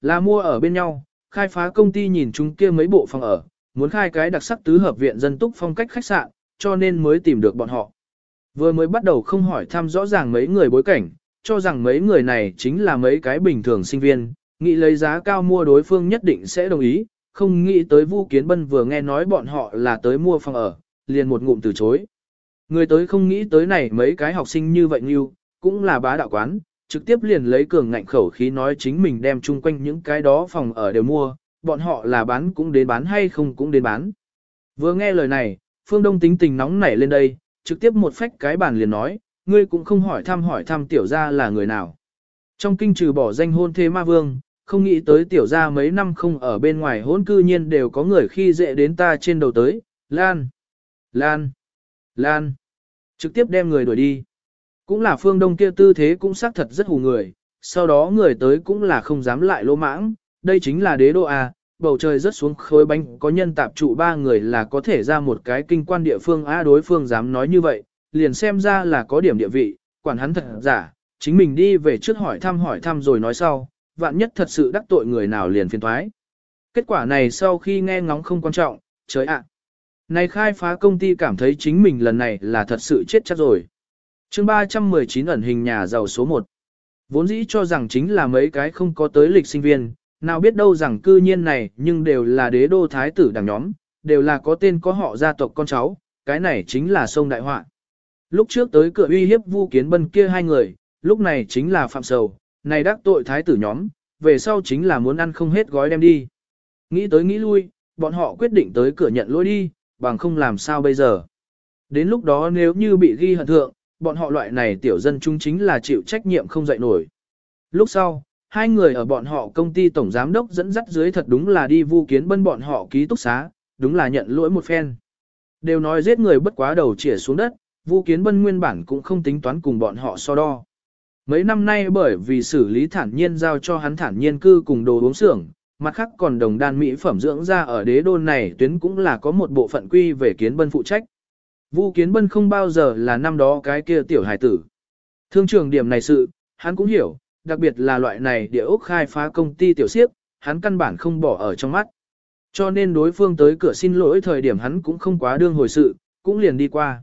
Là mua ở bên nhau, khai phá công ty nhìn chúng kia mấy bộ phòng ở, muốn khai cái đặc sắc tứ hợp viện dân túc phong cách khách sạn, cho nên mới tìm được bọn họ. Vừa mới bắt đầu không hỏi thăm rõ ràng mấy người bối cảnh, cho rằng mấy người này chính là mấy cái bình thường sinh viên, nghĩ lấy giá cao mua đối phương nhất định sẽ đồng ý, không nghĩ tới Vu Kiến Bân vừa nghe nói bọn họ là tới mua phòng ở, liền một ngụm từ chối. Người tới không nghĩ tới này mấy cái học sinh như vậy như, cũng là bá đạo quán, trực tiếp liền lấy cường ngạnh khẩu khí nói chính mình đem chung quanh những cái đó phòng ở đều mua, bọn họ là bán cũng đến bán hay không cũng đến bán. Vừa nghe lời này, Phương Đông tính tình nóng nảy lên đây, trực tiếp một phách cái bàn liền nói, ngươi cũng không hỏi thăm hỏi thăm tiểu gia là người nào. Trong kinh trừ bỏ danh hôn thế ma vương, không nghĩ tới tiểu gia mấy năm không ở bên ngoài hôn cư nhiên đều có người khi dễ đến ta trên đầu tới, Lan, Lan, Lan, trực tiếp đem người đuổi đi. Cũng là phương đông kia tư thế cũng xác thật rất hù người, sau đó người tới cũng là không dám lại lỗ mãng, đây chính là đế đô A, bầu trời rất xuống khối bánh có nhân tạp trụ ba người là có thể ra một cái kinh quan địa phương A đối phương dám nói như vậy, liền xem ra là có điểm địa vị, quản hắn thật giả, chính mình đi về trước hỏi thăm hỏi thăm rồi nói sau, vạn nhất thật sự đắc tội người nào liền phiền thoái. Kết quả này sau khi nghe ngóng không quan trọng, trời ạ. Này khai phá công ty cảm thấy chính mình lần này là thật sự chết chắc rồi chương 319 ẩn hình nhà giàu số 1. Vốn dĩ cho rằng chính là mấy cái không có tới lịch sinh viên, nào biết đâu rằng cư nhiên này nhưng đều là đế đô thái tử đảng nhóm, đều là có tên có họ gia tộc con cháu, cái này chính là sông đại họa. Lúc trước tới cửa uy hiếp Vu Kiến Bân kia hai người, lúc này chính là phạm sầu, này đắc tội thái tử nhóm, về sau chính là muốn ăn không hết gói đem đi. Nghĩ tới nghĩ lui, bọn họ quyết định tới cửa nhận lỗi đi, bằng không làm sao bây giờ. Đến lúc đó nếu như bị ghi hận thượng, bọn họ loại này tiểu dân chúng chính là chịu trách nhiệm không dậy nổi. Lúc sau, hai người ở bọn họ công ty tổng giám đốc dẫn dắt dưới thật đúng là đi vu kiến bân bọn họ ký túc xá, đúng là nhận lỗi một phen. Đều nói giết người bất quá đầu chĩa xuống đất, vu kiến bân nguyên bản cũng không tính toán cùng bọn họ so đo. Mấy năm nay bởi vì xử lý thản nhiên giao cho hắn thản nhiên cư cùng đồ uống xưởng, mặt khác còn đồng đan mỹ phẩm dưỡng ra ở đế đô này tuyến cũng là có một bộ phận quy về kiến bân phụ trách. Vu kiến bân không bao giờ là năm đó cái kia tiểu hải tử. Thương trường điểm này sự, hắn cũng hiểu, đặc biệt là loại này địa ốc khai phá công ty tiểu siếp, hắn căn bản không bỏ ở trong mắt. Cho nên đối phương tới cửa xin lỗi thời điểm hắn cũng không quá đương hồi sự, cũng liền đi qua.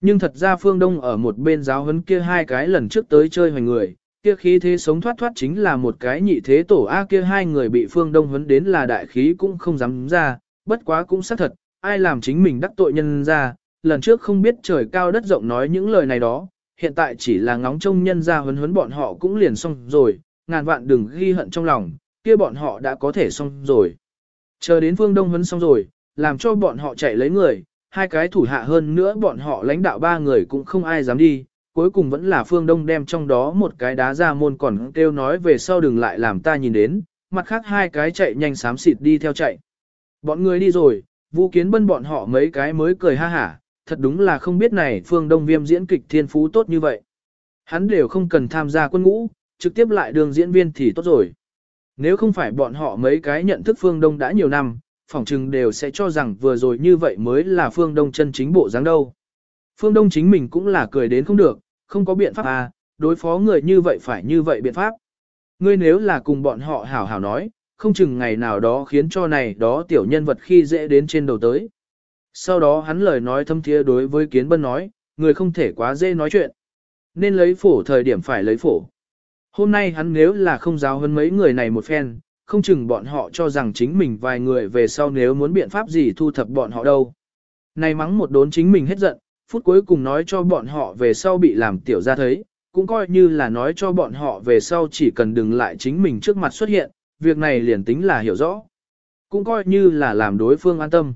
Nhưng thật ra phương đông ở một bên giáo huấn kia hai cái lần trước tới chơi hoành người, kia khí thế sống thoát thoát chính là một cái nhị thế tổ A kia hai người bị phương đông huấn đến là đại khí cũng không dám ra, bất quá cũng xác thật, ai làm chính mình đắc tội nhân ra, lần trước không biết trời cao đất rộng nói những lời này đó, hiện tại chỉ là ngóng trông nhân ra huấn huấn bọn họ cũng liền xong rồi, ngàn vạn đừng ghi hận trong lòng, kia bọn họ đã có thể xong rồi. Chờ đến phương đông huấn xong rồi, làm cho bọn họ chạy lấy người, hai cái thủ hạ hơn nữa bọn họ lãnh đạo ba người cũng không ai dám đi, cuối cùng vẫn là phương đông đem trong đó một cái đá ra môn còn kêu nói về sau đừng lại làm ta nhìn đến, mặt khác hai cái chạy nhanh xám xịt đi theo chạy. Bọn người đi rồi, vũ kiến bân bọn họ mấy cái mới cười ha hả, thật đúng là không biết này phương đông viêm diễn kịch thiên phú tốt như vậy. Hắn đều không cần tham gia quân ngũ, trực tiếp lại đường diễn viên thì tốt rồi. Nếu không phải bọn họ mấy cái nhận thức phương đông đã nhiều năm, phỏng chừng đều sẽ cho rằng vừa rồi như vậy mới là phương đông chân chính bộ dáng đâu. Phương đông chính mình cũng là cười đến không được, không có biện pháp à, đối phó người như vậy phải như vậy biện pháp. Ngươi nếu là cùng bọn họ hảo hảo nói, không chừng ngày nào đó khiến cho này đó tiểu nhân vật khi dễ đến trên đầu tới. Sau đó hắn lời nói thâm thiê đối với kiến bân nói, người không thể quá dễ nói chuyện. Nên lấy phổ thời điểm phải lấy phổ. Hôm nay hắn nếu là không giáo hơn mấy người này một phen, không chừng bọn họ cho rằng chính mình vài người về sau nếu muốn biện pháp gì thu thập bọn họ đâu. Này mắng một đốn chính mình hết giận, phút cuối cùng nói cho bọn họ về sau bị làm tiểu ra thấy, cũng coi như là nói cho bọn họ về sau chỉ cần đừng lại chính mình trước mặt xuất hiện, việc này liền tính là hiểu rõ. Cũng coi như là làm đối phương an tâm.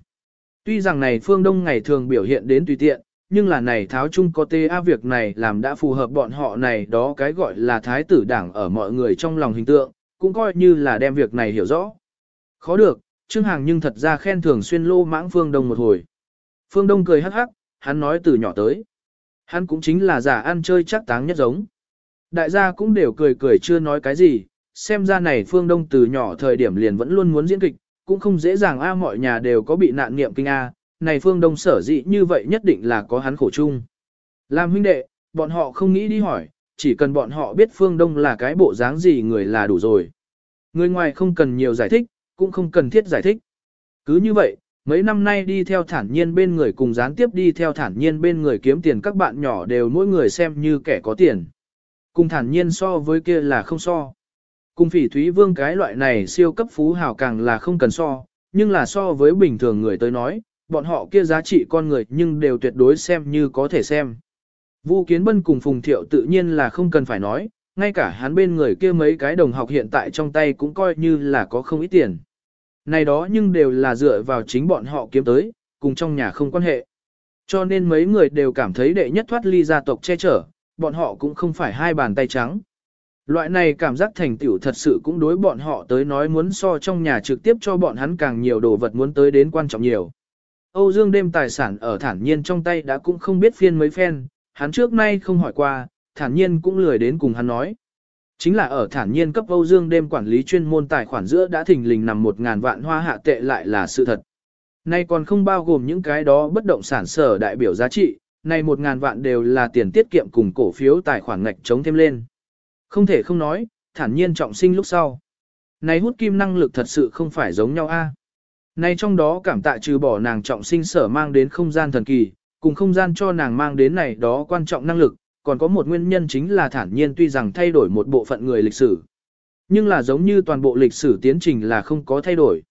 Tuy rằng này phương đông ngày thường biểu hiện đến tùy tiện, nhưng là này tháo chung có tê a việc này làm đã phù hợp bọn họ này đó cái gọi là thái tử đảng ở mọi người trong lòng hình tượng, cũng coi như là đem việc này hiểu rõ. Khó được, Trương Hàng nhưng thật ra khen thường xuyên lô mãng Phương Đông một hồi. Phương Đông cười hắc hắc, hắn nói từ nhỏ tới. Hắn cũng chính là giả ăn chơi chắc táng nhất giống. Đại gia cũng đều cười cười chưa nói cái gì, xem ra này Phương Đông từ nhỏ thời điểm liền vẫn luôn muốn diễn kịch, cũng không dễ dàng a mọi nhà đều có bị nạn niệm kinh a, này Phương Đông sở dĩ như vậy nhất định là có hắn khổ chung. Làm huynh đệ, bọn họ không nghĩ đi hỏi, chỉ cần bọn họ biết Phương Đông là cái bộ dáng gì người là đủ rồi. Người ngoài không cần nhiều giải thích, cũng không cần thiết giải thích. Cứ như vậy, mấy năm nay đi theo thản nhiên bên người cùng gián tiếp đi theo thản nhiên bên người kiếm tiền các bạn nhỏ đều mỗi người xem như kẻ có tiền. Cùng thản nhiên so với kia là không so. Cùng phỉ thúy vương cái loại này siêu cấp phú hào càng là không cần so, nhưng là so với bình thường người tới nói, bọn họ kia giá trị con người nhưng đều tuyệt đối xem như có thể xem. Vu Kiến Bân cùng Phùng Thiệu tự nhiên là không cần phải nói, ngay cả hắn bên người kia mấy cái đồng học hiện tại trong tay cũng coi như là có không ít tiền. Này đó nhưng đều là dựa vào chính bọn họ kiếm tới, cùng trong nhà không quan hệ. Cho nên mấy người đều cảm thấy đệ nhất thoát ly gia tộc che chở, bọn họ cũng không phải hai bàn tay trắng. Loại này cảm giác thành tựu thật sự cũng đối bọn họ tới nói muốn so trong nhà trực tiếp cho bọn hắn càng nhiều đồ vật muốn tới đến quan trọng nhiều. Âu Dương đêm tài sản ở thản nhiên trong tay đã cũng không biết phiên mấy phen, hắn trước nay không hỏi qua, thản nhiên cũng lười đến cùng hắn nói. Chính là ở thản nhiên cấp Âu Dương đêm quản lý chuyên môn tài khoản giữa đã thình lình nằm một ngàn vạn hoa hạ tệ lại là sự thật. Nay còn không bao gồm những cái đó bất động sản sở đại biểu giá trị, này một ngàn vạn đều là tiền tiết kiệm cùng cổ phiếu tài khoản ngạch chống thêm lên. Không thể không nói, thản nhiên trọng sinh lúc sau. Này hút kim năng lực thật sự không phải giống nhau a. Này trong đó cảm tạ trừ bỏ nàng trọng sinh sở mang đến không gian thần kỳ, cùng không gian cho nàng mang đến này đó quan trọng năng lực, còn có một nguyên nhân chính là thản nhiên tuy rằng thay đổi một bộ phận người lịch sử. Nhưng là giống như toàn bộ lịch sử tiến trình là không có thay đổi.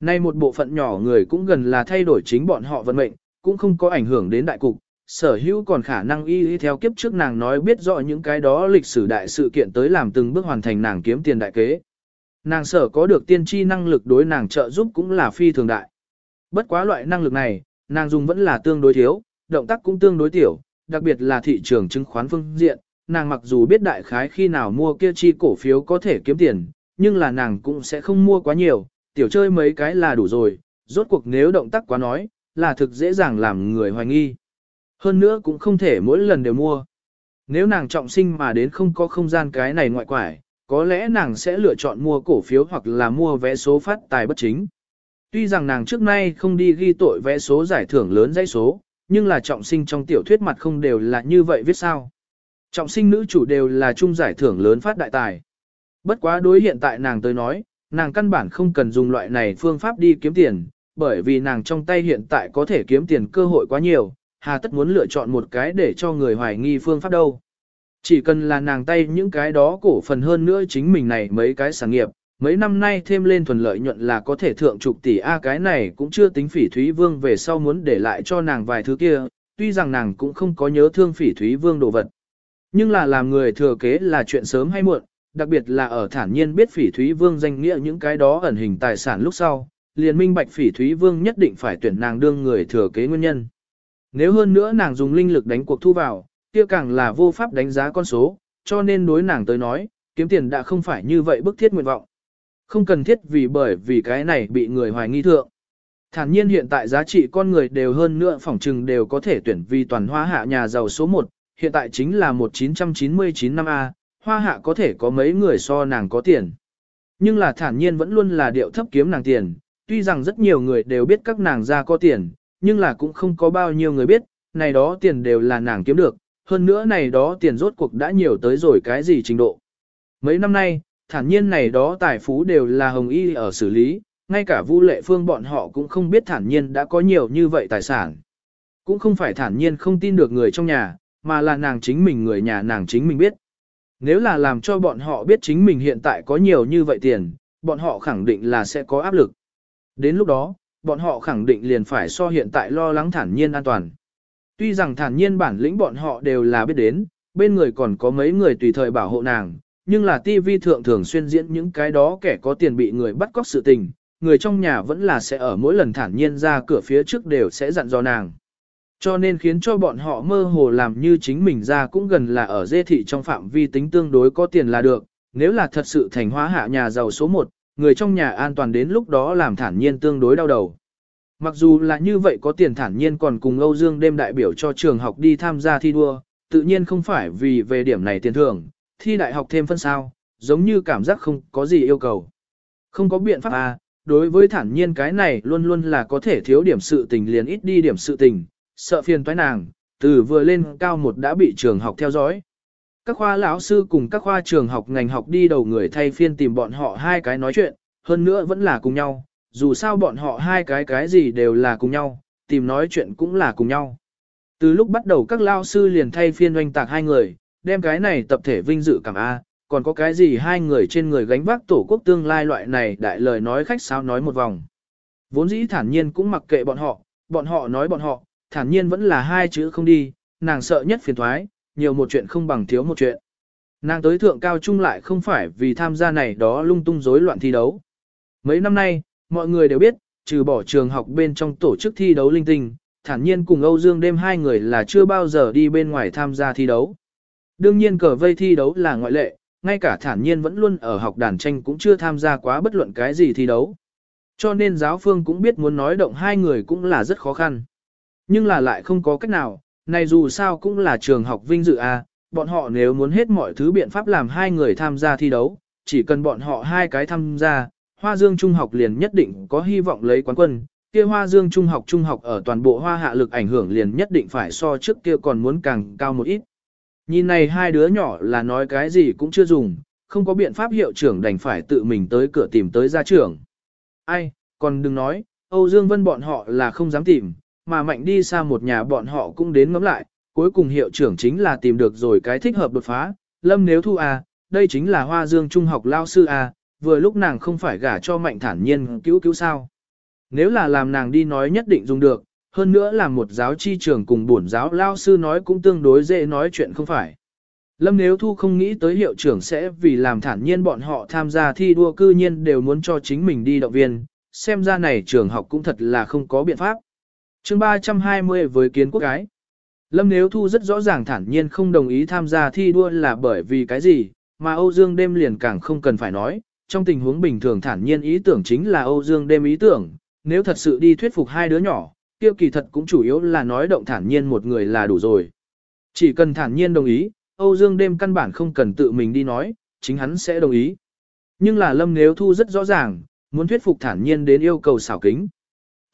Nay một bộ phận nhỏ người cũng gần là thay đổi chính bọn họ vận mệnh, cũng không có ảnh hưởng đến đại cục, sở hữu còn khả năng y theo kiếp trước nàng nói biết rõ những cái đó lịch sử đại sự kiện tới làm từng bước hoàn thành nàng kiếm tiền đại kế. Nàng sở có được tiên tri năng lực đối nàng trợ giúp cũng là phi thường đại. Bất quá loại năng lực này, nàng dùng vẫn là tương đối thiếu, động tác cũng tương đối tiểu, đặc biệt là thị trường chứng khoán phương diện, nàng mặc dù biết đại khái khi nào mua kia chi cổ phiếu có thể kiếm tiền, nhưng là nàng cũng sẽ không mua quá nhiều, tiểu chơi mấy cái là đủ rồi, rốt cuộc nếu động tác quá nói, là thực dễ dàng làm người hoài nghi. Hơn nữa cũng không thể mỗi lần đều mua. Nếu nàng trọng sinh mà đến không có không gian cái này ngoại quải, có lẽ nàng sẽ lựa chọn mua cổ phiếu hoặc là mua vé số phát tài bất chính. Tuy rằng nàng trước nay không đi ghi tội vé số giải thưởng lớn dãy số, nhưng là trọng sinh trong tiểu thuyết mặt không đều là như vậy viết sao. Trọng sinh nữ chủ đều là chung giải thưởng lớn phát đại tài. Bất quá đối hiện tại nàng tới nói, nàng căn bản không cần dùng loại này phương pháp đi kiếm tiền, bởi vì nàng trong tay hiện tại có thể kiếm tiền cơ hội quá nhiều, hà tất muốn lựa chọn một cái để cho người hoài nghi phương pháp đâu. Chỉ cần là nàng tay những cái đó cổ phần hơn nữa chính mình này mấy cái sản nghiệp, mấy năm nay thêm lên thuần lợi nhuận là có thể thượng chục tỷ A cái này cũng chưa tính phỉ Thúy Vương về sau muốn để lại cho nàng vài thứ kia, tuy rằng nàng cũng không có nhớ thương phỉ Thúy Vương đồ vật. Nhưng là làm người thừa kế là chuyện sớm hay muộn, đặc biệt là ở thản nhiên biết phỉ Thúy Vương danh nghĩa những cái đó ẩn hình tài sản lúc sau, liền minh bạch phỉ Thúy Vương nhất định phải tuyển nàng đương người thừa kế nguyên nhân. Nếu hơn nữa nàng dùng linh lực đánh cuộc thu vào, kia càng là vô pháp đánh giá con số, cho nên đối nàng tới nói, kiếm tiền đã không phải như vậy bức thiết nguyện vọng. Không cần thiết vì bởi vì cái này bị người hoài nghi thượng. Thản nhiên hiện tại giá trị con người đều hơn nữa phỏng trừng đều có thể tuyển vì toàn hoa hạ nhà giàu số 1, hiện tại chính là 1999 năm A, hoa hạ có thể có mấy người so nàng có tiền. Nhưng là thản nhiên vẫn luôn là điệu thấp kiếm nàng tiền, tuy rằng rất nhiều người đều biết các nàng ra có tiền, nhưng là cũng không có bao nhiêu người biết, này đó tiền đều là nàng kiếm được, hơn nữa này đó tiền rốt cuộc đã nhiều tới rồi cái gì trình độ. Mấy năm nay, thản nhiên này đó tài phú đều là hồng y ở xử lý, ngay cả Vu Lệ Phương bọn họ cũng không biết thản nhiên đã có nhiều như vậy tài sản. Cũng không phải thản nhiên không tin được người trong nhà, mà là nàng chính mình người nhà nàng chính mình biết. Nếu là làm cho bọn họ biết chính mình hiện tại có nhiều như vậy tiền, bọn họ khẳng định là sẽ có áp lực. Đến lúc đó, bọn họ khẳng định liền phải so hiện tại lo lắng thản nhiên an toàn. Tuy rằng thản nhiên bản lĩnh bọn họ đều là biết đến, bên người còn có mấy người tùy thời bảo hộ nàng, nhưng là TV thượng thường xuyên diễn những cái đó kẻ có tiền bị người bắt cóc sự tình, người trong nhà vẫn là sẽ ở mỗi lần thản nhiên ra cửa phía trước đều sẽ dặn dò nàng. Cho nên khiến cho bọn họ mơ hồ làm như chính mình ra cũng gần là ở dê thị trong phạm vi tính tương đối có tiền là được, nếu là thật sự thành hóa hạ nhà giàu số 1, người trong nhà an toàn đến lúc đó làm thản nhiên tương đối đau đầu. Mặc dù là như vậy có tiền thản nhiên còn cùng Âu Dương đêm đại biểu cho trường học đi tham gia thi đua, tự nhiên không phải vì về điểm này tiền thưởng, thi đại học thêm phân sao, giống như cảm giác không có gì yêu cầu. Không có biện pháp à, đối với thản nhiên cái này luôn luôn là có thể thiếu điểm sự tình liền ít đi điểm sự tình, sợ phiền toái nàng, từ vừa lên cao một đã bị trường học theo dõi các khoa lão sư cùng các khoa trường học ngành học đi đầu người thay phiên tìm bọn họ hai cái nói chuyện, hơn nữa vẫn là cùng nhau, dù sao bọn họ hai cái cái gì đều là cùng nhau, tìm nói chuyện cũng là cùng nhau. Từ lúc bắt đầu các lao sư liền thay phiên oanh tạc hai người, đem cái này tập thể vinh dự cảm A, còn có cái gì hai người trên người gánh vác tổ quốc tương lai loại này đại lời nói khách sáo nói một vòng. Vốn dĩ thản nhiên cũng mặc kệ bọn họ, bọn họ nói bọn họ, thản nhiên vẫn là hai chữ không đi, nàng sợ nhất phiền thoái, nhiều một chuyện không bằng thiếu một chuyện. Nàng tới thượng cao trung lại không phải vì tham gia này đó lung tung rối loạn thi đấu. Mấy năm nay, mọi người đều biết, trừ bỏ trường học bên trong tổ chức thi đấu linh tinh, thản nhiên cùng Âu Dương đêm hai người là chưa bao giờ đi bên ngoài tham gia thi đấu. Đương nhiên cờ vây thi đấu là ngoại lệ, ngay cả thản nhiên vẫn luôn ở học đàn tranh cũng chưa tham gia quá bất luận cái gì thi đấu. Cho nên giáo phương cũng biết muốn nói động hai người cũng là rất khó khăn. Nhưng là lại không có cách nào, này dù sao cũng là trường học vinh dự à, bọn họ nếu muốn hết mọi thứ biện pháp làm hai người tham gia thi đấu, chỉ cần bọn họ hai cái tham gia, Hoa Dương Trung học liền nhất định có hy vọng lấy quán quân, kia Hoa Dương Trung học Trung học ở toàn bộ Hoa hạ lực ảnh hưởng liền nhất định phải so trước kia còn muốn càng cao một ít. Nhìn này hai đứa nhỏ là nói cái gì cũng chưa dùng, không có biện pháp hiệu trưởng đành phải tự mình tới cửa tìm tới gia trưởng. Ai, còn đừng nói, Âu Dương Vân bọn họ là không dám tìm, mà mạnh đi xa một nhà bọn họ cũng đến ngắm lại, cuối cùng hiệu trưởng chính là tìm được rồi cái thích hợp đột phá, lâm nếu thu à, đây chính là Hoa Dương Trung học lao sư à, vừa lúc nàng không phải gả cho mạnh thản nhiên cứu cứu sao. Nếu là làm nàng đi nói nhất định dùng được, hơn nữa là một giáo chi trường cùng bổn giáo lao sư nói cũng tương đối dễ nói chuyện không phải. Lâm Nếu Thu không nghĩ tới hiệu trưởng sẽ vì làm thản nhiên bọn họ tham gia thi đua cư nhiên đều muốn cho chính mình đi động viên, xem ra này trường học cũng thật là không có biện pháp chương 320 với kiến quốc gái. Lâm Nếu Thu rất rõ ràng thản nhiên không đồng ý tham gia thi đua là bởi vì cái gì, mà Âu Dương đêm liền càng không cần phải nói, trong tình huống bình thường thản nhiên ý tưởng chính là Âu Dương đêm ý tưởng, nếu thật sự đi thuyết phục hai đứa nhỏ, tiêu kỳ thật cũng chủ yếu là nói động thản nhiên một người là đủ rồi. Chỉ cần thản nhiên đồng ý, Âu Dương đêm căn bản không cần tự mình đi nói, chính hắn sẽ đồng ý. Nhưng là Lâm Nếu Thu rất rõ ràng, muốn thuyết phục thản nhiên đến yêu cầu xảo kính.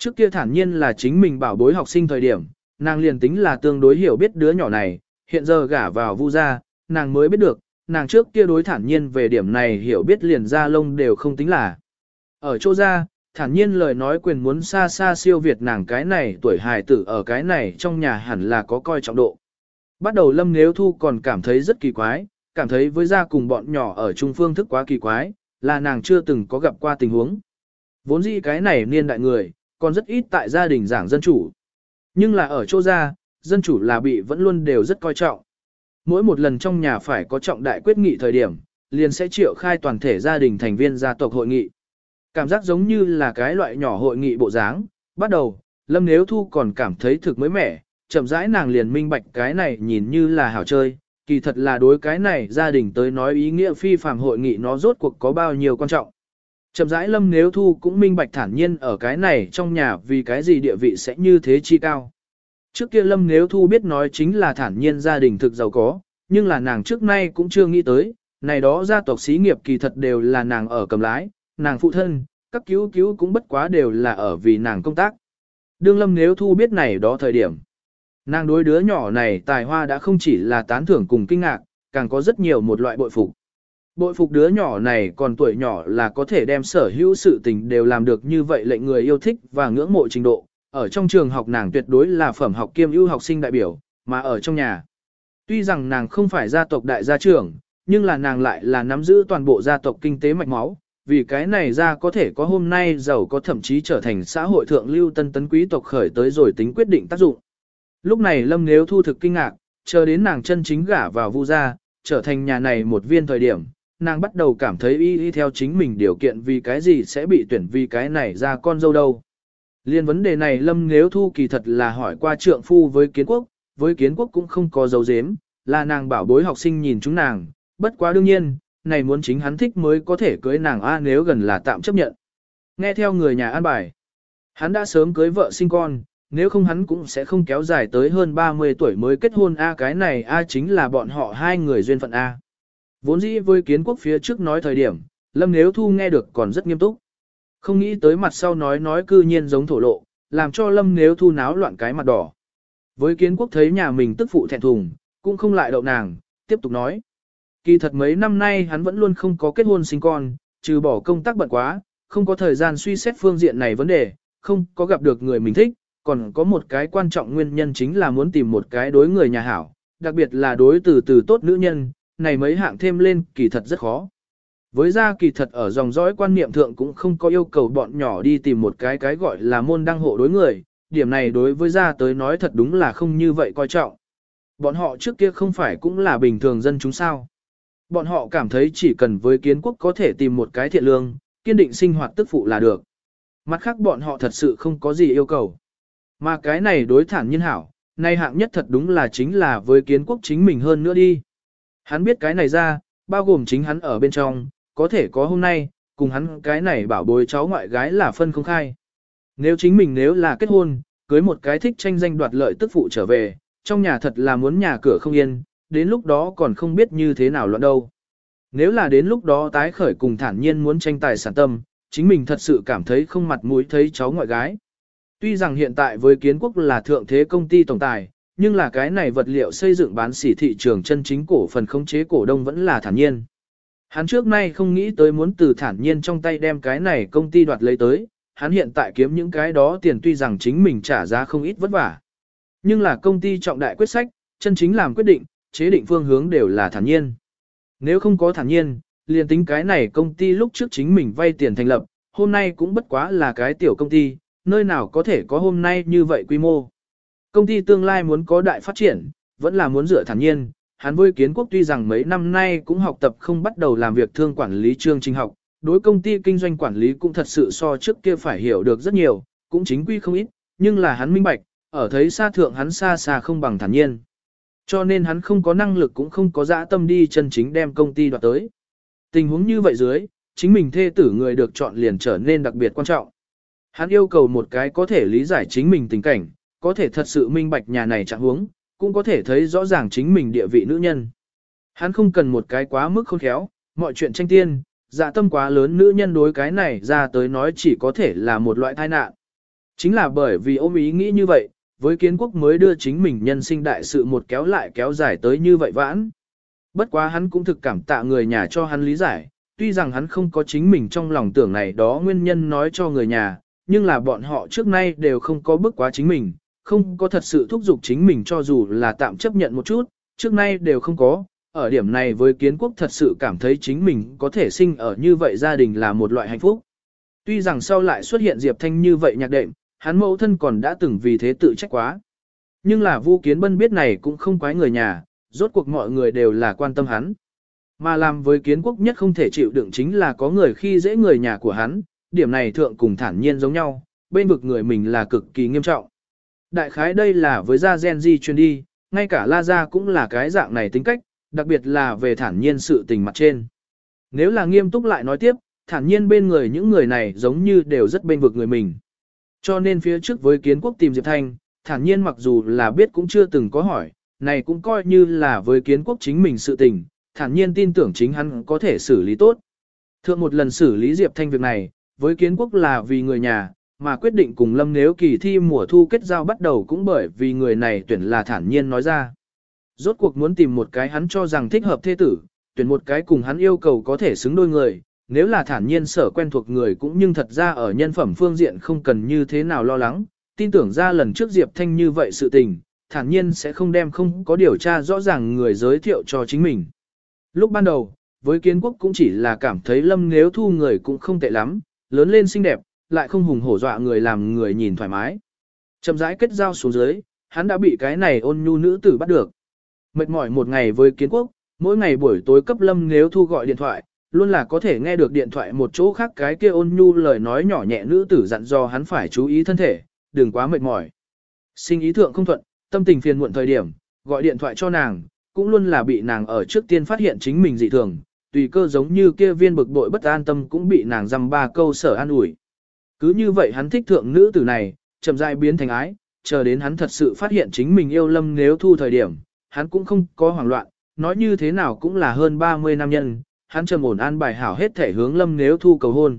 Trước kia thản nhiên là chính mình bảo bối học sinh thời điểm, nàng liền tính là tương đối hiểu biết đứa nhỏ này, hiện giờ gả vào vu gia, nàng mới biết được, nàng trước kia đối thản nhiên về điểm này hiểu biết liền ra lông đều không tính là. Ở chỗ ra, thản nhiên lời nói quyền muốn xa xa siêu việt nàng cái này tuổi hài tử ở cái này trong nhà hẳn là có coi trọng độ. Bắt đầu lâm nếu thu còn cảm thấy rất kỳ quái, cảm thấy với gia cùng bọn nhỏ ở trung phương thức quá kỳ quái, là nàng chưa từng có gặp qua tình huống. Vốn dĩ cái này niên đại người, còn rất ít tại gia đình giảng dân chủ. Nhưng là ở chỗ ra, dân chủ là bị vẫn luôn đều rất coi trọng. Mỗi một lần trong nhà phải có trọng đại quyết nghị thời điểm, liền sẽ triệu khai toàn thể gia đình thành viên gia tộc hội nghị. Cảm giác giống như là cái loại nhỏ hội nghị bộ dáng, bắt đầu, Lâm Nếu Thu còn cảm thấy thực mới mẻ, chậm rãi nàng liền minh bạch cái này nhìn như là hảo chơi, kỳ thật là đối cái này gia đình tới nói ý nghĩa phi phàm hội nghị nó rốt cuộc có bao nhiêu quan trọng. Chậm rãi Lâm Nếu Thu cũng minh bạch thản nhiên ở cái này trong nhà vì cái gì địa vị sẽ như thế chi cao. Trước kia Lâm Nếu Thu biết nói chính là thản nhiên gia đình thực giàu có, nhưng là nàng trước nay cũng chưa nghĩ tới, này đó gia tộc xí nghiệp kỳ thật đều là nàng ở cầm lái, nàng phụ thân, các cứu cứu cũng bất quá đều là ở vì nàng công tác. Đương Lâm Nếu Thu biết này đó thời điểm, nàng đối đứa nhỏ này tài hoa đã không chỉ là tán thưởng cùng kinh ngạc, càng có rất nhiều một loại bội phục. Bội phục đứa nhỏ này còn tuổi nhỏ là có thể đem sở hữu sự tình đều làm được như vậy lệnh người yêu thích và ngưỡng mộ trình độ. Ở trong trường học nàng tuyệt đối là phẩm học kiêm ưu học sinh đại biểu, mà ở trong nhà. Tuy rằng nàng không phải gia tộc đại gia trưởng, nhưng là nàng lại là nắm giữ toàn bộ gia tộc kinh tế mạch máu, vì cái này ra có thể có hôm nay giàu có thậm chí trở thành xã hội thượng lưu tân tấn quý tộc khởi tới rồi tính quyết định tác dụng. Lúc này Lâm Nếu thu thực kinh ngạc, chờ đến nàng chân chính gả vào vu gia, trở thành nhà này một viên thời điểm, nàng bắt đầu cảm thấy y y theo chính mình điều kiện vì cái gì sẽ bị tuyển vì cái này ra con dâu đâu. Liên vấn đề này Lâm Nếu Thu kỳ thật là hỏi qua trượng phu với kiến quốc, với kiến quốc cũng không có dấu dếm, là nàng bảo bối học sinh nhìn chúng nàng, bất quá đương nhiên, này muốn chính hắn thích mới có thể cưới nàng A nếu gần là tạm chấp nhận. Nghe theo người nhà an bài, hắn đã sớm cưới vợ sinh con, nếu không hắn cũng sẽ không kéo dài tới hơn 30 tuổi mới kết hôn A cái này A chính là bọn họ hai người duyên phận A. Vốn dĩ với kiến quốc phía trước nói thời điểm, Lâm Nếu Thu nghe được còn rất nghiêm túc. Không nghĩ tới mặt sau nói nói cư nhiên giống thổ lộ, làm cho Lâm Nếu Thu náo loạn cái mặt đỏ. Với kiến quốc thấy nhà mình tức phụ thẹn thùng, cũng không lại đậu nàng, tiếp tục nói. Kỳ thật mấy năm nay hắn vẫn luôn không có kết hôn sinh con, trừ bỏ công tác bận quá, không có thời gian suy xét phương diện này vấn đề, không có gặp được người mình thích, còn có một cái quan trọng nguyên nhân chính là muốn tìm một cái đối người nhà hảo, đặc biệt là đối từ từ tốt nữ nhân, này mấy hạng thêm lên kỳ thật rất khó. Với ra kỳ thật ở dòng dõi quan niệm thượng cũng không có yêu cầu bọn nhỏ đi tìm một cái cái gọi là môn đăng hộ đối người, điểm này đối với ra tới nói thật đúng là không như vậy coi trọng. Bọn họ trước kia không phải cũng là bình thường dân chúng sao. Bọn họ cảm thấy chỉ cần với kiến quốc có thể tìm một cái thiện lương, kiên định sinh hoạt tức phụ là được. Mặt khác bọn họ thật sự không có gì yêu cầu. Mà cái này đối thản nhân hảo, nay hạng nhất thật đúng là chính là với kiến quốc chính mình hơn nữa đi. Hắn biết cái này ra, bao gồm chính hắn ở bên trong, có thể có hôm nay, cùng hắn cái này bảo bối cháu ngoại gái là phân không khai. Nếu chính mình nếu là kết hôn, cưới một cái thích tranh danh đoạt lợi tức phụ trở về, trong nhà thật là muốn nhà cửa không yên, đến lúc đó còn không biết như thế nào loạn đâu. Nếu là đến lúc đó tái khởi cùng thản nhiên muốn tranh tài sản tâm, chính mình thật sự cảm thấy không mặt mũi thấy cháu ngoại gái. Tuy rằng hiện tại với kiến quốc là thượng thế công ty tổng tài, nhưng là cái này vật liệu xây dựng bán sỉ thị trường chân chính cổ phần khống chế cổ đông vẫn là thản nhiên. Hắn trước nay không nghĩ tới muốn từ thản nhiên trong tay đem cái này công ty đoạt lấy tới, hắn hiện tại kiếm những cái đó tiền tuy rằng chính mình trả giá không ít vất vả. Nhưng là công ty trọng đại quyết sách, chân chính làm quyết định, chế định phương hướng đều là thản nhiên. Nếu không có thản nhiên, liền tính cái này công ty lúc trước chính mình vay tiền thành lập, hôm nay cũng bất quá là cái tiểu công ty, nơi nào có thể có hôm nay như vậy quy mô. Công ty tương lai muốn có đại phát triển, vẫn là muốn dựa thản nhiên. Hắn với kiến quốc tuy rằng mấy năm nay cũng học tập không bắt đầu làm việc thương quản lý chương trình học, đối công ty kinh doanh quản lý cũng thật sự so trước kia phải hiểu được rất nhiều, cũng chính quy không ít, nhưng là hắn minh bạch, ở thấy xa thượng hắn xa xa không bằng thản nhiên. Cho nên hắn không có năng lực cũng không có dã tâm đi chân chính đem công ty đoạt tới. Tình huống như vậy dưới, chính mình thê tử người được chọn liền trở nên đặc biệt quan trọng. Hắn yêu cầu một cái có thể lý giải chính mình tình cảnh, có thể thật sự minh bạch nhà này trạng huống, cũng có thể thấy rõ ràng chính mình địa vị nữ nhân. Hắn không cần một cái quá mức khôn khéo, mọi chuyện tranh tiên, dạ tâm quá lớn nữ nhân đối cái này ra tới nói chỉ có thể là một loại tai nạn. Chính là bởi vì ôm ý nghĩ như vậy, với kiến quốc mới đưa chính mình nhân sinh đại sự một kéo lại kéo dài tới như vậy vãn. Bất quá hắn cũng thực cảm tạ người nhà cho hắn lý giải, tuy rằng hắn không có chính mình trong lòng tưởng này đó nguyên nhân nói cho người nhà, nhưng là bọn họ trước nay đều không có bước quá chính mình, không có thật sự thúc giục chính mình cho dù là tạm chấp nhận một chút, trước nay đều không có. Ở điểm này với kiến quốc thật sự cảm thấy chính mình có thể sinh ở như vậy gia đình là một loại hạnh phúc. Tuy rằng sau lại xuất hiện Diệp Thanh như vậy nhạc đệm, hắn mẫu thân còn đã từng vì thế tự trách quá. Nhưng là Vu Kiến Bân biết này cũng không quái người nhà, rốt cuộc mọi người đều là quan tâm hắn. Mà làm với kiến quốc nhất không thể chịu đựng chính là có người khi dễ người nhà của hắn, điểm này thượng cùng thản nhiên giống nhau, bên vực người mình là cực kỳ nghiêm trọng. Đại khái đây là với gia gen di truyền đi, ngay cả La Gia cũng là cái dạng này tính cách, đặc biệt là về thản nhiên sự tình mặt trên. Nếu là nghiêm túc lại nói tiếp, thản nhiên bên người những người này giống như đều rất bên vực người mình. Cho nên phía trước với kiến quốc tìm Diệp Thanh, thản nhiên mặc dù là biết cũng chưa từng có hỏi, này cũng coi như là với kiến quốc chính mình sự tình, thản nhiên tin tưởng chính hắn có thể xử lý tốt. Thượng một lần xử lý Diệp Thanh việc này, với kiến quốc là vì người nhà, mà quyết định cùng Lâm nếu kỳ thi mùa thu kết giao bắt đầu cũng bởi vì người này tuyển là thản nhiên nói ra. Rốt cuộc muốn tìm một cái hắn cho rằng thích hợp thế tử, tuyển một cái cùng hắn yêu cầu có thể xứng đôi người, nếu là thản nhiên sở quen thuộc người cũng nhưng thật ra ở nhân phẩm phương diện không cần như thế nào lo lắng, tin tưởng ra lần trước Diệp Thanh như vậy sự tình, thản nhiên sẽ không đem không có điều tra rõ ràng người giới thiệu cho chính mình. Lúc ban đầu, với kiến quốc cũng chỉ là cảm thấy lâm nếu thu người cũng không tệ lắm, lớn lên xinh đẹp, lại không hùng hổ dọa người làm người nhìn thoải mái. Chậm rãi kết giao xuống dưới, hắn đã bị cái này ôn nhu nữ tử bắt được. Mệt mỏi một ngày với kiến quốc, mỗi ngày buổi tối cấp lâm nếu thu gọi điện thoại, luôn là có thể nghe được điện thoại một chỗ khác cái kia ôn nhu lời nói nhỏ nhẹ nữ tử dặn dò hắn phải chú ý thân thể, đừng quá mệt mỏi. Sinh ý thượng không thuận, tâm tình phiền muộn thời điểm, gọi điện thoại cho nàng, cũng luôn là bị nàng ở trước tiên phát hiện chính mình dị thường, tùy cơ giống như kia viên bực bội bất an tâm cũng bị nàng dăm ba câu sở an ủi. Cứ như vậy hắn thích thượng nữ tử này, chậm rãi biến thành ái, chờ đến hắn thật sự phát hiện chính mình yêu lâm nếu thu thời điểm, hắn cũng không có hoảng loạn, nói như thế nào cũng là hơn 30 năm nhân, hắn trầm ổn an bài hảo hết thể hướng lâm nếu thu cầu hôn.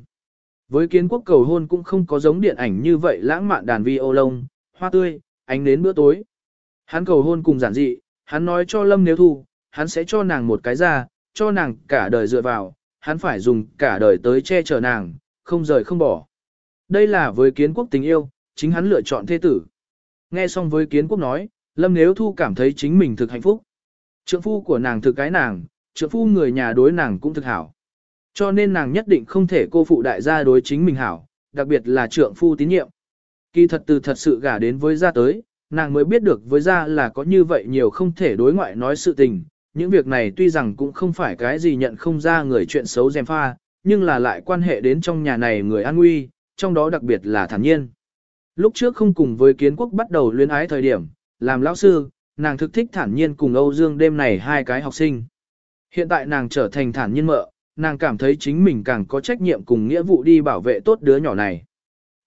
Với kiến quốc cầu hôn cũng không có giống điện ảnh như vậy lãng mạn đàn vi ô lông, hoa tươi, ánh đến bữa tối. Hắn cầu hôn cùng giản dị, hắn nói cho lâm nếu thu, hắn sẽ cho nàng một cái ra, cho nàng cả đời dựa vào, hắn phải dùng cả đời tới che chở nàng, không rời không bỏ. Đây là với kiến quốc tình yêu, chính hắn lựa chọn thế tử. Nghe xong với kiến quốc nói, Lâm Nếu Thu cảm thấy chính mình thực hạnh phúc. Trượng phu của nàng thực cái nàng, trượng phu người nhà đối nàng cũng thực hảo. Cho nên nàng nhất định không thể cô phụ đại gia đối chính mình hảo, đặc biệt là trượng phu tín nhiệm. Kỳ thật từ thật sự gả đến với gia tới, nàng mới biết được với gia là có như vậy nhiều không thể đối ngoại nói sự tình. Những việc này tuy rằng cũng không phải cái gì nhận không ra người chuyện xấu dèm pha, nhưng là lại quan hệ đến trong nhà này người an nguy, trong đó đặc biệt là thản nhiên. Lúc trước không cùng với kiến quốc bắt đầu luyến ái thời điểm, làm lão sư, nàng thực thích thản nhiên cùng Âu Dương đêm này hai cái học sinh. Hiện tại nàng trở thành thản nhiên mợ, nàng cảm thấy chính mình càng có trách nhiệm cùng nghĩa vụ đi bảo vệ tốt đứa nhỏ này.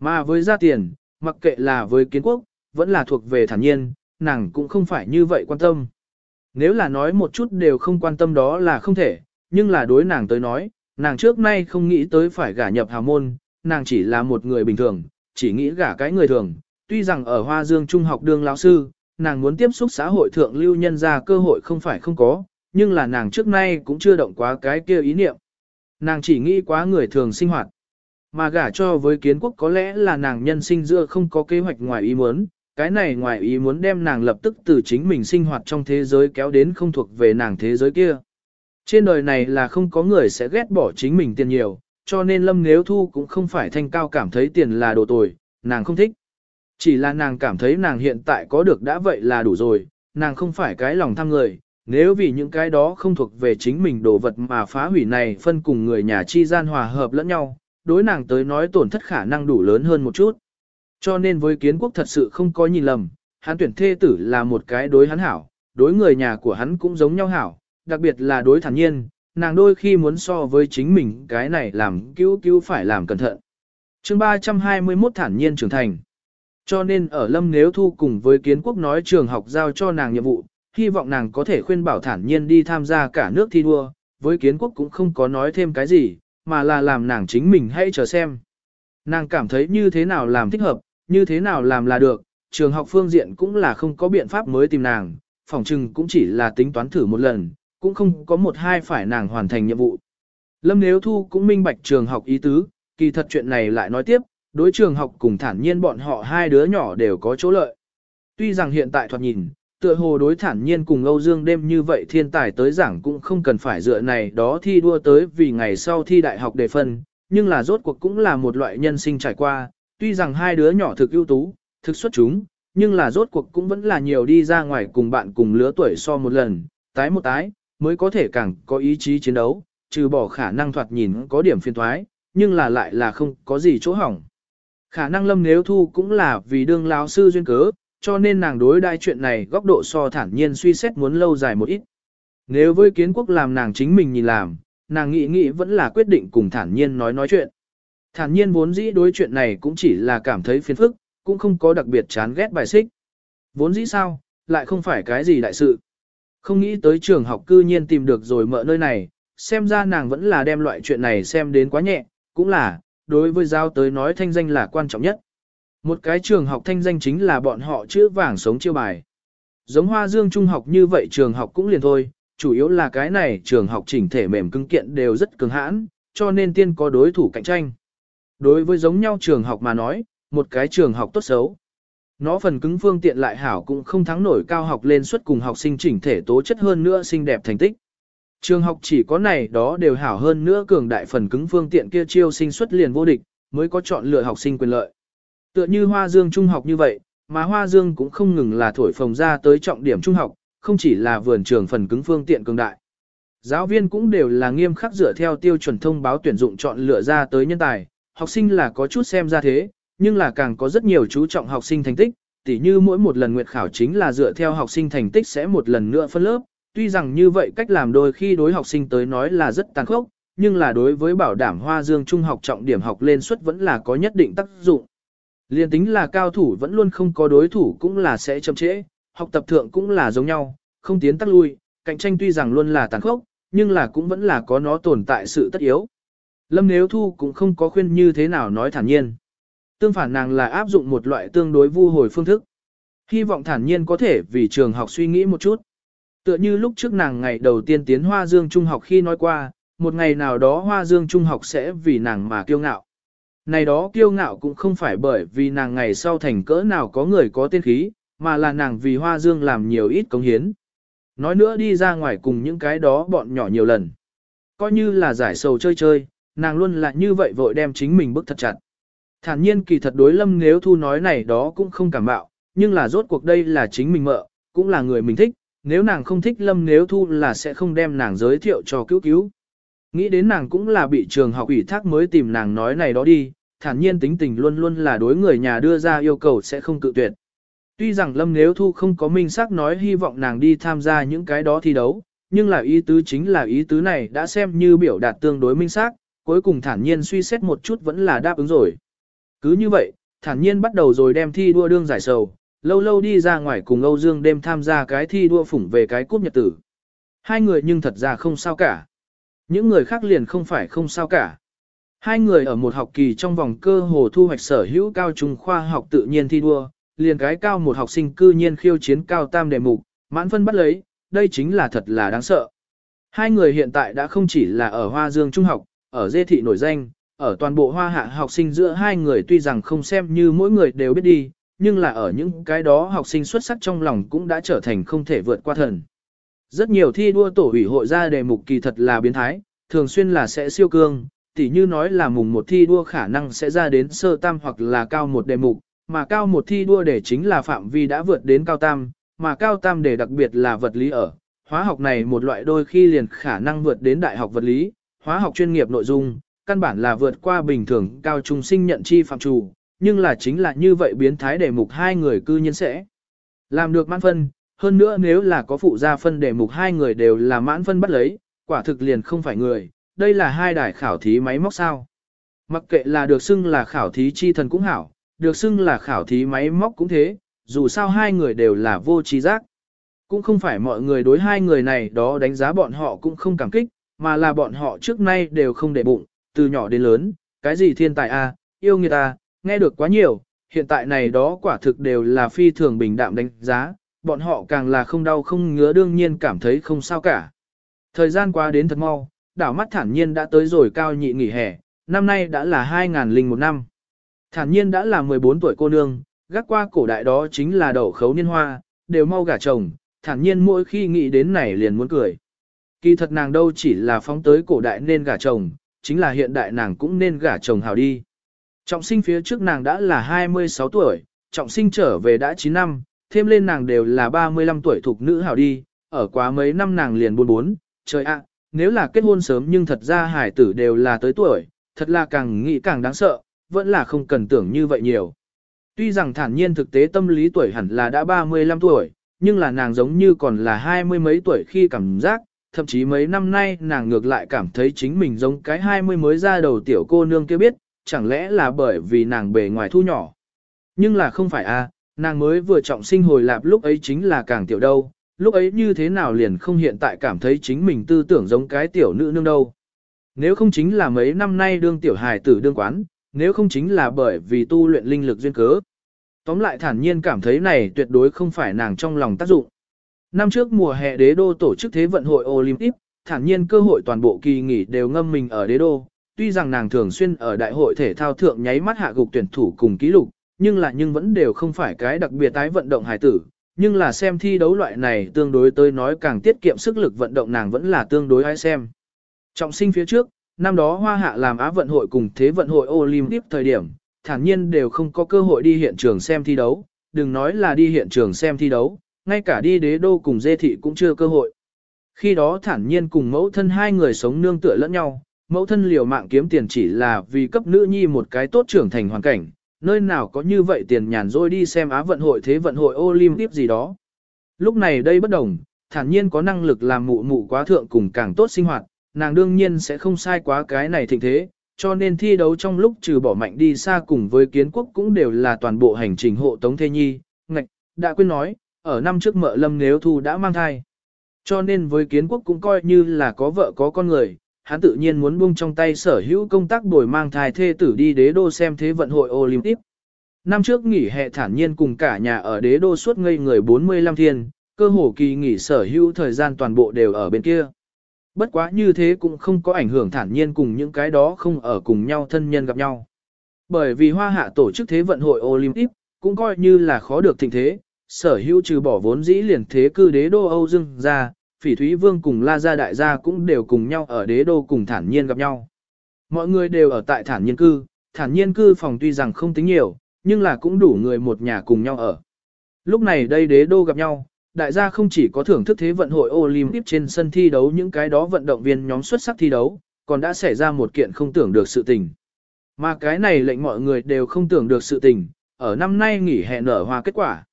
Mà với gia tiền, mặc kệ là với kiến quốc, vẫn là thuộc về thản nhiên, nàng cũng không phải như vậy quan tâm. Nếu là nói một chút đều không quan tâm đó là không thể, nhưng là đối nàng tới nói, nàng trước nay không nghĩ tới phải gả nhập hào môn, nàng chỉ là một người bình thường, chỉ nghĩ gả cái người thường. Tuy rằng ở Hoa Dương Trung học đường lão sư, nàng muốn tiếp xúc xã hội thượng lưu nhân ra cơ hội không phải không có, nhưng là nàng trước nay cũng chưa động quá cái kia ý niệm. Nàng chỉ nghĩ quá người thường sinh hoạt. Mà gả cho với kiến quốc có lẽ là nàng nhân sinh giữa không có kế hoạch ngoài ý muốn, cái này ngoài ý muốn đem nàng lập tức từ chính mình sinh hoạt trong thế giới kéo đến không thuộc về nàng thế giới kia. Trên đời này là không có người sẽ ghét bỏ chính mình tiền nhiều, cho nên Lâm Nếu Thu cũng không phải thanh cao cảm thấy tiền là đồ tồi, nàng không thích. Chỉ là nàng cảm thấy nàng hiện tại có được đã vậy là đủ rồi, nàng không phải cái lòng tham người, nếu vì những cái đó không thuộc về chính mình đồ vật mà phá hủy này phân cùng người nhà chi gian hòa hợp lẫn nhau, đối nàng tới nói tổn thất khả năng đủ lớn hơn một chút. Cho nên với kiến quốc thật sự không có nhìn lầm, hắn tuyển thê tử là một cái đối hắn hảo, đối người nhà của hắn cũng giống nhau hảo, đặc biệt là đối thản nhiên, nàng đôi khi muốn so với chính mình cái này làm cứu cứu phải làm cẩn thận. chương 321 thản nhiên trưởng thành. Cho nên ở Lâm Nếu Thu cùng với kiến quốc nói trường học giao cho nàng nhiệm vụ, hy vọng nàng có thể khuyên bảo thản nhiên đi tham gia cả nước thi đua, với kiến quốc cũng không có nói thêm cái gì, mà là làm nàng chính mình hãy chờ xem. Nàng cảm thấy như thế nào làm thích hợp, như thế nào làm là được, trường học phương diện cũng là không có biện pháp mới tìm nàng, phòng trừng cũng chỉ là tính toán thử một lần, cũng không có một hai phải nàng hoàn thành nhiệm vụ. Lâm Nếu Thu cũng minh bạch trường học ý tứ, kỳ thật chuyện này lại nói tiếp, đối trường học cùng thản nhiên bọn họ hai đứa nhỏ đều có chỗ lợi. Tuy rằng hiện tại thoạt nhìn, tựa hồ đối thản nhiên cùng Âu Dương đêm như vậy thiên tài tới giảng cũng không cần phải dựa này đó thi đua tới vì ngày sau thi đại học đề phân, nhưng là rốt cuộc cũng là một loại nhân sinh trải qua, tuy rằng hai đứa nhỏ thực ưu tú, thực xuất chúng, nhưng là rốt cuộc cũng vẫn là nhiều đi ra ngoài cùng bạn cùng lứa tuổi so một lần, tái một tái, mới có thể càng có ý chí chiến đấu, trừ bỏ khả năng thoạt nhìn có điểm phiên thoái, nhưng là lại là không có gì chỗ hỏng. Khả năng lâm nếu thu cũng là vì đương lão sư duyên cớ, cho nên nàng đối đai chuyện này góc độ so thản nhiên suy xét muốn lâu dài một ít. Nếu với kiến quốc làm nàng chính mình nhìn làm, nàng nghĩ nghĩ vẫn là quyết định cùng thản nhiên nói nói chuyện. Thản nhiên vốn dĩ đối chuyện này cũng chỉ là cảm thấy phiền phức, cũng không có đặc biệt chán ghét bài xích. Vốn dĩ sao, lại không phải cái gì đại sự. Không nghĩ tới trường học cư nhiên tìm được rồi mợ nơi này, xem ra nàng vẫn là đem loại chuyện này xem đến quá nhẹ, cũng là, đối với giao tới nói thanh danh là quan trọng nhất. Một cái trường học thanh danh chính là bọn họ chữ vàng sống chiêu bài. Giống hoa dương trung học như vậy trường học cũng liền thôi, chủ yếu là cái này trường học chỉnh thể mềm cứng kiện đều rất cứng hãn, cho nên tiên có đối thủ cạnh tranh. Đối với giống nhau trường học mà nói, một cái trường học tốt xấu. Nó phần cứng phương tiện lại hảo cũng không thắng nổi cao học lên suất cùng học sinh chỉnh thể tố chất hơn nữa xinh đẹp thành tích. Trường học chỉ có này đó đều hảo hơn nữa cường đại phần cứng phương tiện kia chiêu sinh suất liền vô địch, mới có chọn lựa học sinh quyền lợi. Tựa như Hoa Dương Trung học như vậy, mà Hoa Dương cũng không ngừng là thổi phồng ra tới trọng điểm trung học, không chỉ là vườn trường phần cứng phương tiện cường đại. Giáo viên cũng đều là nghiêm khắc dựa theo tiêu chuẩn thông báo tuyển dụng chọn lựa ra tới nhân tài, học sinh là có chút xem ra thế, nhưng là càng có rất nhiều chú trọng học sinh thành tích, tỉ như mỗi một lần nguyệt khảo chính là dựa theo học sinh thành tích sẽ một lần nữa phân lớp, tuy rằng như vậy cách làm đôi khi đối học sinh tới nói là rất tàn khốc, nhưng là đối với bảo đảm Hoa Dương Trung học trọng điểm học lên suất vẫn là có nhất định tác dụng. Liên tính là cao thủ vẫn luôn không có đối thủ cũng là sẽ chậm trễ, học tập thượng cũng là giống nhau, không tiến tắc lui, cạnh tranh tuy rằng luôn là tàn khốc, nhưng là cũng vẫn là có nó tồn tại sự tất yếu. Lâm Nếu Thu cũng không có khuyên như thế nào nói thản nhiên. Tương phản nàng là áp dụng một loại tương đối vu hồi phương thức. Hy vọng thản nhiên có thể vì trường học suy nghĩ một chút. Tựa như lúc trước nàng ngày đầu tiên tiến Hoa Dương Trung học khi nói qua, một ngày nào đó Hoa Dương Trung học sẽ vì nàng mà kiêu ngạo. Này đó kiêu ngạo cũng không phải bởi vì nàng ngày sau thành cỡ nào có người có tên khí, mà là nàng vì Hoa Dương làm nhiều ít công hiến. Nói nữa đi ra ngoài cùng những cái đó bọn nhỏ nhiều lần. Coi như là giải sầu chơi chơi, nàng luôn là như vậy vội đem chính mình bức thật chặt. Thản nhiên kỳ thật đối lâm nếu thu nói này đó cũng không cảm bạo, nhưng là rốt cuộc đây là chính mình mợ, cũng là người mình thích, nếu nàng không thích lâm nếu thu là sẽ không đem nàng giới thiệu cho cứu cứu. Nghĩ đến nàng cũng là bị trường học ủy thác mới tìm nàng nói này đó đi, thản nhiên tính tình luôn luôn là đối người nhà đưa ra yêu cầu sẽ không cự tuyệt. Tuy rằng Lâm Nếu Thu không có minh xác nói hy vọng nàng đi tham gia những cái đó thi đấu, nhưng là ý tứ chính là ý tứ này đã xem như biểu đạt tương đối minh xác, cuối cùng thản nhiên suy xét một chút vẫn là đáp ứng rồi. Cứ như vậy, thản nhiên bắt đầu rồi đem thi đua đương giải sầu, lâu lâu đi ra ngoài cùng Âu Dương đêm tham gia cái thi đua phủng về cái cúp nhật tử. Hai người nhưng thật ra không sao cả. Những người khác liền không phải không sao cả. Hai người ở một học kỳ trong vòng cơ hồ thu hoạch sở hữu cao trung khoa học tự nhiên thi đua, liền cái cao một học sinh cư nhiên khiêu chiến cao tam đề mục, mãn phân bắt lấy, đây chính là thật là đáng sợ. Hai người hiện tại đã không chỉ là ở Hoa Dương Trung học, ở Dê Thị nổi danh, ở toàn bộ hoa hạ học sinh giữa hai người tuy rằng không xem như mỗi người đều biết đi, nhưng là ở những cái đó học sinh xuất sắc trong lòng cũng đã trở thành không thể vượt qua thần. Rất nhiều thi đua tổ ủy hội ra đề mục kỳ thật là biến thái, thường xuyên là sẽ siêu cương, tỉ như nói là mùng một thi đua khả năng sẽ ra đến sơ tam hoặc là cao một đề mục, mà cao một thi đua để chính là phạm vi đã vượt đến cao tam, mà cao tam để đặc biệt là vật lý ở. Hóa học này một loại đôi khi liền khả năng vượt đến đại học vật lý, hóa học chuyên nghiệp nội dung, căn bản là vượt qua bình thường cao trung sinh nhận chi phạm chủ, nhưng là chính là như vậy biến thái đề mục hai người cư nhiên sẽ làm được mãn phân, hơn nữa nếu là có phụ gia phân đề mục hai người đều là mãn phân bắt lấy, quả thực liền không phải người, đây là hai đài khảo thí máy móc sao. Mặc kệ là được xưng là khảo thí chi thần cũng hảo, được xưng là khảo thí máy móc cũng thế, dù sao hai người đều là vô trí giác. Cũng không phải mọi người đối hai người này đó đánh giá bọn họ cũng không cảm kích, mà là bọn họ trước nay đều không để bụng, từ nhỏ đến lớn, cái gì thiên tài a, yêu người ta, nghe được quá nhiều, hiện tại này đó quả thực đều là phi thường bình đạm đánh giá, bọn họ càng là không đau không ngứa đương nhiên cảm thấy không sao cả. Thời gian qua đến thật mau, đảo mắt thản nhiên đã tới rồi cao nhị nghỉ hè, năm nay đã là 2001 năm. Thản nhiên đã là 14 tuổi cô nương, gác qua cổ đại đó chính là đậu khấu niên hoa, đều mau gả chồng, thản nhiên mỗi khi nghĩ đến này liền muốn cười. Kỳ thật nàng đâu chỉ là phóng tới cổ đại nên gả chồng, chính là hiện đại nàng cũng nên gả chồng hào đi. Trọng sinh phía trước nàng đã là 26 tuổi, trọng sinh trở về đã 9 năm, thêm lên nàng đều là 35 tuổi thuộc nữ hào đi, ở quá mấy năm nàng liền buôn bốn, trời ạ, à, nếu là kết hôn sớm nhưng thật ra hải tử đều là tới tuổi, thật là càng nghĩ càng đáng sợ, vẫn là không cần tưởng như vậy nhiều. Tuy rằng thản nhiên thực tế tâm lý tuổi hẳn là đã 35 tuổi, nhưng là nàng giống như còn là hai mươi mấy tuổi khi cảm giác, thậm chí mấy năm nay nàng ngược lại cảm thấy chính mình giống cái hai mươi mới ra đầu tiểu cô nương kia biết, chẳng lẽ là bởi vì nàng bề ngoài thu nhỏ. Nhưng là không phải a, à, nàng mới vừa trọng sinh hồi lạp lúc ấy chính là càng tiểu đâu, lúc ấy như thế nào liền không hiện tại cảm thấy chính mình tư tưởng giống cái tiểu nữ nương đâu. Nếu không chính là mấy năm nay đương tiểu hài tử đương quán, nếu không chính là bởi vì tu luyện linh lực duyên cớ. Tóm lại thản nhiên cảm thấy này tuyệt đối không phải nàng trong lòng tác dụng. Năm trước mùa hè đế đô tổ chức thế vận hội Olympic, thản nhiên cơ hội toàn bộ kỳ nghỉ đều ngâm mình ở đế đô. Tuy rằng nàng thường xuyên ở đại hội thể thao thượng nháy mắt hạ gục tuyển thủ cùng ký lục, nhưng là nhưng vẫn đều không phải cái đặc biệt tái vận động hài tử. Nhưng là xem thi đấu loại này tương đối tới nói càng tiết kiệm sức lực vận động nàng vẫn là tương đối ai xem. Trọng sinh phía trước, năm đó Hoa Hạ làm Á vận hội cùng Thế vận hội Olympic thời điểm, thản nhiên đều không có cơ hội đi hiện trường xem thi đấu, đừng nói là đi hiện trường xem thi đấu, ngay cả đi đế đô cùng dê thị cũng chưa cơ hội. Khi đó thản nhiên cùng mẫu thân hai người sống nương tựa lẫn nhau, mẫu thân liều mạng kiếm tiền chỉ là vì cấp nữ nhi một cái tốt trưởng thành hoàn cảnh, nơi nào có như vậy tiền nhàn rỗi đi xem Á vận hội thế vận hội Olympic gì đó. Lúc này đây bất đồng, thản nhiên có năng lực làm mụ mụ quá thượng cùng càng tốt sinh hoạt, nàng đương nhiên sẽ không sai quá cái này thịnh thế, cho nên thi đấu trong lúc trừ bỏ mạnh đi xa cùng với kiến quốc cũng đều là toàn bộ hành trình hộ tống thê nhi, ngạch, đã quên nói, ở năm trước mợ lâm nếu thu đã mang thai. Cho nên với kiến quốc cũng coi như là có vợ có con người, hắn tự nhiên muốn buông trong tay sở hữu công tác đổi mang thai thê tử đi đế đô xem thế vận hội Olympic. Năm trước nghỉ hè thản nhiên cùng cả nhà ở đế đô suốt ngây người 45 thiên, Cơ hồ kỳ nghỉ sở hữu thời gian toàn bộ đều ở bên kia. Bất quá như thế cũng không có ảnh hưởng thản nhiên cùng những cái đó không ở cùng nhau thân nhân gặp nhau. Bởi vì hoa hạ tổ chức thế vận hội Olympic, cũng coi như là khó được thịnh thế, sở hữu trừ bỏ vốn dĩ liền thế cư đế đô Âu Dương ra, phỉ thúy vương cùng la gia đại gia cũng đều cùng nhau ở đế đô cùng thản nhiên gặp nhau. Mọi người đều ở tại thản nhiên cư, thản nhiên cư phòng tuy rằng không tính nhiều, nhưng là cũng đủ người một nhà cùng nhau ở. Lúc này đây đế đô gặp nhau, đại gia không chỉ có thưởng thức thế vận hội Olympic trên sân thi đấu những cái đó vận động viên nhóm xuất sắc thi đấu, còn đã xảy ra một kiện không tưởng được sự tình. Mà cái này lệnh mọi người đều không tưởng được sự tình, ở năm nay nghỉ hè nở hoa kết quả.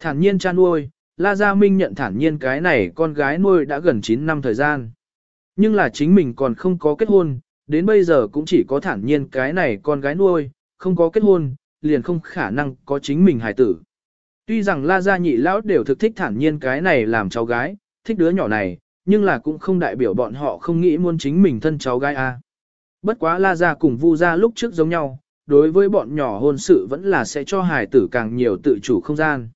Thản nhiên cha nuôi, La Gia Minh nhận thản nhiên cái này con gái nuôi đã gần 9 năm thời gian. Nhưng là chính mình còn không có kết hôn, đến bây giờ cũng chỉ có thản nhiên cái này con gái nuôi, không có kết hôn, liền không khả năng có chính mình hài tử. Tuy rằng La Gia nhị lão đều thực thích thản nhiên cái này làm cháu gái, thích đứa nhỏ này, nhưng là cũng không đại biểu bọn họ không nghĩ muốn chính mình thân cháu gái a. Bất quá La Gia cùng Vu Gia lúc trước giống nhau, đối với bọn nhỏ hôn sự vẫn là sẽ cho hài tử càng nhiều tự chủ không gian.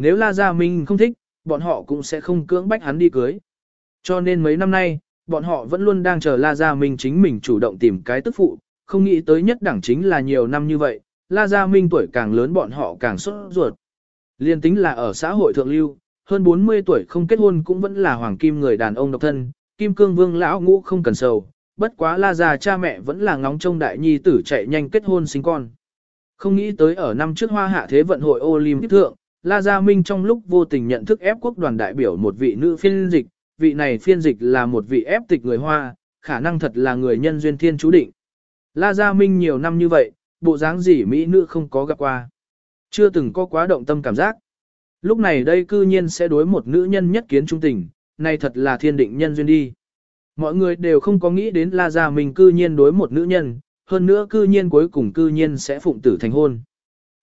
Nếu La Gia Minh không thích, bọn họ cũng sẽ không cưỡng bách hắn đi cưới. Cho nên mấy năm nay, bọn họ vẫn luôn đang chờ La Gia Minh chính mình chủ động tìm cái tức phụ, không nghĩ tới nhất đẳng chính là nhiều năm như vậy, La Gia Minh tuổi càng lớn bọn họ càng sốt ruột. Liên tính là ở xã hội thượng lưu, hơn 40 tuổi không kết hôn cũng vẫn là hoàng kim người đàn ông độc thân, kim cương vương lão ngũ không cần sầu, bất quá La Gia cha mẹ vẫn là ngóng trông đại nhi tử chạy nhanh kết hôn sinh con. Không nghĩ tới ở năm trước hoa hạ thế vận hội Olympic thượng, La Gia Minh trong lúc vô tình nhận thức ép quốc đoàn đại biểu một vị nữ phiên dịch, vị này phiên dịch là một vị ép tịch người Hoa, khả năng thật là người nhân duyên thiên chú định. La Gia Minh nhiều năm như vậy, bộ dáng gì Mỹ nữ không có gặp qua. Chưa từng có quá động tâm cảm giác. Lúc này đây cư nhiên sẽ đối một nữ nhân nhất kiến trung tình, này thật là thiên định nhân duyên đi. Mọi người đều không có nghĩ đến La Gia Minh cư nhiên đối một nữ nhân, hơn nữa cư nhiên cuối cùng cư nhiên sẽ phụng tử thành hôn.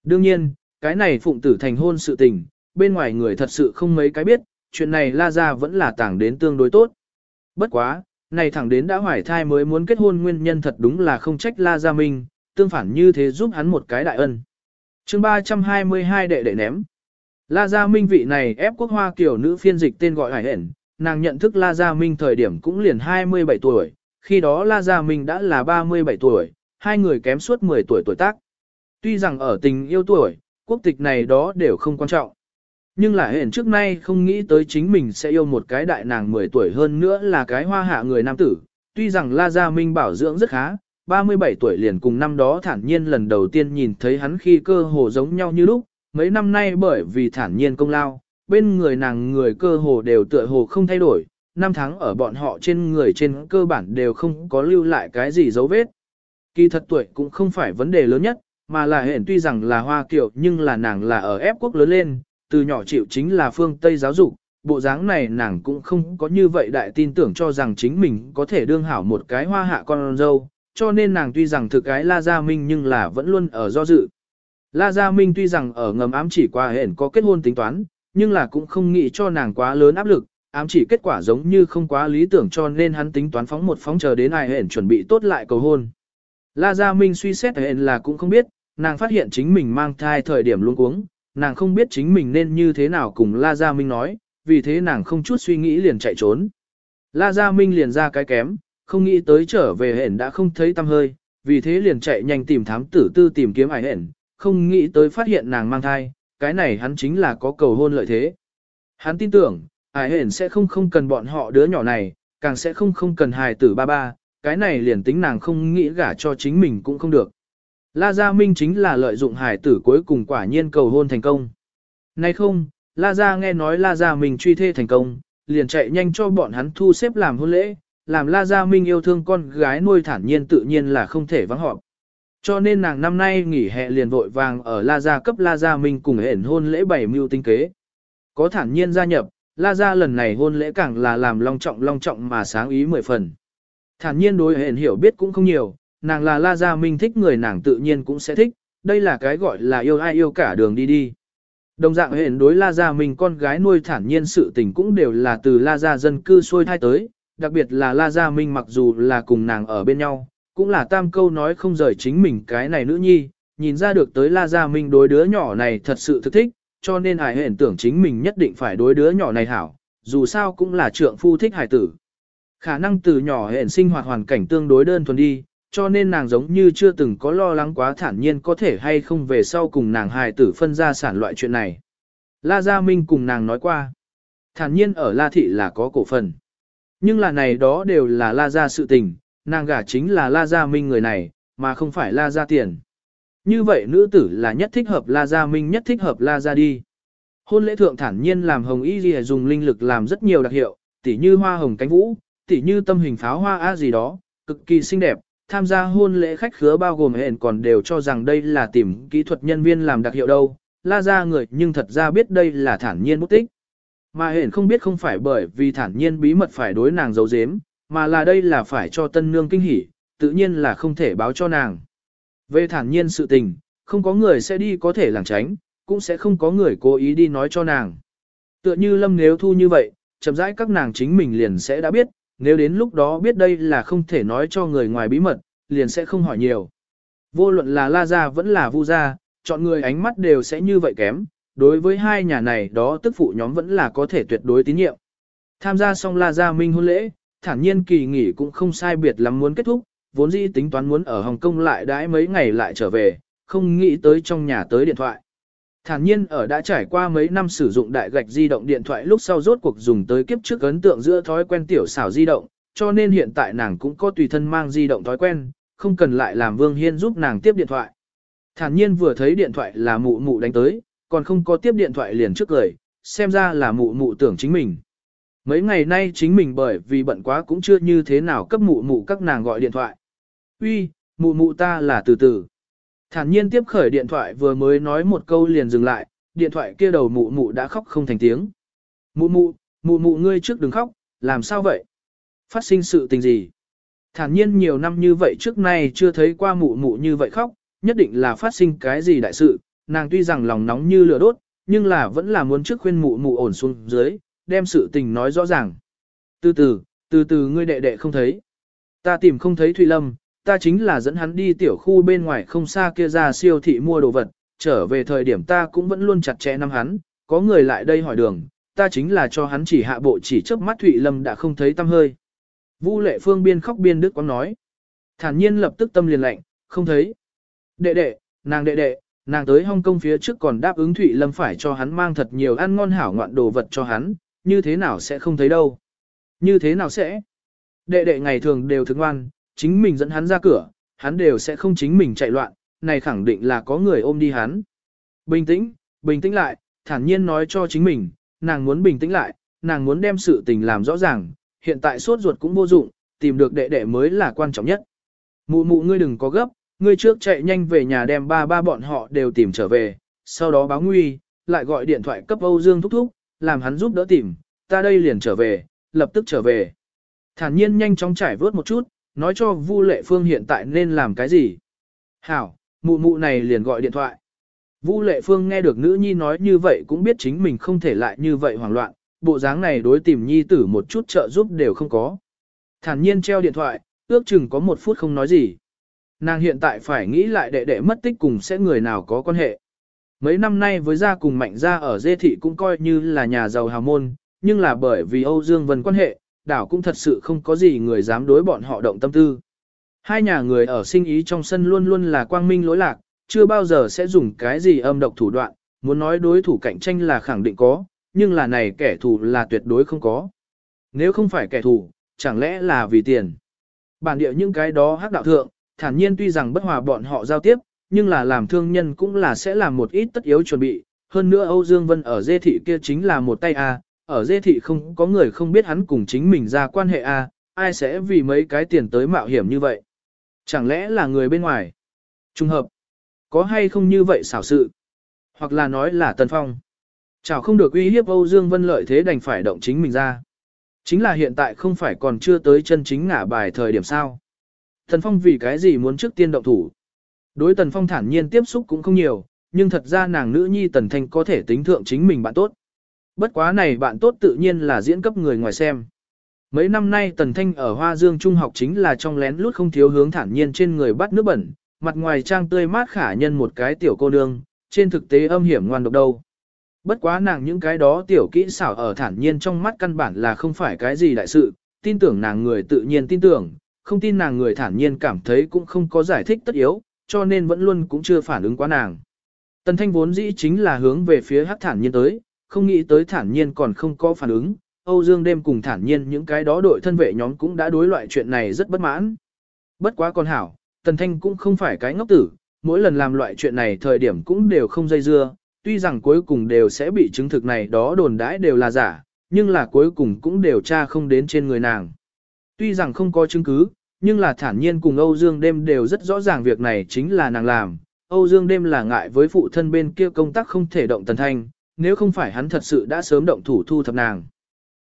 Đương nhiên, cái này phụng tử thành hôn sự tình, bên ngoài người thật sự không mấy cái biết, chuyện này La Gia vẫn là tảng đến tương đối tốt. Bất quá, này thẳng đến đã hoài thai mới muốn kết hôn nguyên nhân thật đúng là không trách La Gia Minh, tương phản như thế giúp hắn một cái đại ân. chương 322 đệ đệ ném. La Gia Minh vị này ép quốc hoa kiểu nữ phiên dịch tên gọi hải hển, nàng nhận thức La Gia Minh thời điểm cũng liền 27 tuổi, khi đó La Gia Minh đã là 37 tuổi, hai người kém suốt 10 tuổi tuổi tác. Tuy rằng ở tình yêu tuổi, quốc tịch này đó đều không quan trọng. Nhưng là hẹn trước nay không nghĩ tới chính mình sẽ yêu một cái đại nàng 10 tuổi hơn nữa là cái hoa hạ người nam tử. Tuy rằng La Gia Minh bảo dưỡng rất khá, 37 tuổi liền cùng năm đó thản nhiên lần đầu tiên nhìn thấy hắn khi cơ hồ giống nhau như lúc, mấy năm nay bởi vì thản nhiên công lao, bên người nàng người cơ hồ đều tựa hồ không thay đổi, năm tháng ở bọn họ trên người trên cơ bản đều không có lưu lại cái gì dấu vết. Kỳ thật tuổi cũng không phải vấn đề lớn nhất, mà là hẹn tuy rằng là hoa kiều nhưng là nàng là ở ép quốc lớn lên, từ nhỏ chịu chính là phương Tây giáo dục, bộ dáng này nàng cũng không có như vậy đại tin tưởng cho rằng chính mình có thể đương hảo một cái hoa hạ con dâu, cho nên nàng tuy rằng thực cái La Gia Minh nhưng là vẫn luôn ở do dự. La Gia Minh tuy rằng ở ngầm ám chỉ qua hẹn có kết hôn tính toán, nhưng là cũng không nghĩ cho nàng quá lớn áp lực, ám chỉ kết quả giống như không quá lý tưởng cho nên hắn tính toán phóng một phóng chờ đến ai hẹn chuẩn bị tốt lại cầu hôn. La Gia Minh suy xét hẹn là cũng không biết, nàng phát hiện chính mình mang thai thời điểm luôn cuống, nàng không biết chính mình nên như thế nào cùng La Gia Minh nói, vì thế nàng không chút suy nghĩ liền chạy trốn. La Gia Minh liền ra cái kém, không nghĩ tới trở về hẻn đã không thấy tâm hơi, vì thế liền chạy nhanh tìm thám tử tư tìm kiếm ải Hển, không nghĩ tới phát hiện nàng mang thai, cái này hắn chính là có cầu hôn lợi thế. Hắn tin tưởng, ải Hển sẽ không không cần bọn họ đứa nhỏ này, càng sẽ không không cần hài tử ba ba, cái này liền tính nàng không nghĩ gả cho chính mình cũng không được. La Gia Minh chính là lợi dụng hải tử cuối cùng quả nhiên cầu hôn thành công. Nay không, La Gia nghe nói La Gia Minh truy thê thành công, liền chạy nhanh cho bọn hắn thu xếp làm hôn lễ, làm La Gia Minh yêu thương con gái nuôi thản nhiên tự nhiên là không thể vắng họp. Cho nên nàng năm nay nghỉ hè liền vội vàng ở La Gia cấp La Gia Minh cùng hẹn hôn lễ bảy mưu tinh kế. Có thản nhiên gia nhập, La Gia lần này hôn lễ càng là làm long trọng long trọng mà sáng ý mười phần. Thản nhiên đối hẹn hiểu biết cũng không nhiều, nàng là La Gia Minh thích người nàng tự nhiên cũng sẽ thích, đây là cái gọi là yêu ai yêu cả đường đi đi. Đồng dạng hẹn đối La Gia Minh con gái nuôi thản nhiên sự tình cũng đều là từ La Gia dân cư xôi thai tới, đặc biệt là La Gia Minh mặc dù là cùng nàng ở bên nhau, cũng là tam câu nói không rời chính mình cái này nữ nhi, nhìn ra được tới La Gia Minh đối đứa nhỏ này thật sự thực thích, cho nên hải hẹn tưởng chính mình nhất định phải đối đứa nhỏ này hảo, dù sao cũng là trượng phu thích hải tử. Khả năng từ nhỏ hẹn sinh hoạt hoàn cảnh tương đối đơn thuần đi, cho nên nàng giống như chưa từng có lo lắng quá thản nhiên có thể hay không về sau cùng nàng hài tử phân ra sản loại chuyện này. La Gia Minh cùng nàng nói qua, thản nhiên ở La Thị là có cổ phần. Nhưng là này đó đều là La Gia sự tình, nàng gả chính là La Gia Minh người này, mà không phải La Gia tiền. Như vậy nữ tử là nhất thích hợp La Gia Minh nhất thích hợp La Gia đi. Hôn lễ thượng thản nhiên làm hồng y gì dùng linh lực làm rất nhiều đặc hiệu, tỉ như hoa hồng cánh vũ, tỉ như tâm hình pháo hoa a gì đó, cực kỳ xinh đẹp. Tham gia hôn lễ khách khứa bao gồm hẹn còn đều cho rằng đây là tìm kỹ thuật nhân viên làm đặc hiệu đâu, la ra người nhưng thật ra biết đây là thản nhiên bút tích. Mà hẹn không biết không phải bởi vì thản nhiên bí mật phải đối nàng giấu giếm, mà là đây là phải cho tân nương kinh hỉ, tự nhiên là không thể báo cho nàng. Về thản nhiên sự tình, không có người sẽ đi có thể làng tránh, cũng sẽ không có người cố ý đi nói cho nàng. Tựa như lâm nếu thu như vậy, chậm rãi các nàng chính mình liền sẽ đã biết, nếu đến lúc đó biết đây là không thể nói cho người ngoài bí mật, liền sẽ không hỏi nhiều. Vô luận là La Gia vẫn là Vu Gia, chọn người ánh mắt đều sẽ như vậy kém, đối với hai nhà này đó tức phụ nhóm vẫn là có thể tuyệt đối tín nhiệm. Tham gia xong La Gia Minh hôn lễ, thản nhiên kỳ nghỉ cũng không sai biệt lắm muốn kết thúc, vốn dĩ tính toán muốn ở Hồng Kông lại đãi mấy ngày lại trở về, không nghĩ tới trong nhà tới điện thoại. Thản nhiên ở đã trải qua mấy năm sử dụng đại gạch di động điện thoại lúc sau rốt cuộc dùng tới kiếp trước ấn tượng giữa thói quen tiểu xảo di động, cho nên hiện tại nàng cũng có tùy thân mang di động thói quen, không cần lại làm Vương Hiên giúp nàng tiếp điện thoại. Thản nhiên vừa thấy điện thoại là mụ mụ đánh tới, còn không có tiếp điện thoại liền trước lời xem ra là mụ mụ tưởng chính mình. Mấy ngày nay chính mình bởi vì bận quá cũng chưa như thế nào cấp mụ mụ các nàng gọi điện thoại. Uy, mụ mụ ta là từ từ. Thản nhiên tiếp khởi điện thoại vừa mới nói một câu liền dừng lại, điện thoại kia đầu mụ mụ đã khóc không thành tiếng. Mụ mụ, mụ mụ ngươi trước đừng khóc, làm sao vậy? Phát sinh sự tình gì? Thản nhiên nhiều năm như vậy trước nay chưa thấy qua mụ mụ như vậy khóc, nhất định là phát sinh cái gì đại sự, nàng tuy rằng lòng nóng như lửa đốt, nhưng là vẫn là muốn trước khuyên mụ mụ ổn xuống dưới, đem sự tình nói rõ ràng. Từ từ, từ từ ngươi đệ đệ không thấy. Ta tìm không thấy Thụy Lâm, ta chính là dẫn hắn đi tiểu khu bên ngoài không xa kia ra siêu thị mua đồ vật, trở về thời điểm ta cũng vẫn luôn chặt chẽ nắm hắn, có người lại đây hỏi đường, ta chính là cho hắn chỉ hạ bộ chỉ chớp mắt Thụy Lâm đã không thấy tâm hơi. Vu lệ phương biên khóc biên đức quang nói. Thản nhiên lập tức tâm liền lạnh, không thấy. Đệ đệ, nàng đệ đệ, nàng tới Hong Kong phía trước còn đáp ứng Thụy Lâm phải cho hắn mang thật nhiều ăn ngon hảo ngoạn đồ vật cho hắn, như thế nào sẽ không thấy đâu. Như thế nào sẽ? Đệ đệ ngày thường đều thức ngoan, chính mình dẫn hắn ra cửa, hắn đều sẽ không chính mình chạy loạn, này khẳng định là có người ôm đi hắn. Bình tĩnh, bình tĩnh lại, thản nhiên nói cho chính mình, nàng muốn bình tĩnh lại, nàng muốn đem sự tình làm rõ ràng, hiện tại sốt ruột cũng vô dụng, tìm được đệ đệ mới là quan trọng nhất. Mụ mụ ngươi đừng có gấp, ngươi trước chạy nhanh về nhà đem ba ba bọn họ đều tìm trở về, sau đó báo nguy, lại gọi điện thoại cấp Âu Dương thúc thúc, làm hắn giúp đỡ tìm, ta đây liền trở về, lập tức trở về. Thản nhiên nhanh chóng trải vớt một chút, nói cho Vu Lệ Phương hiện tại nên làm cái gì. Hảo, mụ mụ này liền gọi điện thoại. Vu Lệ Phương nghe được nữ nhi nói như vậy cũng biết chính mình không thể lại như vậy hoảng loạn, bộ dáng này đối tìm nhi tử một chút trợ giúp đều không có. Thản nhiên treo điện thoại, ước chừng có một phút không nói gì. Nàng hiện tại phải nghĩ lại đệ đệ mất tích cùng sẽ người nào có quan hệ. Mấy năm nay với gia cùng mạnh gia ở dê thị cũng coi như là nhà giàu hào môn, nhưng là bởi vì Âu Dương Vân quan hệ, đảo cũng thật sự không có gì người dám đối bọn họ động tâm tư. Hai nhà người ở sinh ý trong sân luôn luôn là quang minh lỗi lạc, chưa bao giờ sẽ dùng cái gì âm độc thủ đoạn, muốn nói đối thủ cạnh tranh là khẳng định có, nhưng là này kẻ thù là tuyệt đối không có. Nếu không phải kẻ thù, chẳng lẽ là vì tiền. Bản địa những cái đó hắc đạo thượng, thản nhiên tuy rằng bất hòa bọn họ giao tiếp, nhưng là làm thương nhân cũng là sẽ làm một ít tất yếu chuẩn bị. Hơn nữa Âu Dương Vân ở dê thị kia chính là một tay A, ở dê thị không có người không biết hắn cùng chính mình ra quan hệ A, ai sẽ vì mấy cái tiền tới mạo hiểm như vậy. Chẳng lẽ là người bên ngoài? trùng hợp. Có hay không như vậy xảo sự? Hoặc là nói là Tần Phong. Chào không được uy hiếp Âu Dương Vân lợi thế đành phải động chính mình ra. Chính là hiện tại không phải còn chưa tới chân chính ngả bài thời điểm sao. Tần Phong vì cái gì muốn trước tiên động thủ. Đối Tần Phong thản nhiên tiếp xúc cũng không nhiều, nhưng thật ra nàng nữ nhi Tần Thanh có thể tính thượng chính mình bạn tốt. Bất quá này bạn tốt tự nhiên là diễn cấp người ngoài xem. Mấy năm nay Tần Thanh ở Hoa Dương Trung học chính là trong lén lút không thiếu hướng thản nhiên trên người bắt nước bẩn, mặt ngoài trang tươi mát khả nhân một cái tiểu cô nương, trên thực tế âm hiểm ngoan độc đâu. Bất quá nàng những cái đó tiểu kỹ xảo ở thản nhiên trong mắt căn bản là không phải cái gì đại sự, tin tưởng nàng người tự nhiên tin tưởng, không tin nàng người thản nhiên cảm thấy cũng không có giải thích tất yếu, cho nên vẫn luôn cũng chưa phản ứng quá nàng. Tần thanh vốn dĩ chính là hướng về phía hắc thản nhiên tới, không nghĩ tới thản nhiên còn không có phản ứng, Âu Dương đêm cùng thản nhiên những cái đó đội thân vệ nhóm cũng đã đối loại chuyện này rất bất mãn. Bất quá con hảo, Tần Thanh cũng không phải cái ngốc tử, mỗi lần làm loại chuyện này thời điểm cũng đều không dây dưa, tuy rằng cuối cùng đều sẽ bị chứng thực này đó đồn đãi đều là giả, nhưng là cuối cùng cũng đều tra không đến trên người nàng. Tuy rằng không có chứng cứ, nhưng là thản nhiên cùng Âu Dương đêm đều rất rõ ràng việc này chính là nàng làm. Âu Dương đêm là ngại với phụ thân bên kia công tác không thể động Tần Thanh, nếu không phải hắn thật sự đã sớm động thủ thu thập nàng.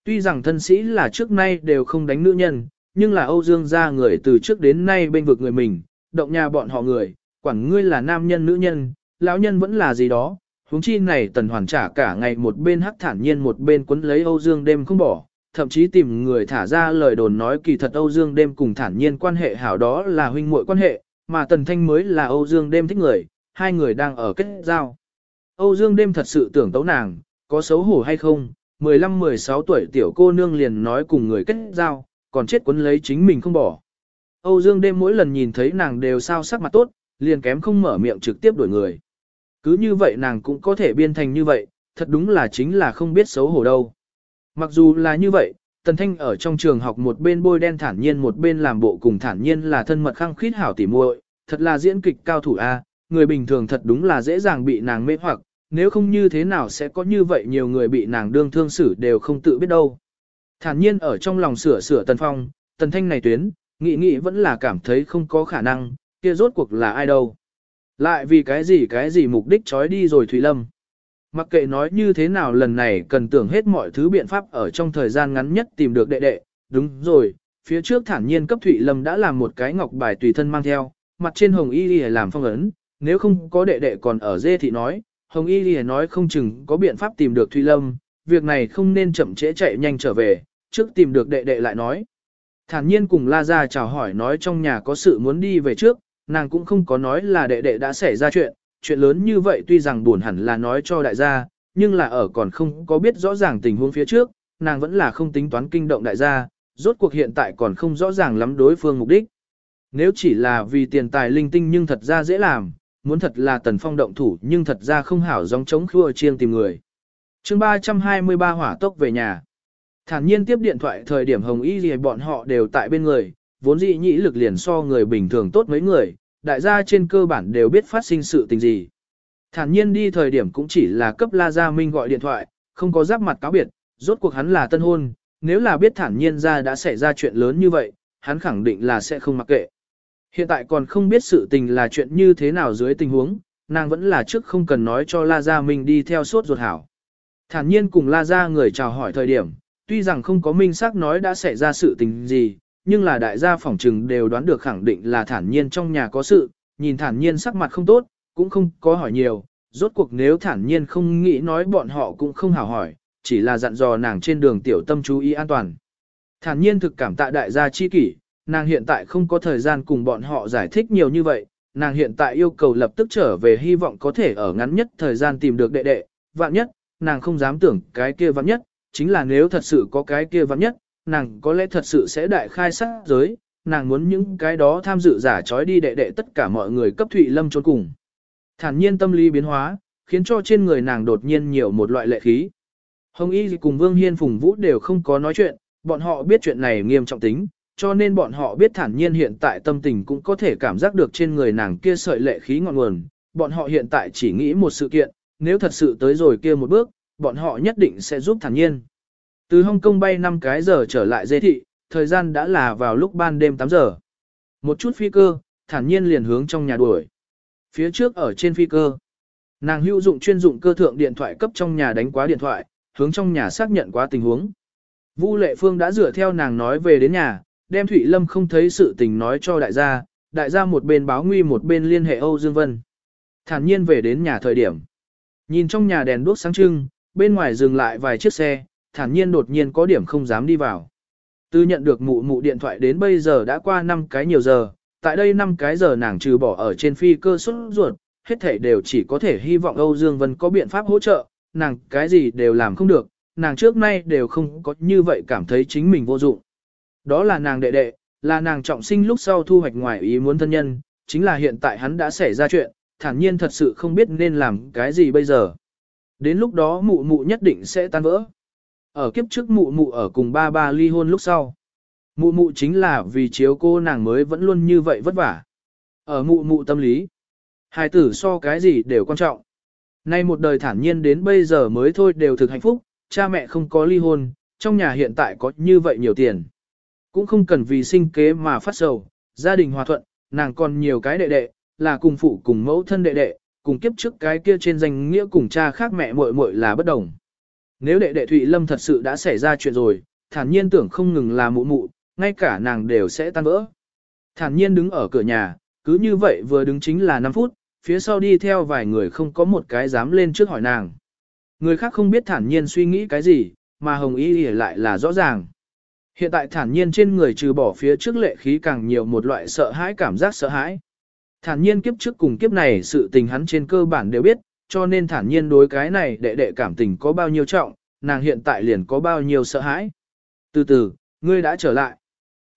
Tuy rằng thân sĩ là trước nay đều không đánh nữ nhân, nhưng là Âu Dương gia người từ trước đến nay bên vực người mình, động nhà bọn họ người, quản ngươi là nam nhân nữ nhân, lão nhân vẫn là gì đó. Huống chi này tần hoàn trả cả ngày một bên hắc thản nhiên một bên quấn lấy Âu Dương đêm không bỏ, thậm chí tìm người thả ra lời đồn nói kỳ thật Âu Dương đêm cùng thản nhiên quan hệ hảo đó là huynh muội quan hệ, mà tần thanh mới là Âu Dương đêm thích người, hai người đang ở kết giao. Âu Dương đêm thật sự tưởng tấu nàng, có xấu hổ hay không, 15-16 tuổi tiểu cô nương liền nói cùng người kết giao, còn chết quấn lấy chính mình không bỏ. Âu Dương đêm mỗi lần nhìn thấy nàng đều sao sắc mặt tốt, liền kém không mở miệng trực tiếp đuổi người. Cứ như vậy nàng cũng có thể biên thành như vậy, thật đúng là chính là không biết xấu hổ đâu. Mặc dù là như vậy, Tần Thanh ở trong trường học một bên bôi đen thản nhiên một bên làm bộ cùng thản nhiên là thân mật khăng khít hảo tỉ muội, thật là diễn kịch cao thủ A, người bình thường thật đúng là dễ dàng bị nàng mê hoặc, nếu không như thế nào sẽ có như vậy nhiều người bị nàng đương thương xử đều không tự biết đâu. Thản nhiên ở trong lòng sửa sửa Tần Phong, Tần Thanh này tuyến, nghĩ nghĩ vẫn là cảm thấy không có khả năng, kia rốt cuộc là ai đâu. Lại vì cái gì cái gì mục đích trói đi rồi Thủy Lâm. Mặc kệ nói như thế nào lần này cần tưởng hết mọi thứ biện pháp ở trong thời gian ngắn nhất tìm được đệ đệ, đúng rồi, phía trước thản nhiên cấp thủy Lâm đã làm một cái ngọc bài tùy thân mang theo, mặt trên hồng y y làm phong ấn, nếu không có đệ đệ còn ở dê thì nói, hồng y y nói không chừng có biện pháp tìm được Thụy Lâm, việc này không nên chậm trễ chạy nhanh trở về, trước tìm được đệ đệ lại nói. Thản nhiên cùng La Gia chào hỏi nói trong nhà có sự muốn đi về trước, nàng cũng không có nói là đệ đệ đã xảy ra chuyện, chuyện lớn như vậy tuy rằng buồn hẳn là nói cho đại gia, nhưng là ở còn không có biết rõ ràng tình huống phía trước, nàng vẫn là không tính toán kinh động đại gia, rốt cuộc hiện tại còn không rõ ràng lắm đối phương mục đích. Nếu chỉ là vì tiền tài linh tinh nhưng thật ra dễ làm, muốn thật là tần phong động thủ nhưng thật ra không hảo giống chống khua chiêng tìm người. chương 323 hỏa tốc về nhà. Thản nhiên tiếp điện thoại thời điểm Hồng Y gì bọn họ đều tại bên người, vốn dĩ nhĩ lực liền so người bình thường tốt mấy người, đại gia trên cơ bản đều biết phát sinh sự tình gì. Thản nhiên đi thời điểm cũng chỉ là cấp La Gia Minh gọi điện thoại, không có giáp mặt cáo biệt, rốt cuộc hắn là tân hôn, nếu là biết thản nhiên ra đã xảy ra chuyện lớn như vậy, hắn khẳng định là sẽ không mặc kệ. Hiện tại còn không biết sự tình là chuyện như thế nào dưới tình huống, nàng vẫn là trước không cần nói cho La Gia Minh đi theo suốt ruột hảo. Thản nhiên cùng La Gia người chào hỏi thời điểm, tuy rằng không có minh xác nói đã xảy ra sự tình gì, nhưng là đại gia phỏng trừng đều đoán được khẳng định là thản nhiên trong nhà có sự, nhìn thản nhiên sắc mặt không tốt, cũng không có hỏi nhiều, rốt cuộc nếu thản nhiên không nghĩ nói bọn họ cũng không hảo hỏi, chỉ là dặn dò nàng trên đường tiểu tâm chú ý an toàn. Thản nhiên thực cảm tạ đại gia chi kỷ, nàng hiện tại không có thời gian cùng bọn họ giải thích nhiều như vậy, nàng hiện tại yêu cầu lập tức trở về hy vọng có thể ở ngắn nhất thời gian tìm được đệ đệ, vạn nhất, nàng không dám tưởng cái kia vạn nhất, chính là nếu thật sự có cái kia vạn nhất, nàng có lẽ thật sự sẽ đại khai sát giới, nàng muốn những cái đó tham dự giả trói đi đệ đệ tất cả mọi người cấp Thụy Lâm trốn cùng. Thản nhiên tâm lý biến hóa, khiến cho trên người nàng đột nhiên nhiều một loại lệ khí. Hồng Y cùng Vương Hiên Phùng Vũ đều không có nói chuyện, bọn họ biết chuyện này nghiêm trọng tính, cho nên bọn họ biết thản nhiên hiện tại tâm tình cũng có thể cảm giác được trên người nàng kia sợi lệ khí ngọn nguồn. Bọn họ hiện tại chỉ nghĩ một sự kiện, nếu thật sự tới rồi kia một bước, bọn họ nhất định sẽ giúp thản nhiên. Từ Hong Kong bay 5 cái giờ trở lại dê thị, thời gian đã là vào lúc ban đêm 8 giờ. Một chút phi cơ, thản nhiên liền hướng trong nhà đuổi. Phía trước ở trên phi cơ, nàng hữu dụng chuyên dụng cơ thượng điện thoại cấp trong nhà đánh quá điện thoại, hướng trong nhà xác nhận quá tình huống. Vu Lệ Phương đã dựa theo nàng nói về đến nhà, đem Thụy Lâm không thấy sự tình nói cho đại gia, đại gia một bên báo nguy một bên liên hệ Âu Dương Vân. Thản nhiên về đến nhà thời điểm. Nhìn trong nhà đèn đuốc sáng trưng, bên ngoài dừng lại vài chiếc xe, thản nhiên đột nhiên có điểm không dám đi vào. Từ nhận được mụ mụ điện thoại đến bây giờ đã qua 5 cái nhiều giờ, tại đây 5 cái giờ nàng trừ bỏ ở trên phi cơ xuất ruột, hết thể đều chỉ có thể hy vọng Âu Dương Vân có biện pháp hỗ trợ, nàng cái gì đều làm không được, nàng trước nay đều không có như vậy cảm thấy chính mình vô dụng. Đó là nàng đệ đệ, là nàng trọng sinh lúc sau thu hoạch ngoài ý muốn thân nhân, chính là hiện tại hắn đã xảy ra chuyện, thản nhiên thật sự không biết nên làm cái gì bây giờ. Đến lúc đó mụ mụ nhất định sẽ tan vỡ. Ở kiếp trước mụ mụ ở cùng ba ba ly hôn lúc sau. Mụ mụ chính là vì chiếu cô nàng mới vẫn luôn như vậy vất vả. Ở mụ mụ tâm lý, hài tử so cái gì đều quan trọng. Nay một đời thản nhiên đến bây giờ mới thôi đều thực hạnh phúc, cha mẹ không có ly hôn, trong nhà hiện tại có như vậy nhiều tiền. Cũng không cần vì sinh kế mà phát sầu, gia đình hòa thuận, nàng còn nhiều cái đệ đệ, là cùng phụ cùng mẫu thân đệ đệ, cùng kiếp trước cái kia trên danh nghĩa cùng cha khác mẹ muội muội là bất đồng. Nếu đệ đệ Thụy Lâm thật sự đã xảy ra chuyện rồi, thản nhiên tưởng không ngừng là mụ mụ, ngay cả nàng đều sẽ tan vỡ. Thản nhiên đứng ở cửa nhà, cứ như vậy vừa đứng chính là 5 phút, phía sau đi theo vài người không có một cái dám lên trước hỏi nàng. Người khác không biết thản nhiên suy nghĩ cái gì, mà Hồng Y lại là rõ ràng. Hiện tại thản nhiên trên người trừ bỏ phía trước lệ khí càng nhiều một loại sợ hãi cảm giác sợ hãi. Thản nhiên kiếp trước cùng kiếp này sự tình hắn trên cơ bản đều biết, cho nên thản nhiên đối cái này đệ đệ cảm tình có bao nhiêu trọng, nàng hiện tại liền có bao nhiêu sợ hãi. Từ từ, ngươi đã trở lại.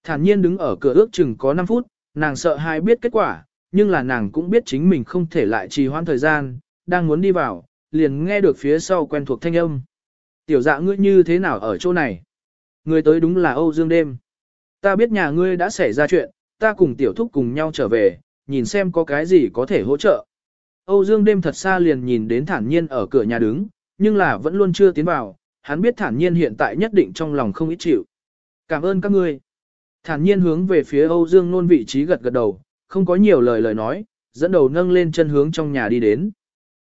Thản nhiên đứng ở cửa ước chừng có 5 phút, nàng sợ hai biết kết quả, nhưng là nàng cũng biết chính mình không thể lại trì hoãn thời gian, đang muốn đi vào, liền nghe được phía sau quen thuộc thanh âm. Tiểu dạ ngươi như thế nào ở chỗ này? Người tới đúng là Âu Dương đêm. Ta biết nhà ngươi đã xảy ra chuyện, ta cùng tiểu thúc cùng nhau trở về, nhìn xem có cái gì có thể hỗ trợ. Âu Dương đêm thật xa liền nhìn đến thản nhiên ở cửa nhà đứng, nhưng là vẫn luôn chưa tiến vào, hắn biết thản nhiên hiện tại nhất định trong lòng không ít chịu. Cảm ơn các ngươi. Thản nhiên hướng về phía Âu Dương nôn vị trí gật gật đầu, không có nhiều lời lời nói, dẫn đầu nâng lên chân hướng trong nhà đi đến.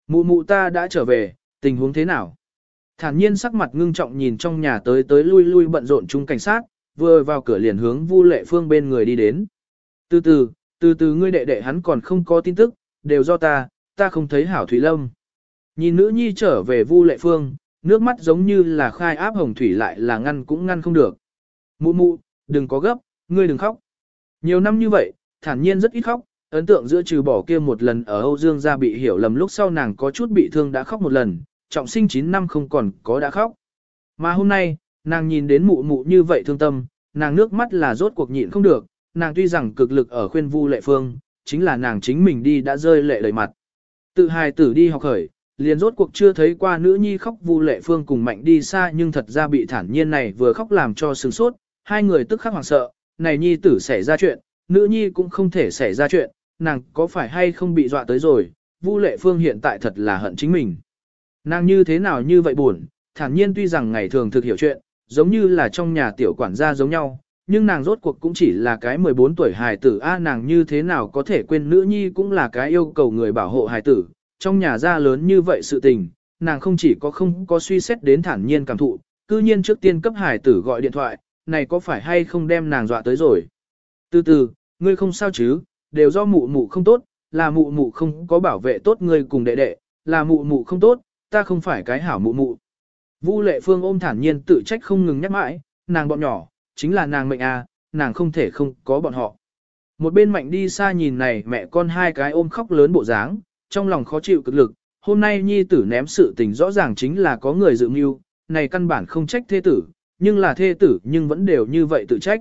Mụ mụ ta đã trở về, tình huống thế nào? Thản nhiên sắc mặt ngưng trọng nhìn trong nhà tới tới lui lui bận rộn chung cảnh sát, vừa vào cửa liền hướng Vu Lệ Phương bên người đi đến. Từ từ, từ từ ngươi đệ đệ hắn còn không có tin tức, đều do ta, ta không thấy hảo Thủy Lâm. Nhìn nữ nhi trở về Vu Lệ Phương, nước mắt giống như là khai áp hồng thủy lại là ngăn cũng ngăn không được. Mụ mụ, đừng có gấp, ngươi đừng khóc. Nhiều năm như vậy, thản nhiên rất ít khóc, ấn tượng giữa trừ bỏ kia một lần ở Âu Dương gia bị hiểu lầm lúc sau nàng có chút bị thương đã khóc một lần, trọng sinh 9 năm không còn có đã khóc. Mà hôm nay, nàng nhìn đến mụ mụ như vậy thương tâm, nàng nước mắt là rốt cuộc nhịn không được, nàng tuy rằng cực lực ở khuyên vu lệ phương, chính là nàng chính mình đi đã rơi lệ đầy mặt. Tự hài tử đi học khởi, liền rốt cuộc chưa thấy qua nữ nhi khóc vu lệ phương cùng mạnh đi xa nhưng thật ra bị thản nhiên này vừa khóc làm cho sừng sốt, hai người tức khắc hoảng sợ, này nhi tử xảy ra chuyện, nữ nhi cũng không thể xảy ra chuyện, nàng có phải hay không bị dọa tới rồi, vu lệ phương hiện tại thật là hận chính mình. Nàng như thế nào như vậy buồn, thản nhiên tuy rằng ngày thường thực hiểu chuyện, giống như là trong nhà tiểu quản gia giống nhau, nhưng nàng rốt cuộc cũng chỉ là cái 14 tuổi hài tử. A nàng như thế nào có thể quên nữ nhi cũng là cái yêu cầu người bảo hộ hài tử, trong nhà gia lớn như vậy sự tình, nàng không chỉ có không có suy xét đến thản nhiên cảm thụ, cư nhiên trước tiên cấp hài tử gọi điện thoại, này có phải hay không đem nàng dọa tới rồi. Từ từ, ngươi không sao chứ, đều do mụ mụ không tốt, là mụ mụ không có bảo vệ tốt ngươi cùng đệ đệ, là mụ mụ không tốt, ta không phải cái hảo mụ mụ. Vu lệ phương ôm thản nhiên tự trách không ngừng nhắc mãi, nàng bọn nhỏ, chính là nàng mệnh à, nàng không thể không có bọn họ. Một bên mạnh đi xa nhìn này mẹ con hai cái ôm khóc lớn bộ dáng, trong lòng khó chịu cực lực, hôm nay nhi tử ném sự tình rõ ràng chính là có người dự mưu, này căn bản không trách thê tử, nhưng là thê tử nhưng vẫn đều như vậy tự trách.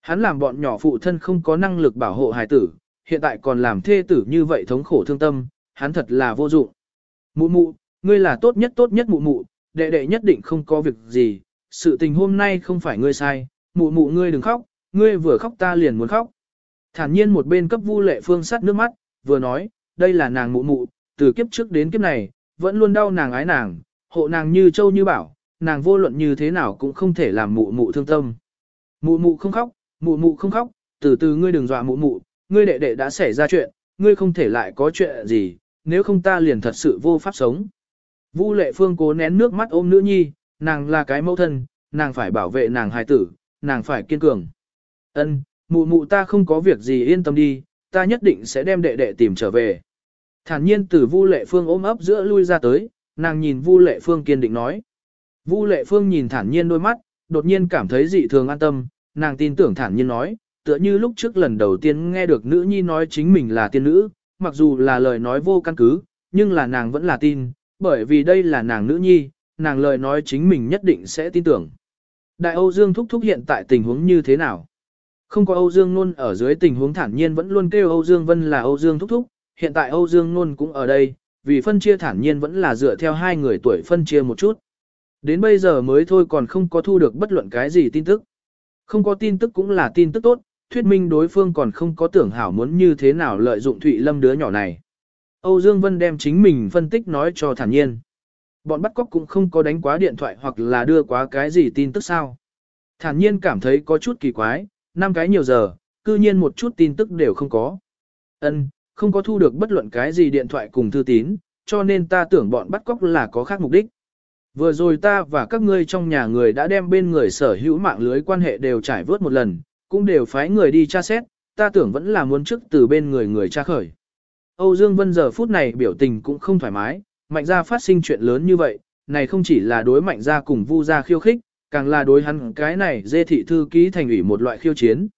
Hắn làm bọn nhỏ phụ thân không có năng lực bảo hộ hài tử, hiện tại còn làm thê tử như vậy thống khổ thương tâm, hắn thật là vô dụng. Mụ mụ, ngươi là tốt nhất tốt nhất mụ mụ, đệ đệ nhất định không có việc gì, sự tình hôm nay không phải ngươi sai, mụ mụ ngươi đừng khóc, ngươi vừa khóc ta liền muốn khóc. Thản nhiên một bên cấp vu lệ phương sát nước mắt, vừa nói, đây là nàng mụ mụ, từ kiếp trước đến kiếp này, vẫn luôn đau nàng ái nàng, hộ nàng như châu như bảo, nàng vô luận như thế nào cũng không thể làm mụ mụ thương tâm. Mụ mụ không khóc, mụ mụ không khóc, từ từ ngươi đừng dọa mụ mụ, ngươi đệ đệ đã xảy ra chuyện, ngươi không thể lại có chuyện gì, nếu không ta liền thật sự vô pháp sống. Vu lệ phương cố nén nước mắt ôm nữ nhi, nàng là cái mẫu thân, nàng phải bảo vệ nàng hài tử, nàng phải kiên cường. Ân, mụ mụ ta không có việc gì yên tâm đi, ta nhất định sẽ đem đệ đệ tìm trở về. Thản nhiên từ Vu Lệ Phương ôm ấp giữa lui ra tới, nàng nhìn Vu Lệ Phương kiên định nói. Vu Lệ Phương nhìn thản nhiên đôi mắt, đột nhiên cảm thấy dị thường an tâm, nàng tin tưởng thản nhiên nói, tựa như lúc trước lần đầu tiên nghe được nữ nhi nói chính mình là tiên nữ, mặc dù là lời nói vô căn cứ, nhưng là nàng vẫn là tin, bởi vì đây là nàng nữ nhi, nàng lời nói chính mình nhất định sẽ tin tưởng. Đại Âu Dương thúc thúc hiện tại tình huống như thế nào? Không có Âu Dương Nôn ở dưới tình huống thản nhiên vẫn luôn kêu Âu Dương Vân là Âu Dương thúc thúc, hiện tại Âu Dương Nôn cũng ở đây, vì phân chia thản nhiên vẫn là dựa theo hai người tuổi phân chia một chút. Đến bây giờ mới thôi còn không có thu được bất luận cái gì tin tức. Không có tin tức cũng là tin tức tốt, thuyết minh đối phương còn không có tưởng hảo muốn như thế nào lợi dụng Thụy Lâm đứa nhỏ này. Âu Dương Vân đem chính mình phân tích nói cho thản nhiên. Bọn bắt cóc cũng không có đánh quá điện thoại hoặc là đưa quá cái gì tin tức sao. Thản nhiên cảm thấy có chút kỳ quái, năm cái nhiều giờ, cư nhiên một chút tin tức đều không có. Ân, không có thu được bất luận cái gì điện thoại cùng thư tín, cho nên ta tưởng bọn bắt cóc là có khác mục đích. Vừa rồi ta và các ngươi trong nhà người đã đem bên người sở hữu mạng lưới quan hệ đều trải vớt một lần, cũng đều phái người đi tra xét, ta tưởng vẫn là muốn trước từ bên người người tra khởi. Âu Dương Vân giờ phút này biểu tình cũng không thoải mái, mạnh gia phát sinh chuyện lớn như vậy, này không chỉ là đối mạnh gia cùng vu gia khiêu khích, càng là đối hắn cái này dê thị thư ký thành ủy một loại khiêu chiến.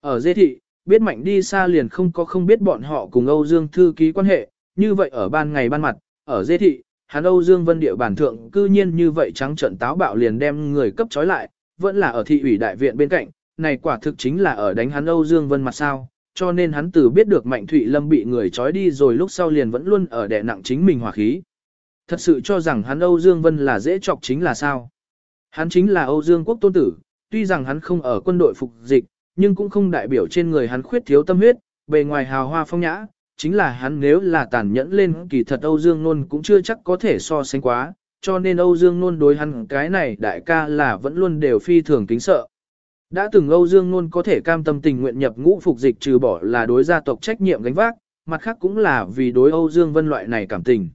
Ở dê thị, biết mạnh đi xa liền không có không biết bọn họ cùng Âu Dương thư ký quan hệ, như vậy ở ban ngày ban mặt, ở dê thị, hắn Âu Dương Vân địa bản thượng cư nhiên như vậy trắng trận táo bạo liền đem người cấp trói lại, vẫn là ở thị ủy đại viện bên cạnh, này quả thực chính là ở đánh hắn Âu Dương Vân mặt sao, cho nên hắn từ biết được Mạnh Thụy Lâm bị người trói đi rồi lúc sau liền vẫn luôn ở đè nặng chính mình hỏa khí. Thật sự cho rằng hắn Âu Dương Vân là dễ chọc chính là sao? Hắn chính là Âu Dương Quốc tôn tử, tuy rằng hắn không ở quân đội phục dịch, nhưng cũng không đại biểu trên người hắn khuyết thiếu tâm huyết, bề ngoài hào hoa phong nhã, chính là hắn nếu là tàn nhẫn lên kỳ thật Âu Dương Nôn cũng chưa chắc có thể so sánh quá, cho nên Âu Dương Nôn đối hắn cái này đại ca là vẫn luôn đều phi thường kính sợ. Đã từng Âu Dương Nôn có thể cam tâm tình nguyện nhập ngũ phục dịch trừ bỏ là đối gia tộc trách nhiệm gánh vác, mặt khác cũng là vì đối Âu Dương Vân loại này cảm tình.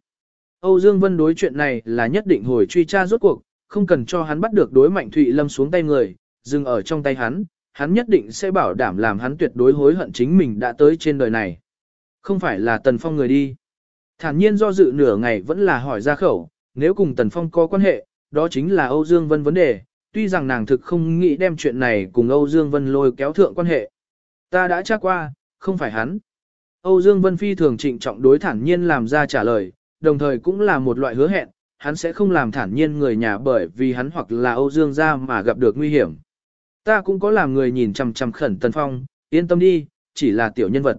Âu Dương Vân đối chuyện này là nhất định hồi truy tra rốt cuộc, không cần cho hắn bắt được đối mạnh Thụy Lâm xuống tay người, dừng ở trong tay hắn, hắn nhất định sẽ bảo đảm làm hắn tuyệt đối hối hận chính mình đã tới trên đời này. Không phải là Tần Phong người đi. Thản nhiên do dự nửa ngày vẫn là hỏi ra khẩu, nếu cùng Tần Phong có quan hệ, đó chính là Âu Dương Vân vấn đề, tuy rằng nàng thực không nghĩ đem chuyện này cùng Âu Dương Vân lôi kéo thượng quan hệ. Ta đã tra qua, không phải hắn. Âu Dương Vân phi thường trịnh trọng đối thản nhiên làm ra trả lời, đồng thời cũng là một loại hứa hẹn, hắn sẽ không làm thản nhiên người nhà bởi vì hắn hoặc là Âu Dương gia mà gặp được nguy hiểm. Ta cũng có làm người nhìn chằm chằm khẩn Tần Phong, yên tâm đi, chỉ là tiểu nhân vật.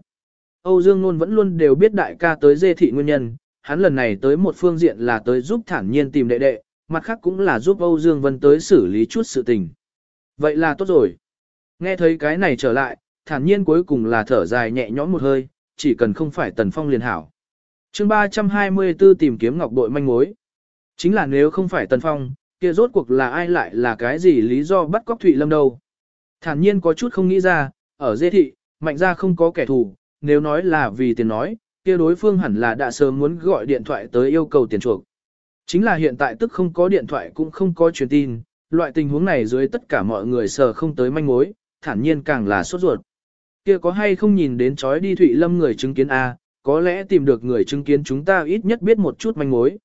Âu Dương Nôn vẫn luôn đều biết đại ca tới dê thị nguyên nhân, hắn lần này tới một phương diện là tới giúp thản nhiên tìm đệ đệ, mặt khác cũng là giúp Âu Dương Vân tới xử lý chút sự tình. Vậy là tốt rồi. Nghe thấy cái này trở lại, thản nhiên cuối cùng là thở dài nhẹ nhõm một hơi, chỉ cần không phải Tần Phong liền hảo. chương 324 tìm kiếm ngọc bội manh mối. Chính là nếu không phải Tần Phong, kia rốt cuộc là ai lại là cái gì lý do bắt cóc Thụy Lâm đâu. Thản nhiên có chút không nghĩ ra, ở dê thị, mạnh ra không có kẻ thù, nếu nói là vì tiền nói, kia đối phương hẳn là đã sớm muốn gọi điện thoại tới yêu cầu tiền chuộc. Chính là hiện tại tức không có điện thoại cũng không có truyền tin, loại tình huống này dưới tất cả mọi người sờ không tới manh mối, thản nhiên càng là sốt ruột. Kia có hay không nhìn đến chói đi Thụy Lâm người chứng kiến A, có lẽ tìm được người chứng kiến chúng ta ít nhất biết một chút manh mối.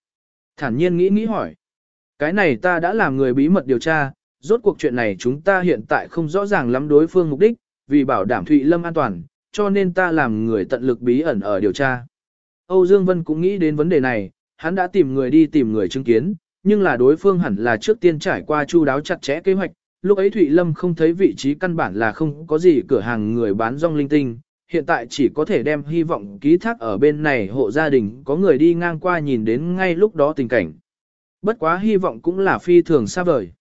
Thản nhiên nghĩ nghĩ hỏi. Cái này ta đã làm người bí mật điều tra, rốt cuộc chuyện này chúng ta hiện tại không rõ ràng lắm đối phương mục đích, vì bảo đảm Thụy Lâm an toàn, cho nên ta làm người tận lực bí ẩn ở điều tra. Âu Dương Vân cũng nghĩ đến vấn đề này, hắn đã tìm người đi tìm người chứng kiến, nhưng là đối phương hẳn là trước tiên trải qua chu đáo chặt chẽ kế hoạch, lúc ấy Thụy Lâm không thấy vị trí căn bản là không có gì cửa hàng người bán rong linh tinh, hiện tại chỉ có thể đem hy vọng ký thác ở bên này hộ gia đình có người đi ngang qua nhìn đến ngay lúc đó tình cảnh. Bất quá hy vọng cũng là phi thường xa vời.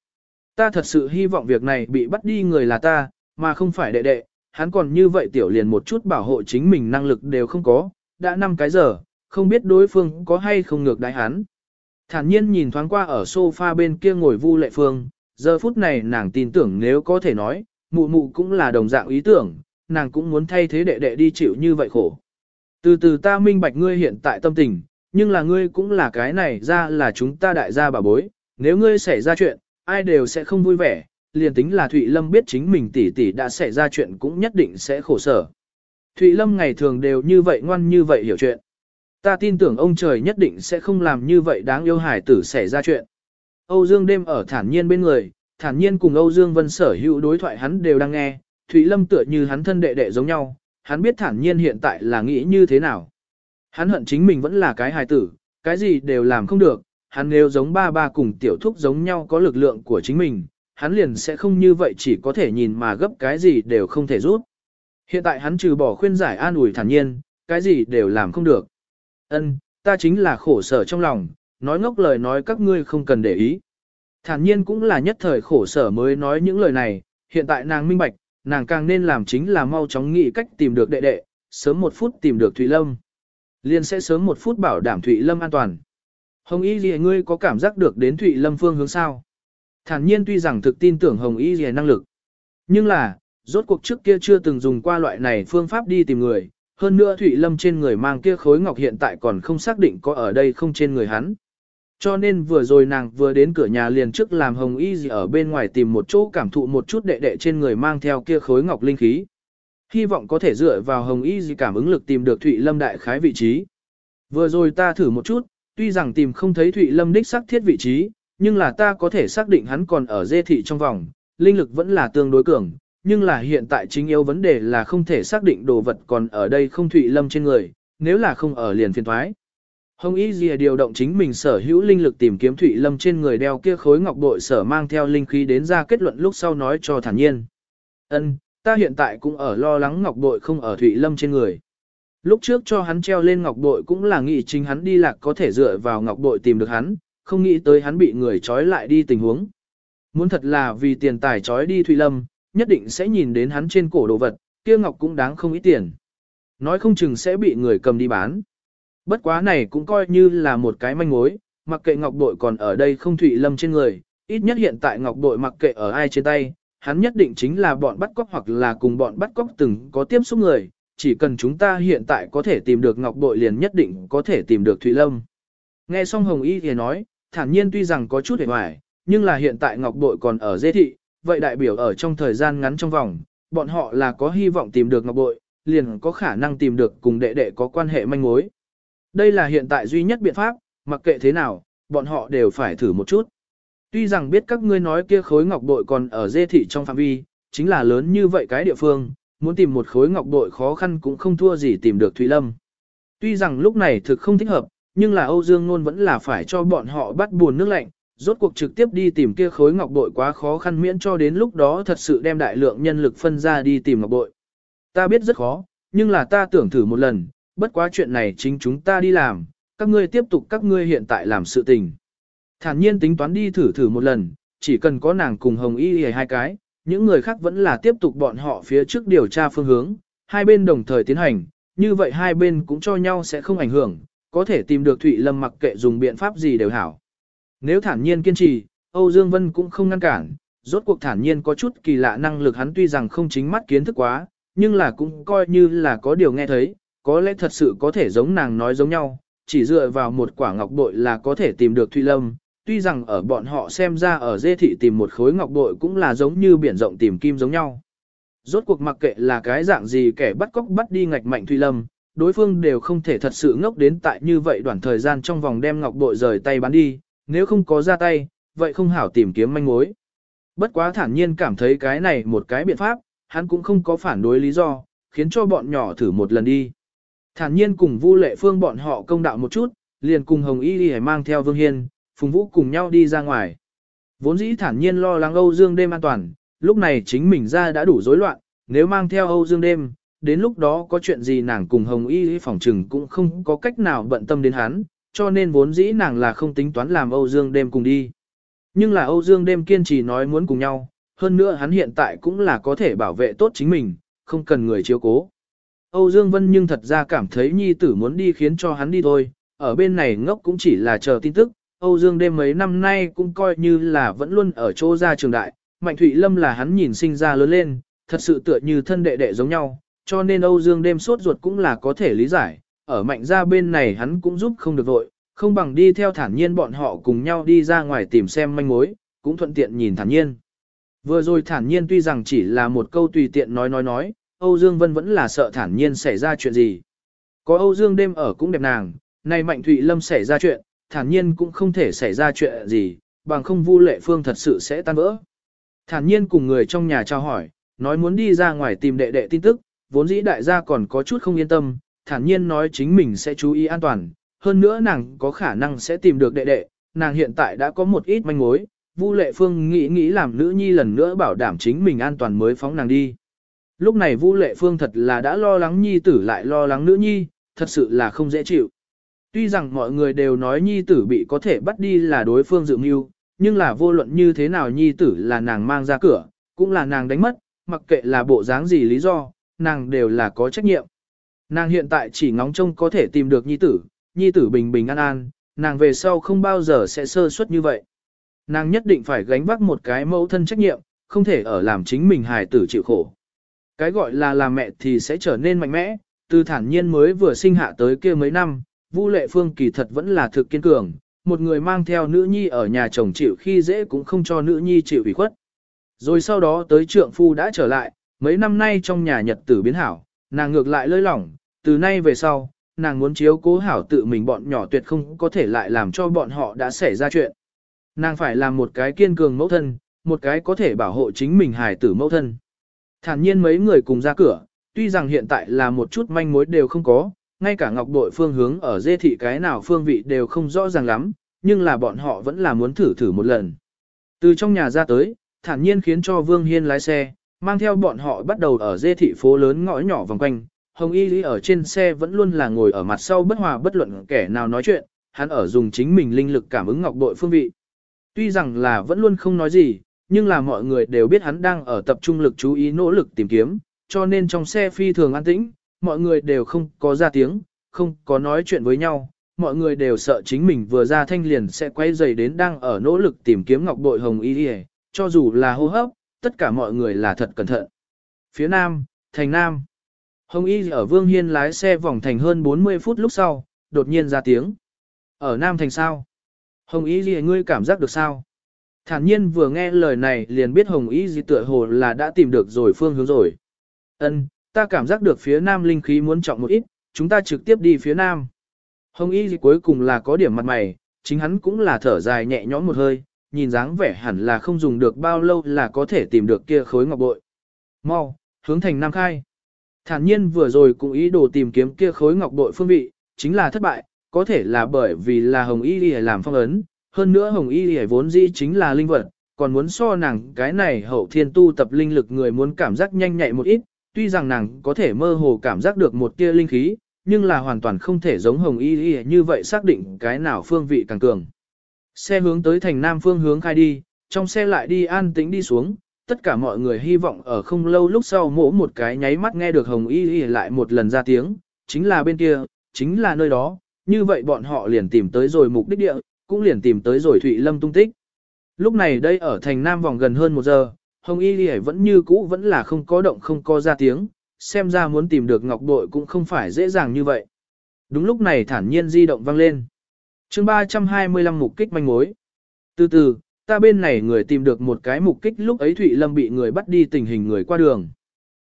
Ta thật sự hy vọng việc này bị bắt đi người là ta, mà không phải đệ đệ, hắn còn như vậy tiểu liền một chút bảo hộ chính mình năng lực đều không có, đã năm cái giờ, không biết đối phương có hay không ngược đáy hắn. Thản nhiên nhìn thoáng qua ở sofa bên kia ngồi vu lệ phương, giờ phút này nàng tin tưởng nếu có thể nói, mụ mụ cũng là đồng dạng ý tưởng, nàng cũng muốn thay thế đệ đệ đi chịu như vậy khổ. Từ từ ta minh bạch ngươi hiện tại tâm tình, nhưng là ngươi cũng là cái này ra là chúng ta đại gia bà bối, nếu ngươi xảy ra chuyện, ai đều sẽ không vui vẻ, liền tính là Thụy Lâm biết chính mình tỷ tỷ đã xảy ra chuyện cũng nhất định sẽ khổ sở. Thụy Lâm ngày thường đều như vậy ngoan như vậy hiểu chuyện. Ta tin tưởng ông trời nhất định sẽ không làm như vậy đáng yêu hải tử xảy ra chuyện. Âu Dương đêm ở thản nhiên bên người, thản nhiên cùng Âu Dương Vân sở hữu đối thoại hắn đều đang nghe, Thụy Lâm tựa như hắn thân đệ đệ giống nhau, hắn biết thản nhiên hiện tại là nghĩ như thế nào. Hắn hận chính mình vẫn là cái hài tử, cái gì đều làm không được, hắn nếu giống ba ba cùng tiểu thúc giống nhau có lực lượng của chính mình, hắn liền sẽ không như vậy chỉ có thể nhìn mà gấp cái gì đều không thể rút. Hiện tại hắn trừ bỏ khuyên giải an ủi thản nhiên, cái gì đều làm không được. Ân, ta chính là khổ sở trong lòng, nói ngốc lời nói các ngươi không cần để ý. Thản nhiên cũng là nhất thời khổ sở mới nói những lời này, hiện tại nàng minh bạch, nàng càng nên làm chính là mau chóng nghĩ cách tìm được đệ đệ, sớm một phút tìm được Thụy Lâm. Liên sẽ sớm một phút bảo đảm Thụy Lâm an toàn. Hồng Y Lìa ngươi có cảm giác được đến Thụy Lâm phương hướng sao? Thản nhiên tuy rằng thực tin tưởng Hồng Y Lìa năng lực. Nhưng là, rốt cuộc trước kia chưa từng dùng qua loại này phương pháp đi tìm người. Hơn nữa Thụy Lâm trên người mang kia khối ngọc hiện tại còn không xác định có ở đây không trên người hắn. Cho nên vừa rồi nàng vừa đến cửa nhà liền trước làm hồng y gì ở bên ngoài tìm một chỗ cảm thụ một chút đệ đệ trên người mang theo kia khối ngọc linh khí. Hy vọng có thể dựa vào hồng y gì cảm ứng lực tìm được Thụy Lâm đại khái vị trí. Vừa rồi ta thử một chút, tuy rằng tìm không thấy Thụy Lâm đích xác thiết vị trí, nhưng là ta có thể xác định hắn còn ở dê thị trong vòng, linh lực vẫn là tương đối cường, nhưng là hiện tại chính yếu vấn đề là không thể xác định đồ vật còn ở đây không Thụy Lâm trên người, nếu là không ở liền phiền thoái. Hồng Y Dìa điều động chính mình sở hữu linh lực tìm kiếm Thụy Lâm trên người đeo kia khối ngọc bội sở mang theo linh khí đến ra kết luận lúc sau nói cho thản nhiên. Ân, ta hiện tại cũng ở lo lắng ngọc bội không ở Thụy Lâm trên người. Lúc trước cho hắn treo lên ngọc bội cũng là nghĩ chính hắn đi lạc có thể dựa vào ngọc bội tìm được hắn, không nghĩ tới hắn bị người trói lại đi tình huống. Muốn thật là vì tiền tài trói đi Thụy Lâm, nhất định sẽ nhìn đến hắn trên cổ đồ vật, kia ngọc cũng đáng không ít tiền. Nói không chừng sẽ bị người cầm đi bán. Bất quá này cũng coi như là một cái manh mối, mặc kệ ngọc bội còn ở đây không Thụy Lâm trên người, ít nhất hiện tại ngọc bội mặc kệ ở ai trên tay, hắn nhất định chính là bọn bắt cóc hoặc là cùng bọn bắt cóc từng có tiếp xúc người, chỉ cần chúng ta hiện tại có thể tìm được ngọc bội liền nhất định có thể tìm được Thụy Lâm. Nghe xong Hồng Y thì nói, thản nhiên tuy rằng có chút hề hoài, nhưng là hiện tại ngọc bội còn ở dê thị, vậy đại biểu ở trong thời gian ngắn trong vòng, bọn họ là có hy vọng tìm được ngọc bội, liền có khả năng tìm được cùng đệ đệ có quan hệ manh mối. Đây là hiện tại duy nhất biện pháp, mặc kệ thế nào, bọn họ đều phải thử một chút. Tuy rằng biết các ngươi nói kia khối ngọc bội còn ở dê thị trong phạm vi, chính là lớn như vậy cái địa phương, muốn tìm một khối ngọc bội khó khăn cũng không thua gì tìm được thủy Lâm. Tuy rằng lúc này thực không thích hợp, nhưng là Âu Dương Nôn vẫn là phải cho bọn họ bắt buồn nước lạnh, rốt cuộc trực tiếp đi tìm kia khối ngọc bội quá khó khăn miễn cho đến lúc đó thật sự đem đại lượng nhân lực phân ra đi tìm ngọc bội. Ta biết rất khó, nhưng là ta tưởng thử một lần, bất quá chuyện này chính chúng ta đi làm, các ngươi tiếp tục các ngươi hiện tại làm sự tình. Thản nhiên tính toán đi thử thử một lần, chỉ cần có nàng cùng Hồng Y hay hai cái, những người khác vẫn là tiếp tục bọn họ phía trước điều tra phương hướng, hai bên đồng thời tiến hành, như vậy hai bên cũng cho nhau sẽ không ảnh hưởng, có thể tìm được Thụy Lâm mặc kệ dùng biện pháp gì đều hảo. Nếu thản nhiên kiên trì, Âu Dương Vân cũng không ngăn cản, rốt cuộc thản nhiên có chút kỳ lạ năng lực hắn tuy rằng không chính mắt kiến thức quá, nhưng là cũng coi như là có điều nghe thấy, có lẽ thật sự có thể giống nàng nói giống nhau, chỉ dựa vào một quả ngọc bội là có thể tìm được Thụy Lâm. Tuy rằng ở bọn họ xem ra ở dê thị tìm một khối ngọc bội cũng là giống như biển rộng tìm kim giống nhau. Rốt cuộc mặc kệ là cái dạng gì kẻ bắt cóc bắt đi ngạch mạnh Thụy Lâm, đối phương đều không thể thật sự ngốc đến tại như vậy đoạn thời gian trong vòng đem ngọc bội rời tay bán đi, nếu không có ra tay, vậy không hảo tìm kiếm manh mối. Bất quá thản nhiên cảm thấy cái này một cái biện pháp, hắn cũng không có phản đối lý do, khiến cho bọn nhỏ thử một lần đi. Thản nhiên cùng Vu Lệ Phương bọn họ công đạo một chút, liền cùng Hồng Y Y mang theo Vương Hiên, Phùng Vũ cùng nhau đi ra ngoài. Vốn dĩ thản nhiên lo lắng Âu Dương đêm an toàn, lúc này chính mình ra đã đủ rối loạn, nếu mang theo Âu Dương đêm, đến lúc đó có chuyện gì nàng cùng Hồng Y Y phòng trừng cũng không có cách nào bận tâm đến hắn, cho nên vốn dĩ nàng là không tính toán làm Âu Dương đêm cùng đi. Nhưng là Âu Dương đêm kiên trì nói muốn cùng nhau, hơn nữa hắn hiện tại cũng là có thể bảo vệ tốt chính mình, không cần người chiếu cố. Âu Dương Vân nhưng thật ra cảm thấy nhi tử muốn đi khiến cho hắn đi thôi, ở bên này ngốc cũng chỉ là chờ tin tức, Âu Dương đêm mấy năm nay cũng coi như là vẫn luôn ở chỗ ra trường đại, Mạnh Thụy Lâm là hắn nhìn sinh ra lớn lên, thật sự tựa như thân đệ đệ giống nhau, cho nên Âu Dương đêm sốt ruột cũng là có thể lý giải, ở mạnh ra bên này hắn cũng giúp không được vội, không bằng đi theo thản nhiên bọn họ cùng nhau đi ra ngoài tìm xem manh mối, cũng thuận tiện nhìn thản nhiên. Vừa rồi thản nhiên tuy rằng chỉ là một câu tùy tiện nói nói nói, Âu Dương Vân vẫn là sợ thản nhiên xảy ra chuyện gì. Có Âu Dương đêm ở cũng đẹp nàng, nay Mạnh Thụy Lâm xảy ra chuyện, thản nhiên cũng không thể xảy ra chuyện gì, bằng không Vu Lệ Phương thật sự sẽ tan vỡ. Thản nhiên cùng người trong nhà trao hỏi, nói muốn đi ra ngoài tìm đệ đệ tin tức, vốn dĩ đại gia còn có chút không yên tâm, thản nhiên nói chính mình sẽ chú ý an toàn, hơn nữa nàng có khả năng sẽ tìm được đệ đệ, nàng hiện tại đã có một ít manh mối, Vu Lệ Phương nghĩ nghĩ làm nữ nhi lần nữa bảo đảm chính mình an toàn mới phóng nàng đi. Lúc này Vu Lệ Phương thật là đã lo lắng nhi tử lại lo lắng nữ nhi, thật sự là không dễ chịu. Tuy rằng mọi người đều nói nhi tử bị có thể bắt đi là đối phương dự mưu, nhưng là vô luận như thế nào nhi tử là nàng mang ra cửa, cũng là nàng đánh mất, mặc kệ là bộ dáng gì lý do, nàng đều là có trách nhiệm. Nàng hiện tại chỉ ngóng trông có thể tìm được nhi tử, nhi tử bình bình an an, nàng về sau không bao giờ sẽ sơ suất như vậy. Nàng nhất định phải gánh vác một cái mẫu thân trách nhiệm, không thể ở làm chính mình hài tử chịu khổ. Cái gọi là làm mẹ thì sẽ trở nên mạnh mẽ, từ thản nhiên mới vừa sinh hạ tới kia mấy năm, Vu Lệ Phương kỳ thật vẫn là thực kiên cường, một người mang theo nữ nhi ở nhà chồng chịu khi dễ cũng không cho nữ nhi chịu ủy khuất. Rồi sau đó tới trượng phu đã trở lại, mấy năm nay trong nhà nhật tử biến hảo, nàng ngược lại lơi lỏng, từ nay về sau, nàng muốn chiếu cố hảo tự mình bọn nhỏ tuyệt không có thể lại làm cho bọn họ đã xảy ra chuyện. Nàng phải làm một cái kiên cường mẫu thân, một cái có thể bảo hộ chính mình hài tử mẫu thân. Thản nhiên mấy người cùng ra cửa, tuy rằng hiện tại là một chút manh mối đều không có, ngay cả ngọc đội phương hướng ở dê thị cái nào phương vị đều không rõ ràng lắm, nhưng là bọn họ vẫn là muốn thử thử một lần. Từ trong nhà ra tới, thản nhiên khiến cho Vương Hiên lái xe, mang theo bọn họ bắt đầu ở dê thị phố lớn ngõ nhỏ vòng quanh. Hồng Y Lý ở trên xe vẫn luôn là ngồi ở mặt sau bất hòa bất luận kẻ nào nói chuyện, hắn ở dùng chính mình linh lực cảm ứng ngọc bội phương vị. Tuy rằng là vẫn luôn không nói gì, nhưng là mọi người đều biết hắn đang ở tập trung lực chú ý nỗ lực tìm kiếm, cho nên trong xe phi thường an tĩnh, mọi người đều không có ra tiếng, không có nói chuyện với nhau, mọi người đều sợ chính mình vừa ra thanh liền sẽ quay dày đến đang ở nỗ lực tìm kiếm ngọc bội hồng y đi cho dù là hô hấp, tất cả mọi người là thật cẩn thận. Phía nam, thành nam. Hồng y ở Vương Hiên lái xe vòng thành hơn 40 phút lúc sau, đột nhiên ra tiếng. Ở nam thành sao? Hồng y gì ngươi cảm giác được sao? Thản nhiên vừa nghe lời này liền biết Hồng y gì tựa hồ là đã tìm được rồi phương hướng rồi. Ân, ta cảm giác được phía nam linh khí muốn trọng một ít, chúng ta trực tiếp đi phía nam. Hồng y gì cuối cùng là có điểm mặt mày, chính hắn cũng là thở dài nhẹ nhõm một hơi, nhìn dáng vẻ hẳn là không dùng được bao lâu là có thể tìm được kia khối ngọc bội. Mau, hướng thành Nam Khai. Thản nhiên vừa rồi cũng ý đồ tìm kiếm kia khối ngọc bội phương vị, chính là thất bại, có thể là bởi vì là Hồng Y Lì làm phong ấn, hơn nữa Hồng Y Lì vốn dĩ chính là linh vật, còn muốn so nàng cái này hậu thiên tu tập linh lực người muốn cảm giác nhanh nhạy một ít, tuy rằng nàng có thể mơ hồ cảm giác được một tia linh khí, nhưng là hoàn toàn không thể giống Hồng Y Lì như vậy xác định cái nào phương vị càng cường. Xe hướng tới thành nam phương hướng khai đi, trong xe lại đi an tĩnh đi xuống, tất cả mọi người hy vọng ở không lâu lúc sau mỗ một cái nháy mắt nghe được Hồng Y Y lại một lần ra tiếng, chính là bên kia, chính là nơi đó, như vậy bọn họ liền tìm tới rồi mục đích địa, cũng liền tìm tới rồi Thụy Lâm tung tích. Lúc này đây ở thành Nam vòng gần hơn một giờ, Hồng Y Y vẫn như cũ vẫn là không có động không có ra tiếng, xem ra muốn tìm được ngọc bội cũng không phải dễ dàng như vậy. Đúng lúc này thản nhiên di động vang lên chương 325 mục kích manh mối. Từ từ, ta bên này người tìm được một cái mục kích lúc ấy Thụy Lâm bị người bắt đi tình hình người qua đường.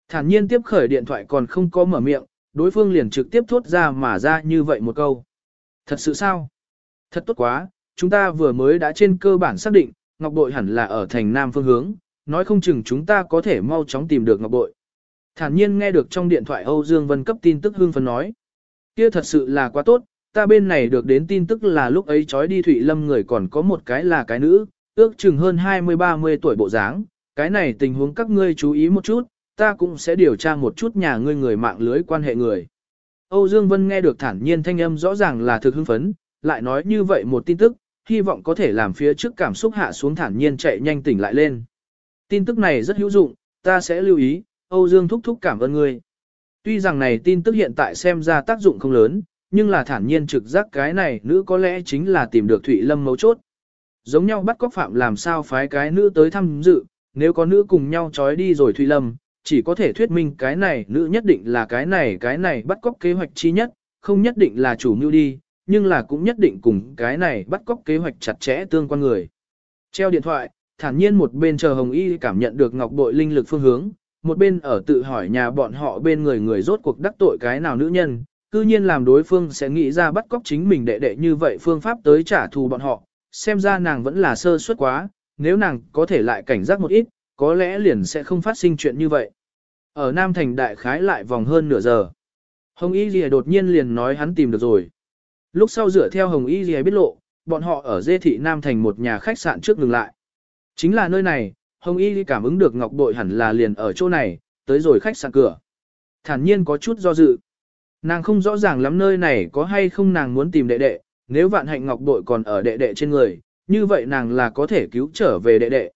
Thản nhiên tiếp khởi điện thoại còn không có mở miệng, đối phương liền trực tiếp thốt ra mà ra như vậy một câu. Thật sự sao? Thật tốt quá, chúng ta vừa mới đã trên cơ bản xác định, Ngọc Bội hẳn là ở thành Nam phương hướng, nói không chừng chúng ta có thể mau chóng tìm được Ngọc Bội. Thản nhiên nghe được trong điện thoại Âu Dương Vân cấp tin tức hương phấn nói. kia thật sự là quá tốt, ta bên này được đến tin tức là lúc ấy trói đi Thụy Lâm người còn có một cái là cái nữ, ước chừng hơn 20-30 tuổi bộ dáng, cái này tình huống các ngươi chú ý một chút, ta cũng sẽ điều tra một chút nhà ngươi người mạng lưới quan hệ người. Âu Dương Vân nghe được thản nhiên thanh âm rõ ràng là thực hưng phấn, lại nói như vậy một tin tức, hy vọng có thể làm phía trước cảm xúc hạ xuống thản nhiên chạy nhanh tỉnh lại lên. Tin tức này rất hữu dụng, ta sẽ lưu ý, Âu Dương thúc thúc cảm ơn ngươi. Tuy rằng này tin tức hiện tại xem ra tác dụng không lớn, nhưng là thản nhiên trực giác cái này nữ có lẽ chính là tìm được Thụy Lâm mấu chốt. Giống nhau bắt cóc phạm làm sao phái cái nữ tới thăm dự, nếu có nữ cùng nhau trói đi rồi Thụy Lâm, chỉ có thể thuyết minh cái này nữ nhất định là cái này cái này bắt cóc kế hoạch chi nhất, không nhất định là chủ mưu đi, nhưng là cũng nhất định cùng cái này bắt cóc kế hoạch chặt chẽ tương quan người. Treo điện thoại, thản nhiên một bên chờ Hồng Y cảm nhận được ngọc bội linh lực phương hướng, một bên ở tự hỏi nhà bọn họ bên người người rốt cuộc đắc tội cái nào nữ nhân, cư nhiên làm đối phương sẽ nghĩ ra bắt cóc chính mình đệ đệ như vậy phương pháp tới trả thù bọn họ, xem ra nàng vẫn là sơ suất quá, nếu nàng có thể lại cảnh giác một ít, có lẽ liền sẽ không phát sinh chuyện như vậy. Ở Nam Thành đại khái lại vòng hơn nửa giờ. Hồng Y Lìa đột nhiên liền nói hắn tìm được rồi. Lúc sau dựa theo Hồng Y Lìa biết lộ, bọn họ ở dê thị Nam thành một nhà khách sạn trước ngừng lại. Chính là nơi này, Hồng Y cảm ứng được Ngọc Bội hẳn là liền ở chỗ này, tới rồi khách sạn cửa. Thản nhiên có chút do dự. Nàng không rõ ràng lắm nơi này có hay không nàng muốn tìm đệ đệ, nếu vạn hạnh Ngọc Bội còn ở đệ đệ trên người, như vậy nàng là có thể cứu trở về đệ đệ.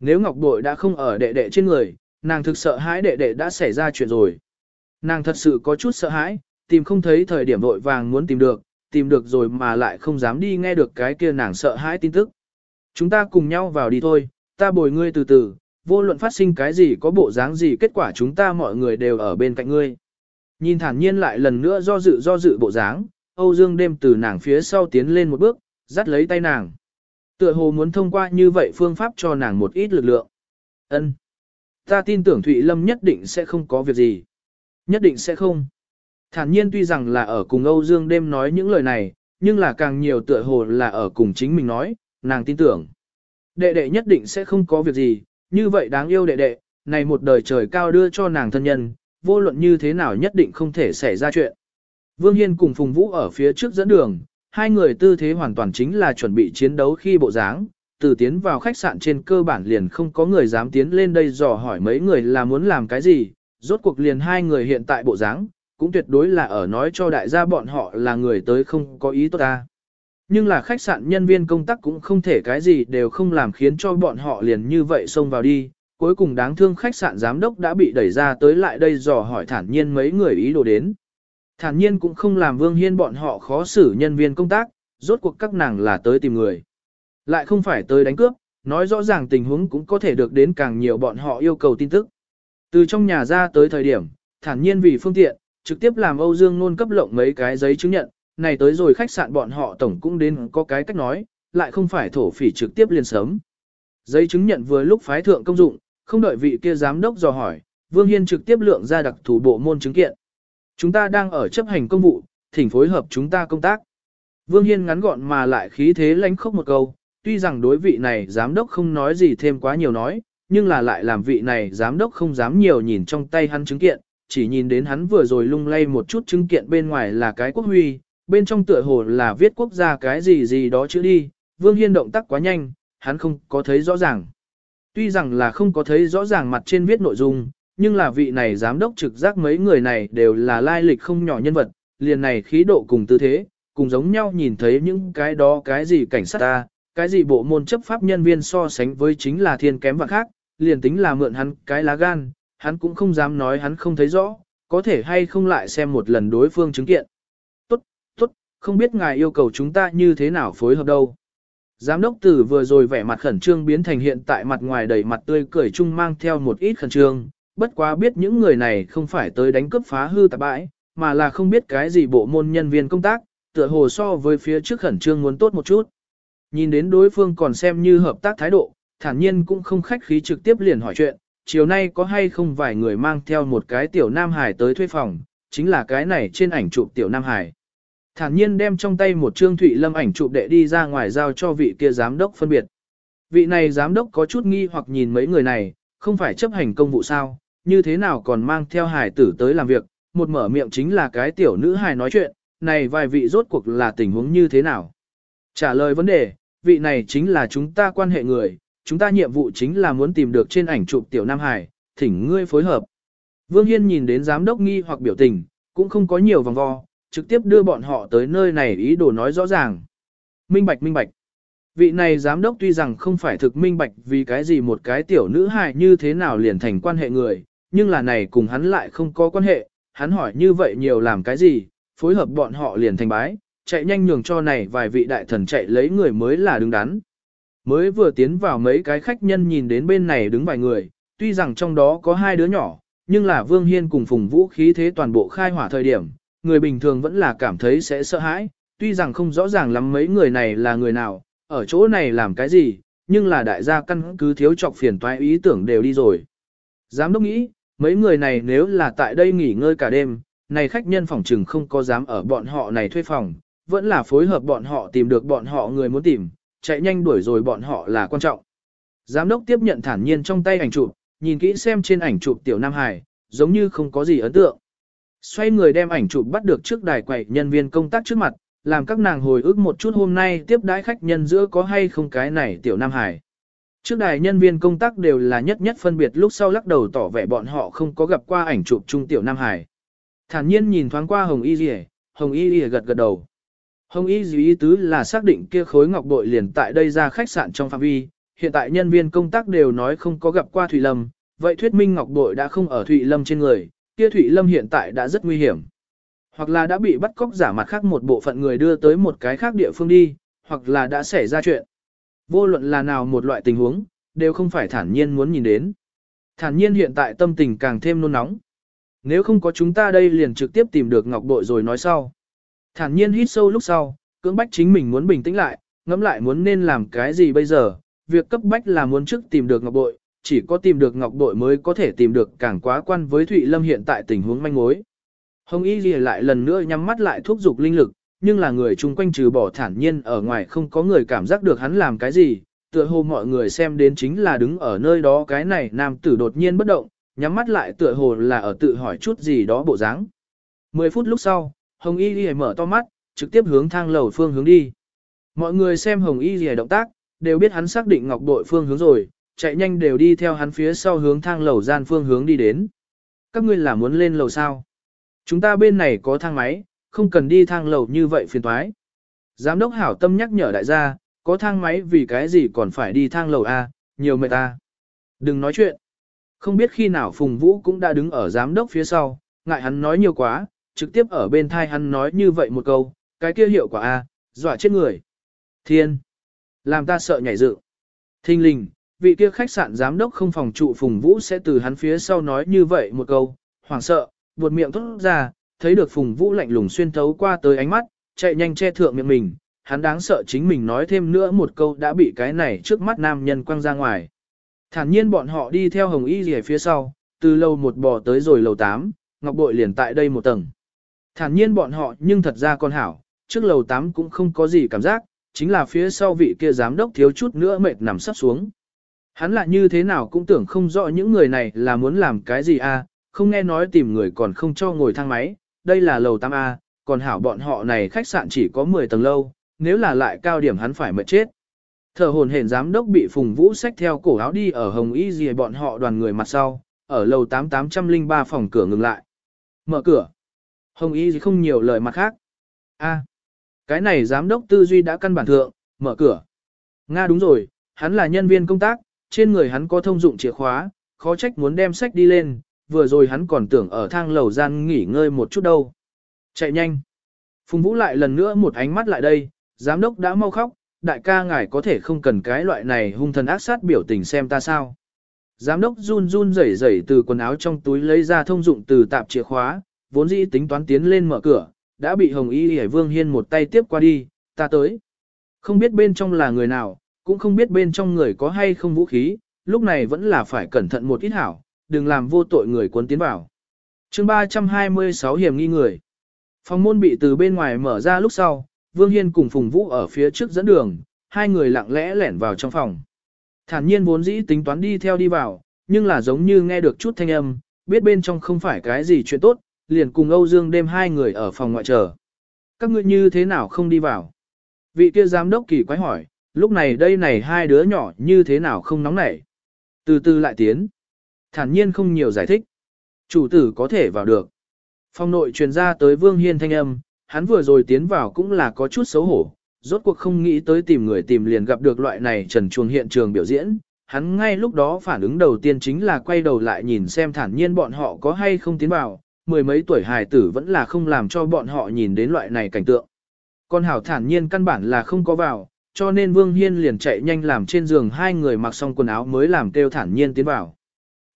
Nếu Ngọc Bội đã không ở đệ đệ trên người, nàng thực sợ hãi đệ đệ đã xảy ra chuyện rồi. Nàng thật sự có chút sợ hãi, tìm không thấy thời điểm vội vàng muốn tìm được, tìm được rồi mà lại không dám đi nghe được cái kia nàng sợ hãi tin tức. Chúng ta cùng nhau vào đi thôi, ta bồi ngươi từ từ, vô luận phát sinh cái gì có bộ dáng gì kết quả chúng ta mọi người đều ở bên cạnh ngươi. Nhìn thản nhiên lại lần nữa do dự do dự bộ dáng, Âu Dương đêm từ nàng phía sau tiến lên một bước, dắt lấy tay nàng. Tựa hồ muốn thông qua như vậy phương pháp cho nàng một ít lực lượng. Ân, Ta tin tưởng Thụy Lâm nhất định sẽ không có việc gì. Nhất định sẽ không. Thản nhiên tuy rằng là ở cùng Âu Dương đêm nói những lời này, nhưng là càng nhiều tựa hồ là ở cùng chính mình nói, nàng tin tưởng. Đệ đệ nhất định sẽ không có việc gì, như vậy đáng yêu đệ đệ, này một đời trời cao đưa cho nàng thân nhân, vô luận như thế nào nhất định không thể xảy ra chuyện. Vương Hiên cùng Phùng Vũ ở phía trước dẫn đường, hai người tư thế hoàn toàn chính là chuẩn bị chiến đấu khi bộ dáng. Từ tiến vào khách sạn trên cơ bản liền không có người dám tiến lên đây dò hỏi mấy người là muốn làm cái gì, rốt cuộc liền hai người hiện tại bộ dáng, cũng tuyệt đối là ở nói cho đại gia bọn họ là người tới không có ý tốt ta. Nhưng là khách sạn nhân viên công tác cũng không thể cái gì đều không làm khiến cho bọn họ liền như vậy xông vào đi. Cuối cùng đáng thương khách sạn giám đốc đã bị đẩy ra tới lại đây dò hỏi thản nhiên mấy người ý đồ đến. Thản nhiên cũng không làm Vương Hiên bọn họ khó xử nhân viên công tác, rốt cuộc các nàng là tới tìm người. Lại không phải tới đánh cướp, nói rõ ràng tình huống cũng có thể được đến càng nhiều bọn họ yêu cầu tin tức. Từ trong nhà ra tới thời điểm, thản nhiên vì phương tiện, trực tiếp làm Âu Dương nôn cấp lộng mấy cái giấy chứng nhận, này tới rồi khách sạn bọn họ tổng cũng đến có cái cách nói, lại không phải thổ phỉ trực tiếp liền sớm. Giấy chứng nhận vừa lúc phái thượng công dụng, không đợi vị kia giám đốc dò hỏi, Vương Hiên trực tiếp lượng ra đặc thủ bộ môn chứng kiện. Chúng ta đang ở chấp hành công vụ, thỉnh phối hợp chúng ta công tác. Vương Hiên ngắn gọn mà lại khí thế lãnh khốc một câu, tuy rằng đối vị này giám đốc không nói gì thêm quá nhiều nói, nhưng là lại làm vị này giám đốc không dám nhiều nhìn trong tay hắn chứng kiện, chỉ nhìn đến hắn vừa rồi lung lay một chút chứng kiện bên ngoài là cái quốc huy, bên trong tựa hồ là viết quốc gia cái gì gì đó chữ đi, Vương Hiên động tác quá nhanh, hắn không có thấy rõ ràng. Tuy rằng là không có thấy rõ ràng mặt trên viết nội dung, nhưng là vị này giám đốc trực giác mấy người này đều là lai lịch không nhỏ nhân vật, liền này khí độ cùng tư thế, cùng giống nhau nhìn thấy những cái đó cái gì cảnh sát ta, cái gì bộ môn chấp pháp nhân viên so sánh với chính là thiên kém và khác, liền tính là mượn hắn cái lá gan, hắn cũng không dám nói hắn không thấy rõ, có thể hay không lại xem một lần đối phương chứng kiện. Tốt, tốt, không biết ngài yêu cầu chúng ta như thế nào phối hợp đâu. Giám đốc tử vừa rồi vẻ mặt khẩn trương biến thành hiện tại mặt ngoài đầy mặt tươi cười chung mang theo một ít khẩn trương, bất quá biết những người này không phải tới đánh cướp phá hư tạp bãi, mà là không biết cái gì bộ môn nhân viên công tác, tựa hồ so với phía trước khẩn trương muốn tốt một chút. Nhìn đến đối phương còn xem như hợp tác thái độ, thản nhiên cũng không khách khí trực tiếp liền hỏi chuyện, chiều nay có hay không vài người mang theo một cái tiểu Nam Hải tới thuê phòng, chính là cái này trên ảnh chụp tiểu Nam Hải. Thản nhiên đem trong tay một trương thủy lâm ảnh chụp đệ đi ra ngoài giao cho vị kia giám đốc phân biệt. Vị này giám đốc có chút nghi hoặc nhìn mấy người này, không phải chấp hành công vụ sao, như thế nào còn mang theo hải tử tới làm việc, một mở miệng chính là cái tiểu nữ hài nói chuyện, này vài vị rốt cuộc là tình huống như thế nào. Trả lời vấn đề, vị này chính là chúng ta quan hệ người, chúng ta nhiệm vụ chính là muốn tìm được trên ảnh chụp tiểu Nam Hải, thỉnh ngươi phối hợp. Vương Hiên nhìn đến giám đốc nghi hoặc biểu tình, cũng không có nhiều vòng vo, trực tiếp đưa bọn họ tới nơi này ý đồ nói rõ ràng. Minh bạch minh bạch. Vị này giám đốc tuy rằng không phải thực minh bạch vì cái gì một cái tiểu nữ hài như thế nào liền thành quan hệ người, nhưng là này cùng hắn lại không có quan hệ, hắn hỏi như vậy nhiều làm cái gì, phối hợp bọn họ liền thành bái, chạy nhanh nhường cho này vài vị đại thần chạy lấy người mới là đứng đắn. Mới vừa tiến vào mấy cái khách nhân nhìn đến bên này đứng vài người, tuy rằng trong đó có hai đứa nhỏ, nhưng là Vương Hiên cùng Phùng Vũ khí thế toàn bộ khai hỏa thời điểm, người bình thường vẫn là cảm thấy sẽ sợ hãi, tuy rằng không rõ ràng lắm mấy người này là người nào, ở chỗ này làm cái gì, nhưng là đại gia căn cứ thiếu trọc phiền toái ý tưởng đều đi rồi. Giám đốc nghĩ, mấy người này nếu là tại đây nghỉ ngơi cả đêm, này khách nhân phòng trừng không có dám ở bọn họ này thuê phòng, vẫn là phối hợp bọn họ tìm được bọn họ người muốn tìm, chạy nhanh đuổi rồi bọn họ là quan trọng. Giám đốc tiếp nhận thản nhiên trong tay ảnh chụp, nhìn kỹ xem trên ảnh chụp tiểu Nam Hải, giống như không có gì ấn tượng. Xoay người đem ảnh chụp bắt được trước đài quầy nhân viên công tác trước mặt, làm các nàng hồi ức một chút hôm nay tiếp đãi khách nhân giữa có hay không cái này tiểu Nam Hải. Trước đài nhân viên công tác đều là nhất nhất phân biệt lúc sau lắc đầu tỏ vẻ bọn họ không có gặp qua ảnh chụp trung tiểu Nam Hải. Thản nhiên nhìn thoáng qua Hồng Y Dì Hồng Y Dì gật gật đầu. Hồng Y Dì ý tứ là xác định kia khối ngọc bội liền tại đây ra khách sạn trong phạm vi, hiện tại nhân viên công tác đều nói không có gặp qua Thụy Lâm, vậy thuyết minh ngọc bội đã không ở Thụy Lâm trên người, kia Thụy Lâm hiện tại đã rất nguy hiểm. Hoặc là đã bị bắt cóc giả mặt khác một bộ phận người đưa tới một cái khác địa phương đi, hoặc là đã xảy ra chuyện. Vô luận là nào một loại tình huống, đều không phải thản nhiên muốn nhìn đến. Thản nhiên hiện tại tâm tình càng thêm nôn nóng. Nếu không có chúng ta đây liền trực tiếp tìm được ngọc bội rồi nói sau. Thản nhiên hít sâu lúc sau, cưỡng bách chính mình muốn bình tĩnh lại, ngẫm lại muốn nên làm cái gì bây giờ. Việc cấp bách là muốn trước tìm được ngọc bội, chỉ có tìm được ngọc bội mới có thể tìm được càng quá quan với Thụy Lâm hiện tại tình huống manh mối. Hồng Y Ghi lại lần nữa nhắm mắt lại thúc giục linh lực, nhưng là người chung quanh trừ bỏ thản nhiên ở ngoài không có người cảm giác được hắn làm cái gì, tựa hồ mọi người xem đến chính là đứng ở nơi đó cái này nam tử đột nhiên bất động, nhắm mắt lại tựa hồ là ở tự hỏi chút gì đó bộ dáng. 10 phút lúc sau, Hồng Y Ghi mở to mắt, trực tiếp hướng thang lầu phương hướng đi. Mọi người xem Hồng Y Ghi động tác, đều biết hắn xác định ngọc bội phương hướng rồi, chạy nhanh đều đi theo hắn phía sau hướng thang lầu gian phương hướng đi đến. Các ngươi là muốn lên lầu sao? Chúng ta bên này có thang máy, không cần đi thang lầu như vậy phiền toái. Giám đốc hảo tâm nhắc nhở đại gia, có thang máy vì cái gì còn phải đi thang lầu A, nhiều mệt ta. Đừng nói chuyện. Không biết khi nào Phùng Vũ cũng đã đứng ở giám đốc phía sau, ngại hắn nói nhiều quá, trực tiếp ở bên thai hắn nói như vậy một câu, cái kia hiệu quả A, dọa chết người. Thiên! Làm ta sợ nhảy dựng. Thinh linh, vị kia khách sạn giám đốc không phòng trụ Phùng Vũ sẽ từ hắn phía sau nói như vậy một câu, hoảng sợ, buột miệng thốt ra, thấy được Phùng Vũ lạnh lùng xuyên thấu qua tới ánh mắt, chạy nhanh che thượng miệng mình, hắn đáng sợ chính mình nói thêm nữa một câu đã bị cái này trước mắt nam nhân quăng ra ngoài. Thản nhiên bọn họ đi theo Hồng Y rìa phía sau, từ lầu một bò tới rồi lầu 8, Ngọc Bội liền tại đây một tầng. Thản nhiên bọn họ nhưng thật ra con hảo, trước lầu 8 cũng không có gì cảm giác, chính là phía sau vị kia giám đốc thiếu chút nữa mệt nằm sắp xuống. Hắn là như thế nào cũng tưởng không rõ những người này là muốn làm cái gì a, à, không nghe nói tìm người còn không cho ngồi thang máy, đây là lầu 8A, còn hảo bọn họ này khách sạn chỉ có 10 tầng lâu, nếu là lại cao điểm hắn phải mệt chết. Thở hồn hển giám đốc bị Phùng Vũ xách theo cổ áo đi ở Hồng Y gì bọn họ đoàn người mặt sau, ở lầu 8803 phòng cửa ngừng lại. Mở cửa. Hồng Y gì không nhiều lời mặt khác. A, cái này giám đốc tư duy đã căn bản thượng, mở cửa. Nga đúng rồi, hắn là nhân viên công tác, trên người hắn có thông dụng chìa khóa, khó trách muốn đem sách đi lên, vừa rồi hắn còn tưởng ở thang lầu gian nghỉ ngơi một chút đâu. Chạy nhanh. Phùng Vũ lại lần nữa một ánh mắt lại đây, giám đốc đã mau khóc, đại ca ngài có thể không cần cái loại này hung thần ác sát biểu tình xem ta sao. Giám đốc run run rẩy rẩy từ quần áo trong túi lấy ra thông dụng từ tạp chìa khóa, vốn dĩ tính toán tiến lên mở cửa, đã bị Hồng Y Hải Vương Hiên một tay tiếp qua đi, ta tới. Không biết bên trong là người nào, cũng không biết bên trong người có hay không vũ khí, lúc này vẫn là phải cẩn thận một ít hảo, đừng làm vô tội người cuốn tiến vào. chương 326 hiểm nghi người. Phòng môn bị từ bên ngoài mở ra lúc sau, Vương Hiên cùng Phùng Vũ ở phía trước dẫn đường, hai người lặng lẽ lẻn vào trong phòng. Thản nhiên vốn dĩ tính toán đi theo đi vào, nhưng là giống như nghe được chút thanh âm, biết bên trong không phải cái gì chuyện tốt, liền cùng Âu Dương đêm hai người ở phòng ngoại chờ. Các ngươi như thế nào không đi vào? Vị kia giám đốc kỳ quái hỏi, lúc này đây này hai đứa nhỏ như thế nào không nóng nảy? Từ từ lại tiến thản nhiên không nhiều giải thích. Chủ tử có thể vào được. Phong nội truyền ra tới Vương Hiên thanh âm, hắn vừa rồi tiến vào cũng là có chút xấu hổ, rốt cuộc không nghĩ tới tìm người tìm liền gặp được loại này trần chuồng hiện trường biểu diễn. Hắn ngay lúc đó phản ứng đầu tiên chính là quay đầu lại nhìn xem thản nhiên bọn họ có hay không tiến vào, mười mấy tuổi hài tử vẫn là không làm cho bọn họ nhìn đến loại này cảnh tượng. Con hảo thản nhiên căn bản là không có vào, cho nên Vương Hiên liền chạy nhanh làm trên giường hai người mặc xong quần áo mới làm kêu thản nhiên tiến vào.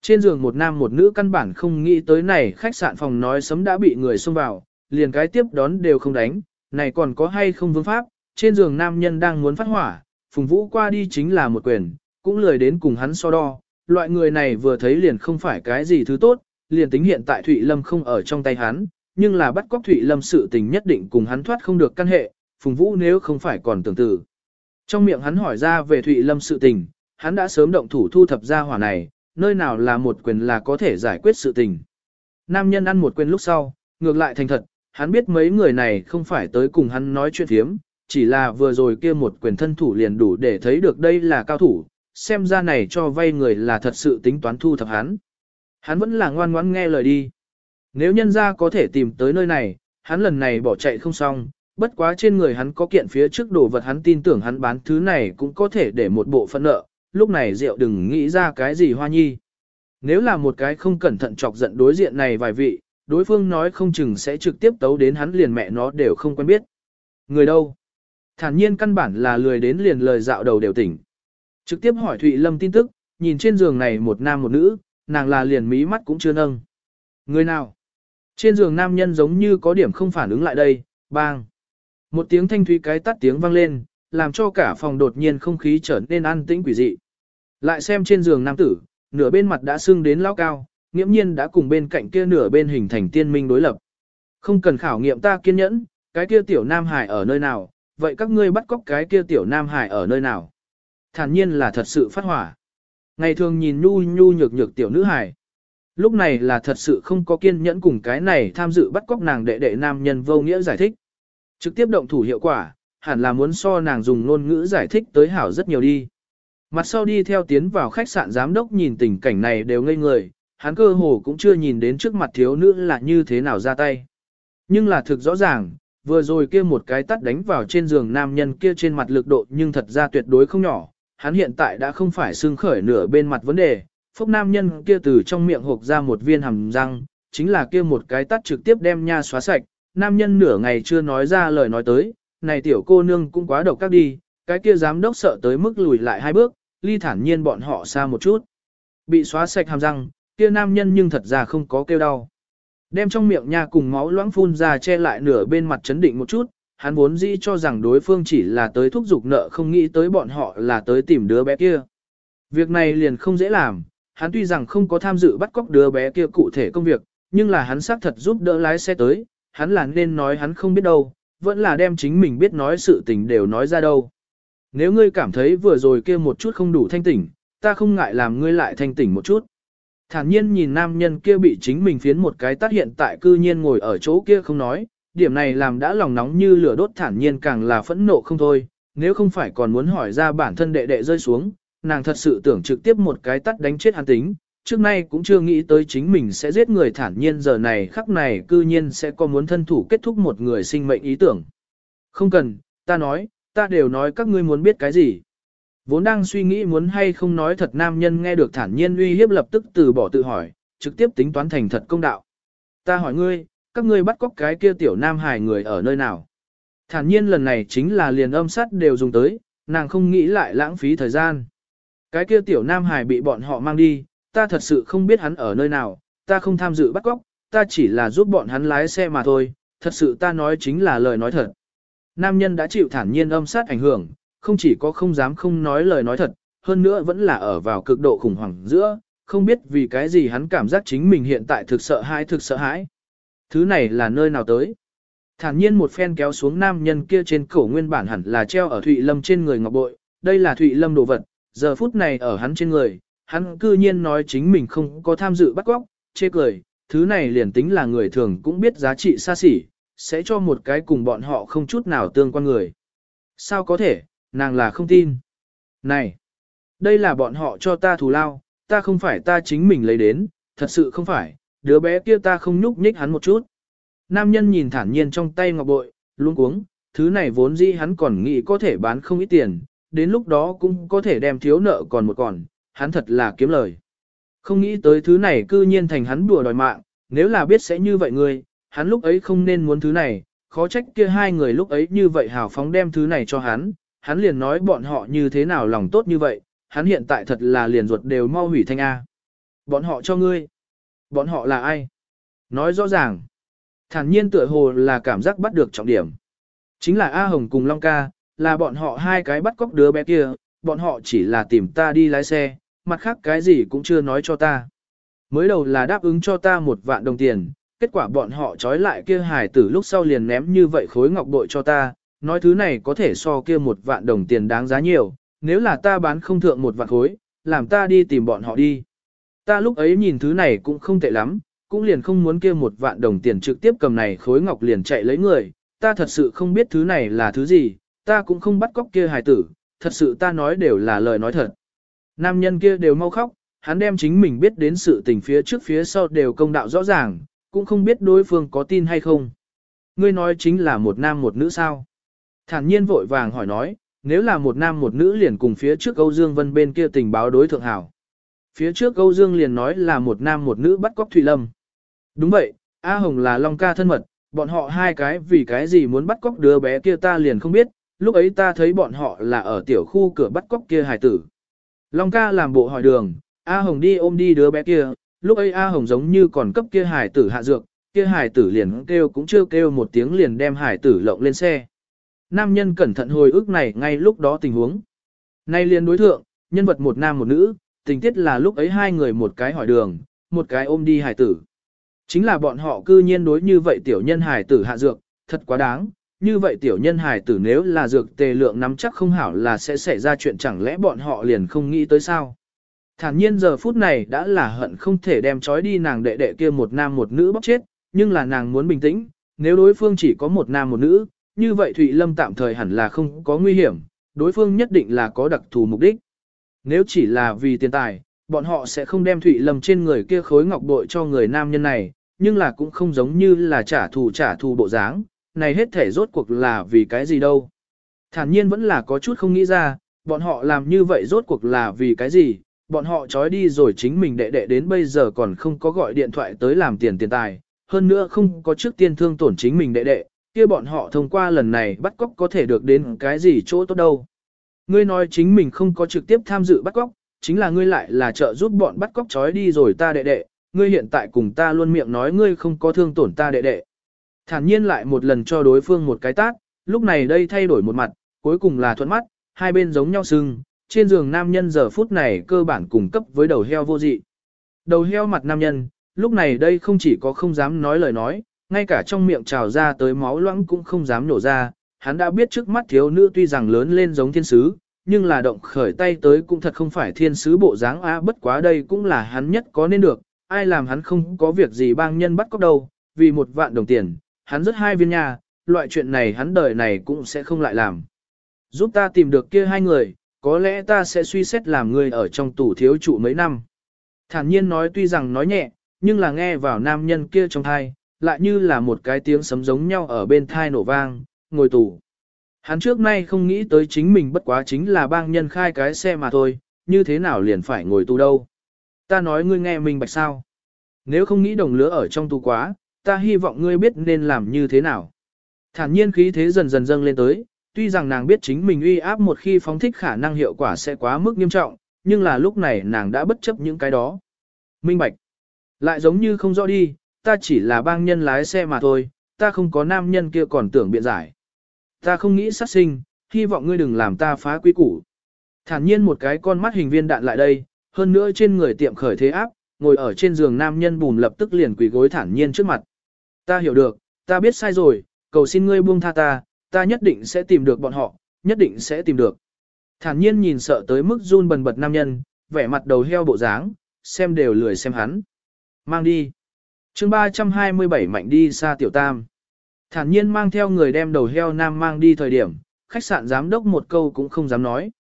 Trên giường một nam một nữ căn bản không nghĩ tới này khách sạn phòng nói sấm đã bị người xông vào, liền cái tiếp đón đều không đánh, này còn có hay không vương pháp, trên giường nam nhân đang muốn phát hỏa, phùng vũ qua đi chính là một quyền, cũng lười đến cùng hắn so đo, loại người này vừa thấy liền không phải cái gì thứ tốt, liền tính hiện tại Thụy Lâm không ở trong tay hắn, nhưng là bắt cóc Thụy Lâm sự tình nhất định cùng hắn thoát không được căn hệ, phùng vũ nếu không phải còn tưởng tử. Trong miệng hắn hỏi ra về Thụy Lâm sự tình, hắn đã sớm động thủ thu thập ra hỏa này, nơi nào là một quyền là có thể giải quyết sự tình. Nam nhân ăn một quyền lúc sau, ngược lại thành thật, hắn biết mấy người này không phải tới cùng hắn nói chuyện thiếm, chỉ là vừa rồi kia một quyền thân thủ liền đủ để thấy được đây là cao thủ, xem ra này cho vay người là thật sự tính toán thu thập hắn. Hắn vẫn là ngoan ngoãn nghe lời đi. Nếu nhân ra có thể tìm tới nơi này, hắn lần này bỏ chạy không xong, bất quá trên người hắn có kiện phía trước đồ vật hắn tin tưởng hắn bán thứ này cũng có thể để một bộ phận nợ, lúc này rượu đừng nghĩ ra cái gì hoa nhi. Nếu là một cái không cẩn thận chọc giận đối diện này vài vị, đối phương nói không chừng sẽ trực tiếp tấu đến hắn liền mẹ nó đều không quen biết. Người đâu? Thản nhiên căn bản là lười đến liền lời dạo đầu đều tỉnh. Trực tiếp hỏi Thụy Lâm tin tức, nhìn trên giường này một nam một nữ, nàng là liền mí mắt cũng chưa nâng. Người nào? Trên giường nam nhân giống như có điểm không phản ứng lại đây, bang. Một tiếng thanh thúy cái tắt tiếng vang lên, làm cho cả phòng đột nhiên không khí trở nên an tĩnh quỷ dị. Lại xem trên giường nam tử, nửa bên mặt đã sưng đến lao cao, nghiễm nhiên đã cùng bên cạnh kia nửa bên hình thành tiên minh đối lập. Không cần khảo nghiệm ta kiên nhẫn, cái kia tiểu nam hải ở nơi nào, vậy các ngươi bắt cóc cái kia tiểu nam hải ở nơi nào? Thản nhiên là thật sự phát hỏa. Ngày thường nhìn nhu nhu nhược nhược tiểu nữ hải. Lúc này là thật sự không có kiên nhẫn cùng cái này tham dự bắt cóc nàng đệ đệ nam nhân vô nghĩa giải thích. Trực tiếp động thủ hiệu quả, hẳn là muốn so nàng dùng ngôn ngữ giải thích tới hảo rất nhiều đi. Mặt sau đi theo tiến vào khách sạn giám đốc nhìn tình cảnh này đều ngây người, hắn cơ hồ cũng chưa nhìn đến trước mặt thiếu nữ là như thế nào ra tay. Nhưng là thực rõ ràng, vừa rồi kia một cái tắt đánh vào trên giường nam nhân kia trên mặt lực độ nhưng thật ra tuyệt đối không nhỏ, hắn hiện tại đã không phải xương khởi nửa bên mặt vấn đề, phúc nam nhân kia từ trong miệng hộp ra một viên hàm răng, chính là kia một cái tắt trực tiếp đem nha xóa sạch, nam nhân nửa ngày chưa nói ra lời nói tới, này tiểu cô nương cũng quá độc các đi, cái kia giám đốc sợ tới mức lùi lại hai bước, ly thản nhiên bọn họ xa một chút. Bị xóa sạch hàm răng, kia nam nhân nhưng thật ra không có kêu đau. Đem trong miệng nha cùng máu loãng phun ra che lại nửa bên mặt chấn định một chút, hắn vốn dĩ cho rằng đối phương chỉ là tới thúc giục nợ không nghĩ tới bọn họ là tới tìm đứa bé kia. Việc này liền không dễ làm, hắn tuy rằng không có tham dự bắt cóc đứa bé kia cụ thể công việc, nhưng là hắn xác thật giúp đỡ lái xe tới, hắn là nên nói hắn không biết đâu, vẫn là đem chính mình biết nói sự tình đều nói ra đâu. Nếu ngươi cảm thấy vừa rồi kia một chút không đủ thanh tỉnh, ta không ngại làm ngươi lại thanh tỉnh một chút. Thản nhiên nhìn nam nhân kia bị chính mình phiến một cái tắt hiện tại cư nhiên ngồi ở chỗ kia không nói, điểm này làm đã lòng nóng như lửa đốt thản nhiên càng là phẫn nộ không thôi, nếu không phải còn muốn hỏi ra bản thân đệ đệ rơi xuống, nàng thật sự tưởng trực tiếp một cái tắt đánh chết hắn tính, trước nay cũng chưa nghĩ tới chính mình sẽ giết người thản nhiên giờ này khắc này cư nhiên sẽ có muốn thân thủ kết thúc một người sinh mệnh ý tưởng. Không cần, ta nói, ta đều nói các ngươi muốn biết cái gì. Vốn đang suy nghĩ muốn hay không nói thật nam nhân nghe được thản nhiên uy hiếp lập tức từ bỏ tự hỏi, trực tiếp tính toán thành thật công đạo. Ta hỏi ngươi, các ngươi bắt cóc cái kia tiểu nam hài người ở nơi nào? Thản nhiên lần này chính là liền âm sát đều dùng tới, nàng không nghĩ lại lãng phí thời gian. Cái kia tiểu nam hài bị bọn họ mang đi, ta thật sự không biết hắn ở nơi nào, ta không tham dự bắt cóc, ta chỉ là giúp bọn hắn lái xe mà thôi, thật sự ta nói chính là lời nói thật. Nam nhân đã chịu thản nhiên âm sát ảnh hưởng, không chỉ có không dám không nói lời nói thật, hơn nữa vẫn là ở vào cực độ khủng hoảng giữa, không biết vì cái gì hắn cảm giác chính mình hiện tại thực sợ hãi thực sợ hãi. Thứ này là nơi nào tới? Thản nhiên một phen kéo xuống nam nhân kia trên cổ nguyên bản hẳn là treo ở Thụy Lâm trên người ngọc bội, đây là Thụy Lâm đồ vật, giờ phút này ở hắn trên người, hắn cư nhiên nói chính mình không có tham dự bắt cóc, chê cười, thứ này liền tính là người thường cũng biết giá trị xa xỉ, sẽ cho một cái cùng bọn họ không chút nào tương quan người. Sao có thể, nàng là không tin. Này, đây là bọn họ cho ta thù lao, ta không phải ta chính mình lấy đến, thật sự không phải, đứa bé kia ta không nhúc nhích hắn một chút. Nam nhân nhìn thản nhiên trong tay ngọc bội, luôn cuống, thứ này vốn dĩ hắn còn nghĩ có thể bán không ít tiền, đến lúc đó cũng có thể đem thiếu nợ còn một còn, hắn thật là kiếm lời. Không nghĩ tới thứ này cư nhiên thành hắn đùa đòi mạng, nếu là biết sẽ như vậy ngươi, hắn lúc ấy không nên muốn thứ này, khó trách kia hai người lúc ấy như vậy hào phóng đem thứ này cho hắn, hắn liền nói bọn họ như thế nào lòng tốt như vậy, hắn hiện tại thật là liền ruột đều mau hủy thanh A. Bọn họ cho ngươi. Bọn họ là ai? Nói rõ ràng. Thản nhiên tựa hồ là cảm giác bắt được trọng điểm. Chính là A Hồng cùng Long Ca, là bọn họ hai cái bắt cóc đứa bé kia, bọn họ chỉ là tìm ta đi lái xe, mặt khác cái gì cũng chưa nói cho ta. Mới đầu là đáp ứng cho ta một vạn đồng tiền, kết quả bọn họ trói lại kia hài tử lúc sau liền ném như vậy khối ngọc bội cho ta, nói thứ này có thể so kia một vạn đồng tiền đáng giá nhiều, nếu là ta bán không thượng một vạn khối, làm ta đi tìm bọn họ đi. Ta lúc ấy nhìn thứ này cũng không tệ lắm, cũng liền không muốn kia một vạn đồng tiền trực tiếp cầm này khối ngọc liền chạy lấy người, ta thật sự không biết thứ này là thứ gì, ta cũng không bắt cóc kia hài tử, thật sự ta nói đều là lời nói thật. Nam nhân kia đều mau khóc, hắn đem chính mình biết đến sự tình phía trước phía sau đều công đạo rõ ràng, cũng không biết đối phương có tin hay không. Ngươi nói chính là một nam một nữ sao? Thản nhiên vội vàng hỏi nói, nếu là một nam một nữ liền cùng phía trước Âu Dương Vân bên kia tình báo đối thượng hảo. Phía trước Âu Dương liền nói là một nam một nữ bắt cóc Thủy Lâm. Đúng vậy, A Hồng là Long ca thân mật, bọn họ hai cái vì cái gì muốn bắt cóc đứa bé kia ta liền không biết, lúc ấy ta thấy bọn họ là ở tiểu khu cửa bắt cóc kia hài tử. Long ca làm bộ hỏi đường, A Hồng đi ôm đi đứa bé kia, lúc ấy A Hồng giống như còn cấp kia hài tử hạ dược, kia hài tử liền kêu cũng chưa kêu một tiếng liền đem hài tử lộng lên xe. Nam nhân cẩn thận hồi ức này ngay lúc đó tình huống. Nay liền đối thượng, nhân vật một nam một nữ, tình tiết là lúc ấy hai người một cái hỏi đường, một cái ôm đi hài tử. Chính là bọn họ cư nhiên đối như vậy tiểu nhân hài tử hạ dược, thật quá đáng. Như vậy tiểu nhân hài tử nếu là dược tề lượng nắm chắc không hảo là sẽ xảy ra chuyện chẳng lẽ bọn họ liền không nghĩ tới sao. Thản nhiên giờ phút này đã là hận không thể đem trói đi nàng đệ đệ kia một nam một nữ bóc chết, nhưng là nàng muốn bình tĩnh, nếu đối phương chỉ có một nam một nữ, như vậy Thụy Lâm tạm thời hẳn là không có nguy hiểm, đối phương nhất định là có đặc thù mục đích. Nếu chỉ là vì tiền tài, bọn họ sẽ không đem Thụy Lâm trên người kia khối ngọc bội cho người nam nhân này, nhưng là cũng không giống như là trả thù trả thù bộ dáng, này hết thể rốt cuộc là vì cái gì đâu. Thản nhiên vẫn là có chút không nghĩ ra, bọn họ làm như vậy rốt cuộc là vì cái gì, bọn họ trói đi rồi chính mình đệ đệ đến bây giờ còn không có gọi điện thoại tới làm tiền tiền tài, hơn nữa không có trước tiên thương tổn chính mình đệ đệ, kia bọn họ thông qua lần này bắt cóc có thể được đến cái gì chỗ tốt đâu. Ngươi nói chính mình không có trực tiếp tham dự bắt cóc, chính là ngươi lại là trợ giúp bọn bắt cóc trói đi rồi ta đệ đệ, ngươi hiện tại cùng ta luôn miệng nói ngươi không có thương tổn ta đệ đệ. Thản nhiên lại một lần cho đối phương một cái tát, lúc này đây thay đổi một mặt, cuối cùng là thuận mắt, hai bên giống nhau sưng, trên giường nam nhân giờ phút này cơ bản cùng cấp với đầu heo vô dị. Đầu heo mặt nam nhân, lúc này đây không chỉ có không dám nói lời nói, ngay cả trong miệng trào ra tới máu loãng cũng không dám nổ ra, hắn đã biết trước mắt thiếu nữ tuy rằng lớn lên giống thiên sứ, nhưng là động khởi tay tới cũng thật không phải thiên sứ bộ dáng a bất quá đây cũng là hắn nhất có nên được, ai làm hắn không có việc gì bang nhân bắt cóc đâu, vì một vạn đồng tiền, hắn rất hai viên nhà, loại chuyện này hắn đời này cũng sẽ không lại làm. Giúp ta tìm được kia hai người, có lẽ ta sẽ suy xét làm người ở trong tủ thiếu trụ mấy năm. Thản nhiên nói tuy rằng nói nhẹ, nhưng là nghe vào nam nhân kia trong thai, lại như là một cái tiếng sấm giống nhau ở bên thai nổ vang, ngồi tù. Hắn trước nay không nghĩ tới chính mình bất quá chính là bang nhân khai cái xe mà thôi, như thế nào liền phải ngồi tù đâu. Ta nói ngươi nghe mình bạch sao. Nếu không nghĩ đồng lứa ở trong tù quá, ta hy vọng ngươi biết nên làm như thế nào. Thản nhiên khí thế dần dần dâng lên tới, tuy rằng nàng biết chính mình uy áp một khi phóng thích khả năng hiệu quả sẽ quá mức nghiêm trọng, nhưng là lúc này nàng đã bất chấp những cái đó. Minh bạch. Lại giống như không rõ đi, ta chỉ là bang nhân lái xe mà thôi, ta không có nam nhân kia còn tưởng biện giải. Ta không nghĩ sát sinh, hy vọng ngươi đừng làm ta phá quy củ. Thản nhiên một cái con mắt hình viên đạn lại đây, hơn nữa trên người tiệm khởi thế áp, ngồi ở trên giường nam nhân bùn lập tức liền quỳ gối thản nhiên trước mặt. Ta hiểu được, ta biết sai rồi, cầu xin ngươi buông tha ta, ta nhất định sẽ tìm được bọn họ, nhất định sẽ tìm được. Thản nhiên nhìn sợ tới mức run bần bật nam nhân, vẻ mặt đầu heo bộ dáng, xem đều lười xem hắn. Mang đi. chương 327 mạnh đi xa tiểu tam. Thản nhiên mang theo người đem đầu heo nam mang đi thời điểm, khách sạn giám đốc một câu cũng không dám nói.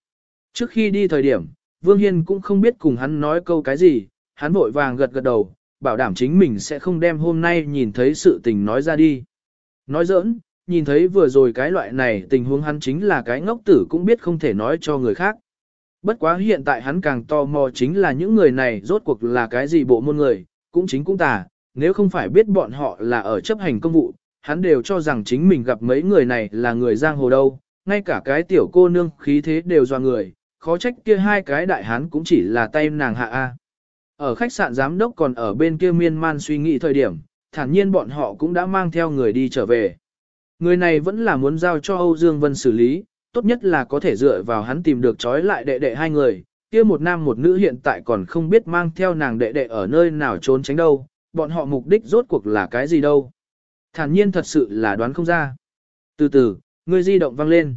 Trước khi đi thời điểm, Vương Hiên cũng không biết cùng hắn nói câu cái gì, hắn vội vàng gật gật đầu, bảo đảm chính mình sẽ không đem hôm nay nhìn thấy sự tình nói ra đi. Nói giỡn, nhìn thấy vừa rồi cái loại này tình huống hắn chính là cái ngốc tử cũng biết không thể nói cho người khác. Bất quá hiện tại hắn càng tò mò chính là những người này rốt cuộc là cái gì bộ môn người, cũng chính cũng tà, nếu không phải biết bọn họ là ở chấp hành công vụ, hắn đều cho rằng chính mình gặp mấy người này là người giang hồ đâu, ngay cả cái tiểu cô nương khí thế đều do người, khó trách kia hai cái đại hán cũng chỉ là tay nàng hạ A. Ở khách sạn giám đốc còn ở bên kia miên man suy nghĩ thời điểm, thản nhiên bọn họ cũng đã mang theo người đi trở về. Người này vẫn là muốn giao cho Âu Dương Vân xử lý, tốt nhất là có thể dựa vào hắn tìm được trói lại đệ đệ hai người, kia một nam một nữ hiện tại còn không biết mang theo nàng đệ đệ ở nơi nào trốn tránh đâu, bọn họ mục đích rốt cuộc là cái gì đâu. Thản nhiên thật sự là đoán không ra. Từ từ, người di động vang lên.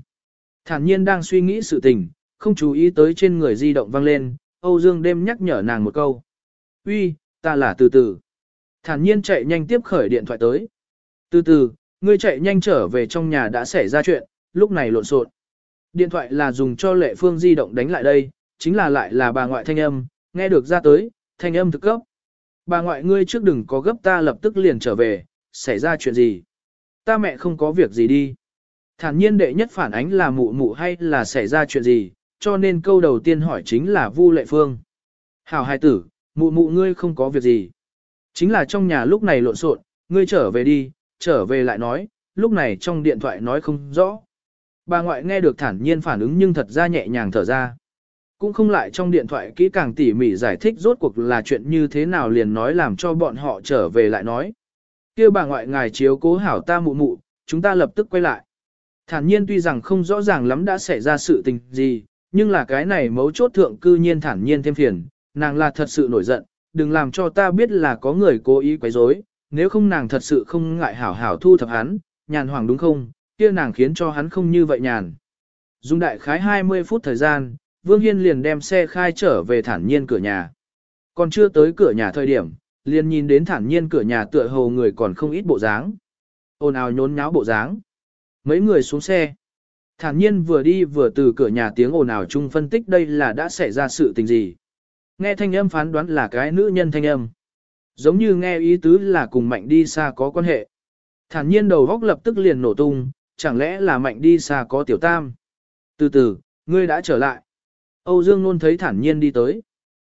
Thản nhiên đang suy nghĩ sự tình, không chú ý tới trên người di động vang lên, Âu Dương đêm nhắc nhở nàng một câu. Uy, ta là từ từ. Thản nhiên chạy nhanh tiếp khởi điện thoại tới. Từ từ, ngươi chạy nhanh trở về trong nhà đã xảy ra chuyện, lúc này lộn xộn. Điện thoại là dùng cho lệ phương di động đánh lại đây, chính là lại là bà ngoại thanh âm, nghe được ra tới, thanh âm thực cấp. Bà ngoại ngươi trước đừng có gấp ta lập tức liền trở về, xảy ra chuyện gì? Ta mẹ không có việc gì đi. Thản nhiên đệ nhất phản ánh là mụ mụ hay là xảy ra chuyện gì, cho nên câu đầu tiên hỏi chính là Vu Lệ Phương. Hảo hai tử, mụ mụ ngươi không có việc gì. Chính là trong nhà lúc này lộn xộn, ngươi trở về đi, trở về lại nói, lúc này trong điện thoại nói không rõ. Bà ngoại nghe được thản nhiên phản ứng nhưng thật ra nhẹ nhàng thở ra. Cũng không lại trong điện thoại kỹ càng tỉ mỉ giải thích rốt cuộc là chuyện như thế nào liền nói làm cho bọn họ trở về lại nói. kia bà ngoại ngài chiếu cố hảo ta mụ mụ, chúng ta lập tức quay lại. Thản nhiên tuy rằng không rõ ràng lắm đã xảy ra sự tình gì, nhưng là cái này mấu chốt thượng cư nhiên thản nhiên thêm phiền, nàng là thật sự nổi giận, đừng làm cho ta biết là có người cố ý quấy rối, nếu không nàng thật sự không ngại hảo hảo thu thập hắn, nhàn hoàng đúng không, kia nàng khiến cho hắn không như vậy nhàn. Dung đại khái 20 phút thời gian, Vương Hiên liền đem xe khai trở về thản nhiên cửa nhà. Còn chưa tới cửa nhà thời điểm, liền nhìn đến thản nhiên cửa nhà tựa hồ người còn không ít bộ dáng. ồn ào nhốn nháo bộ dáng. Mấy người xuống xe. Thản nhiên vừa đi vừa từ cửa nhà tiếng ồn ào chung phân tích đây là đã xảy ra sự tình gì. Nghe thanh âm phán đoán là cái nữ nhân thanh âm. Giống như nghe ý tứ là cùng mạnh đi xa có quan hệ. Thản nhiên đầu góc lập tức liền nổ tung, chẳng lẽ là mạnh đi xa có tiểu tam. Từ từ, ngươi đã trở lại. Âu Dương luôn thấy thản nhiên đi tới.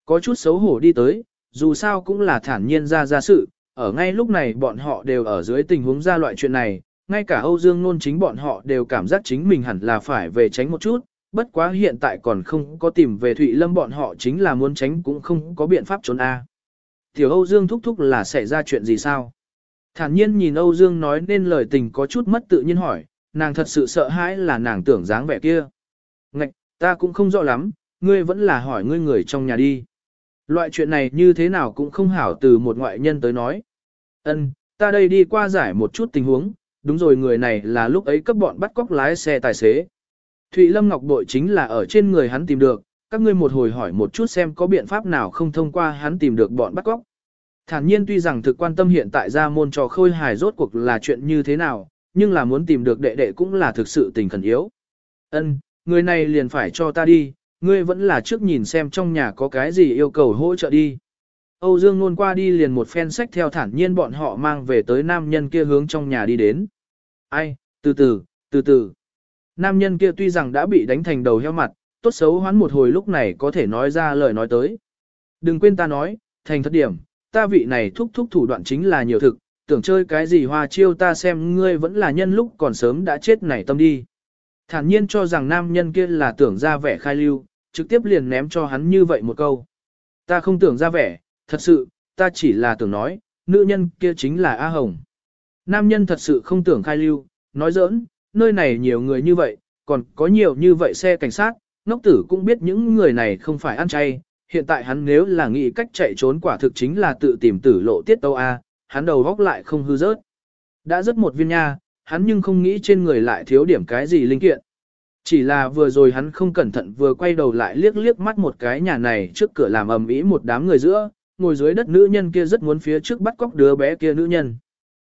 Có chút xấu hổ đi tới, dù sao cũng là thản nhiên ra ra sự, ở ngay lúc này bọn họ đều ở dưới tình huống ra loại chuyện này, ngay cả Âu Dương Nôn chính bọn họ đều cảm giác chính mình hẳn là phải về tránh một chút, bất quá hiện tại còn không có tìm về Thụy Lâm bọn họ chính là muốn tránh cũng không có biện pháp trốn A. Tiểu Âu Dương thúc thúc là xảy ra chuyện gì sao? Thản nhiên nhìn Âu Dương nói nên lời tình có chút mất tự nhiên hỏi, nàng thật sự sợ hãi là nàng tưởng dáng vẻ kia. Ngạch, ta cũng không rõ lắm, ngươi vẫn là hỏi ngươi người trong nhà đi. Loại chuyện này như thế nào cũng không hảo từ một ngoại nhân tới nói. Ân, ta đây đi qua giải một chút tình huống, đúng rồi người này là lúc ấy cấp bọn bắt cóc lái xe tài xế. Thụy Lâm Ngọc bội chính là ở trên người hắn tìm được, các ngươi một hồi hỏi một chút xem có biện pháp nào không thông qua hắn tìm được bọn bắt cóc. Thản nhiên tuy rằng thực quan tâm hiện tại ra môn trò khôi hài rốt cuộc là chuyện như thế nào, nhưng là muốn tìm được đệ đệ cũng là thực sự tình khẩn yếu. Ân, người này liền phải cho ta đi, ngươi vẫn là trước nhìn xem trong nhà có cái gì yêu cầu hỗ trợ đi. Âu Dương luôn qua đi liền một phen sách theo thản nhiên bọn họ mang về tới nam nhân kia hướng trong nhà đi đến. Ai, từ từ, từ từ. Nam nhân kia tuy rằng đã bị đánh thành đầu heo mặt, tốt xấu hoán một hồi lúc này có thể nói ra lời nói tới. Đừng quên ta nói, thành thất điểm, ta vị này thúc thúc thủ đoạn chính là nhiều thực, tưởng chơi cái gì hoa chiêu ta xem ngươi vẫn là nhân lúc còn sớm đã chết nảy tâm đi. Thản nhiên cho rằng nam nhân kia là tưởng ra vẻ khai lưu, trực tiếp liền ném cho hắn như vậy một câu. Ta không tưởng ra vẻ, thật sự, ta chỉ là tưởng nói, nữ nhân kia chính là A Hồng. Nam nhân thật sự không tưởng khai lưu, nói giỡn, nơi này nhiều người như vậy, còn có nhiều như vậy xe cảnh sát, ngốc tử cũng biết những người này không phải ăn chay, hiện tại hắn nếu là nghĩ cách chạy trốn quả thực chính là tự tìm tử lộ tiết tâu A, hắn đầu góc lại không hư rớt. Đã rất một viên nha, hắn nhưng không nghĩ trên người lại thiếu điểm cái gì linh kiện. Chỉ là vừa rồi hắn không cẩn thận vừa quay đầu lại liếc liếc mắt một cái nhà này trước cửa làm ầm ĩ một đám người giữa, ngồi dưới đất nữ nhân kia rất muốn phía trước bắt cóc đứa bé kia nữ nhân.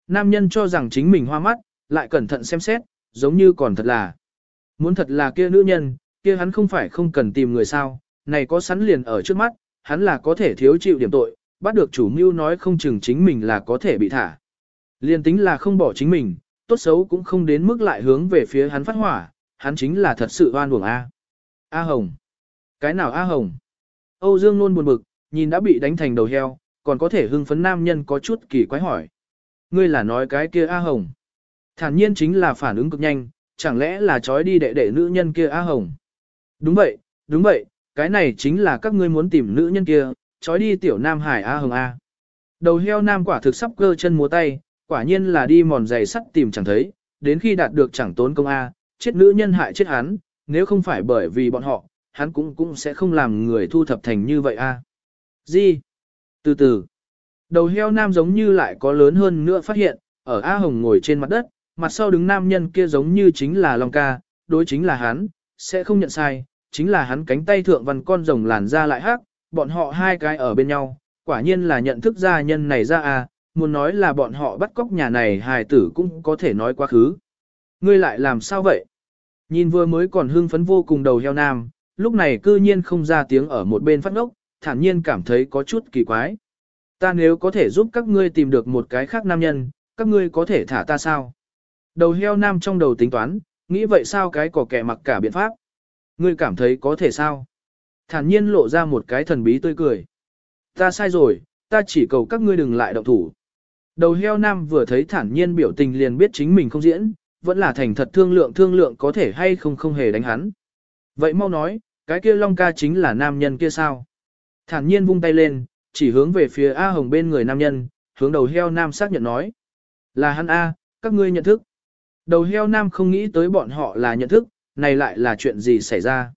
Nam nhân cho rằng chính mình hoa mắt, lại cẩn thận xem xét, giống như còn thật là. Muốn thật là kia nữ nhân, kia hắn không phải không cần tìm người sao, này có sẵn liền ở trước mắt, hắn là có thể thiếu chịu điểm tội, bắt được chủ mưu nói không chừng chính mình là có thể bị thả. Liên tính là không bỏ chính mình, tốt xấu cũng không đến mức lại hướng về phía hắn phát hỏa, hắn chính là thật sự oan uổng A. A Hồng. Cái nào A Hồng? Âu Dương luôn buồn bực, nhìn đã bị đánh thành đầu heo, còn có thể hưng phấn nam nhân có chút kỳ quái hỏi. Ngươi là nói cái kia A Hồng. Thản nhiên chính là phản ứng cực nhanh, chẳng lẽ là trói đi đệ đệ nữ nhân kia A Hồng. Đúng vậy, đúng vậy, cái này chính là các ngươi muốn tìm nữ nhân kia, trói đi tiểu nam hải A Hồng A. Đầu heo nam quả thực sắp cơ chân múa tay, quả nhiên là đi mòn giày sắt tìm chẳng thấy, đến khi đạt được chẳng tốn công A, chết nữ nhân hại chết hắn, nếu không phải bởi vì bọn họ, hắn cũng cũng sẽ không làm người thu thập thành như vậy A. Gì? Từ từ. Đầu heo nam giống như lại có lớn hơn nữa phát hiện, ở A Hồng ngồi trên mặt đất, mặt sau đứng nam nhân kia giống như chính là Long ca, đối chính là hắn, sẽ không nhận sai, chính là hắn cánh tay thượng văn con rồng làn ra lại hắc, bọn họ hai cái ở bên nhau, quả nhiên là nhận thức gia nhân này ra à, muốn nói là bọn họ bắt cóc nhà này hài tử cũng có thể nói quá khứ. Ngươi lại làm sao vậy? Nhìn vừa mới còn hưng phấn vô cùng đầu heo nam, lúc này cư nhiên không ra tiếng ở một bên phát ngốc, thản nhiên cảm thấy có chút kỳ quái. Ta nếu có thể giúp các ngươi tìm được một cái khác nam nhân, các ngươi có thể thả ta sao? Đầu heo nam trong đầu tính toán, nghĩ vậy sao cái cỏ kẻ mặc cả biện pháp? Ngươi cảm thấy có thể sao? Thản nhiên lộ ra một cái thần bí tươi cười. Ta sai rồi, ta chỉ cầu các ngươi đừng lại động thủ. Đầu heo nam vừa thấy thản nhiên biểu tình liền biết chính mình không diễn, vẫn là thành thật thương lượng thương lượng có thể hay không không hề đánh hắn. Vậy mau nói, cái kia Long ca chính là nam nhân kia sao? Thản nhiên vung tay lên, chỉ hướng về phía A Hồng bên người nam nhân, hướng đầu heo nam xác nhận nói. Là hắn A, các ngươi nhận thức. Đầu heo nam không nghĩ tới bọn họ là nhận thức, này lại là chuyện gì xảy ra.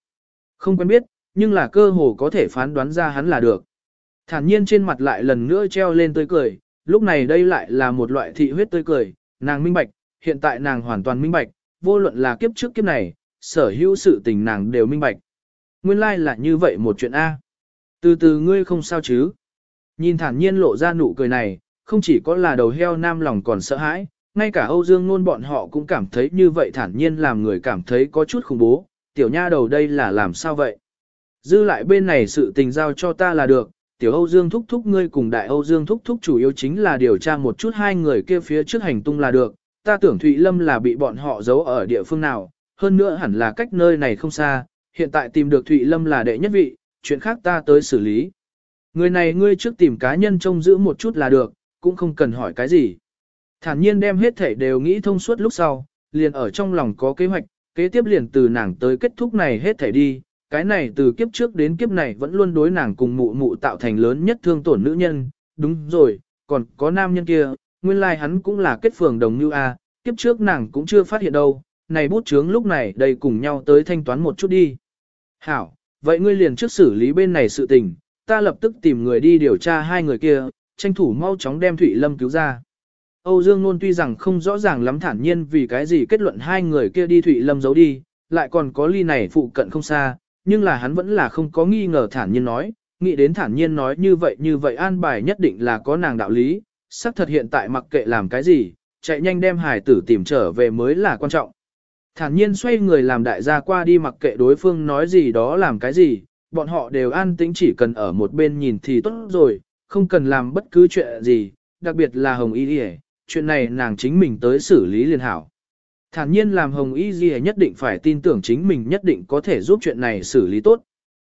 Không quen biết, nhưng là cơ hồ có thể phán đoán ra hắn là được. Thản nhiên trên mặt lại lần nữa treo lên tươi cười, lúc này đây lại là một loại thị huyết tươi cười, nàng minh bạch, hiện tại nàng hoàn toàn minh bạch, vô luận là kiếp trước kiếp này, sở hữu sự tình nàng đều minh bạch. Nguyên lai like là như vậy một chuyện A. Từ từ ngươi không sao chứ. Nhìn thản nhiên lộ ra nụ cười này, không chỉ có là đầu heo nam lòng còn sợ hãi, ngay cả Âu Dương Nôn bọn họ cũng cảm thấy như vậy thản nhiên làm người cảm thấy có chút khủng bố, tiểu nha đầu đây là làm sao vậy? Dư lại bên này sự tình giao cho ta là được, tiểu Âu Dương thúc thúc ngươi cùng đại Âu Dương thúc thúc chủ yếu chính là điều tra một chút hai người kia phía trước hành tung là được, ta tưởng Thụy Lâm là bị bọn họ giấu ở địa phương nào, hơn nữa hẳn là cách nơi này không xa, hiện tại tìm được Thụy Lâm là đệ nhất vị, chuyện khác ta tới xử lý. Người này ngươi trước tìm cá nhân trông giữ một chút là được, cũng không cần hỏi cái gì. Thản nhiên đem hết thể đều nghĩ thông suốt lúc sau, liền ở trong lòng có kế hoạch, kế tiếp liền từ nàng tới kết thúc này hết thể đi, cái này từ kiếp trước đến kiếp này vẫn luôn đối nàng cùng mụ mụ tạo thành lớn nhất thương tổn nữ nhân, đúng rồi, còn có nam nhân kia, nguyên lai like hắn cũng là kết phường đồng như A, kiếp trước nàng cũng chưa phát hiện đâu, này bút chướng lúc này đây cùng nhau tới thanh toán một chút đi. Hảo, vậy ngươi liền trước xử lý bên này sự tình, ta lập tức tìm người đi điều tra hai người kia, tranh thủ mau chóng đem Thụy Lâm cứu ra. Âu Dương Nôn tuy rằng không rõ ràng lắm thản nhiên vì cái gì kết luận hai người kia đi Thụy Lâm giấu đi, lại còn có ly này phụ cận không xa, nhưng là hắn vẫn là không có nghi ngờ thản nhiên nói, nghĩ đến thản nhiên nói như vậy như vậy an bài nhất định là có nàng đạo lý, xác thật hiện tại mặc kệ làm cái gì, chạy nhanh đem hải tử tìm trở về mới là quan trọng. Thản nhiên xoay người làm đại gia qua đi mặc kệ đối phương nói gì đó làm cái gì, bọn họ đều an tĩnh chỉ cần ở một bên nhìn thì tốt rồi, không cần làm bất cứ chuyện gì, đặc biệt là Hồng Y Điề, chuyện này nàng chính mình tới xử lý liền hảo. Thản nhiên làm Hồng Y Ghi nhất định phải tin tưởng chính mình nhất định có thể giúp chuyện này xử lý tốt.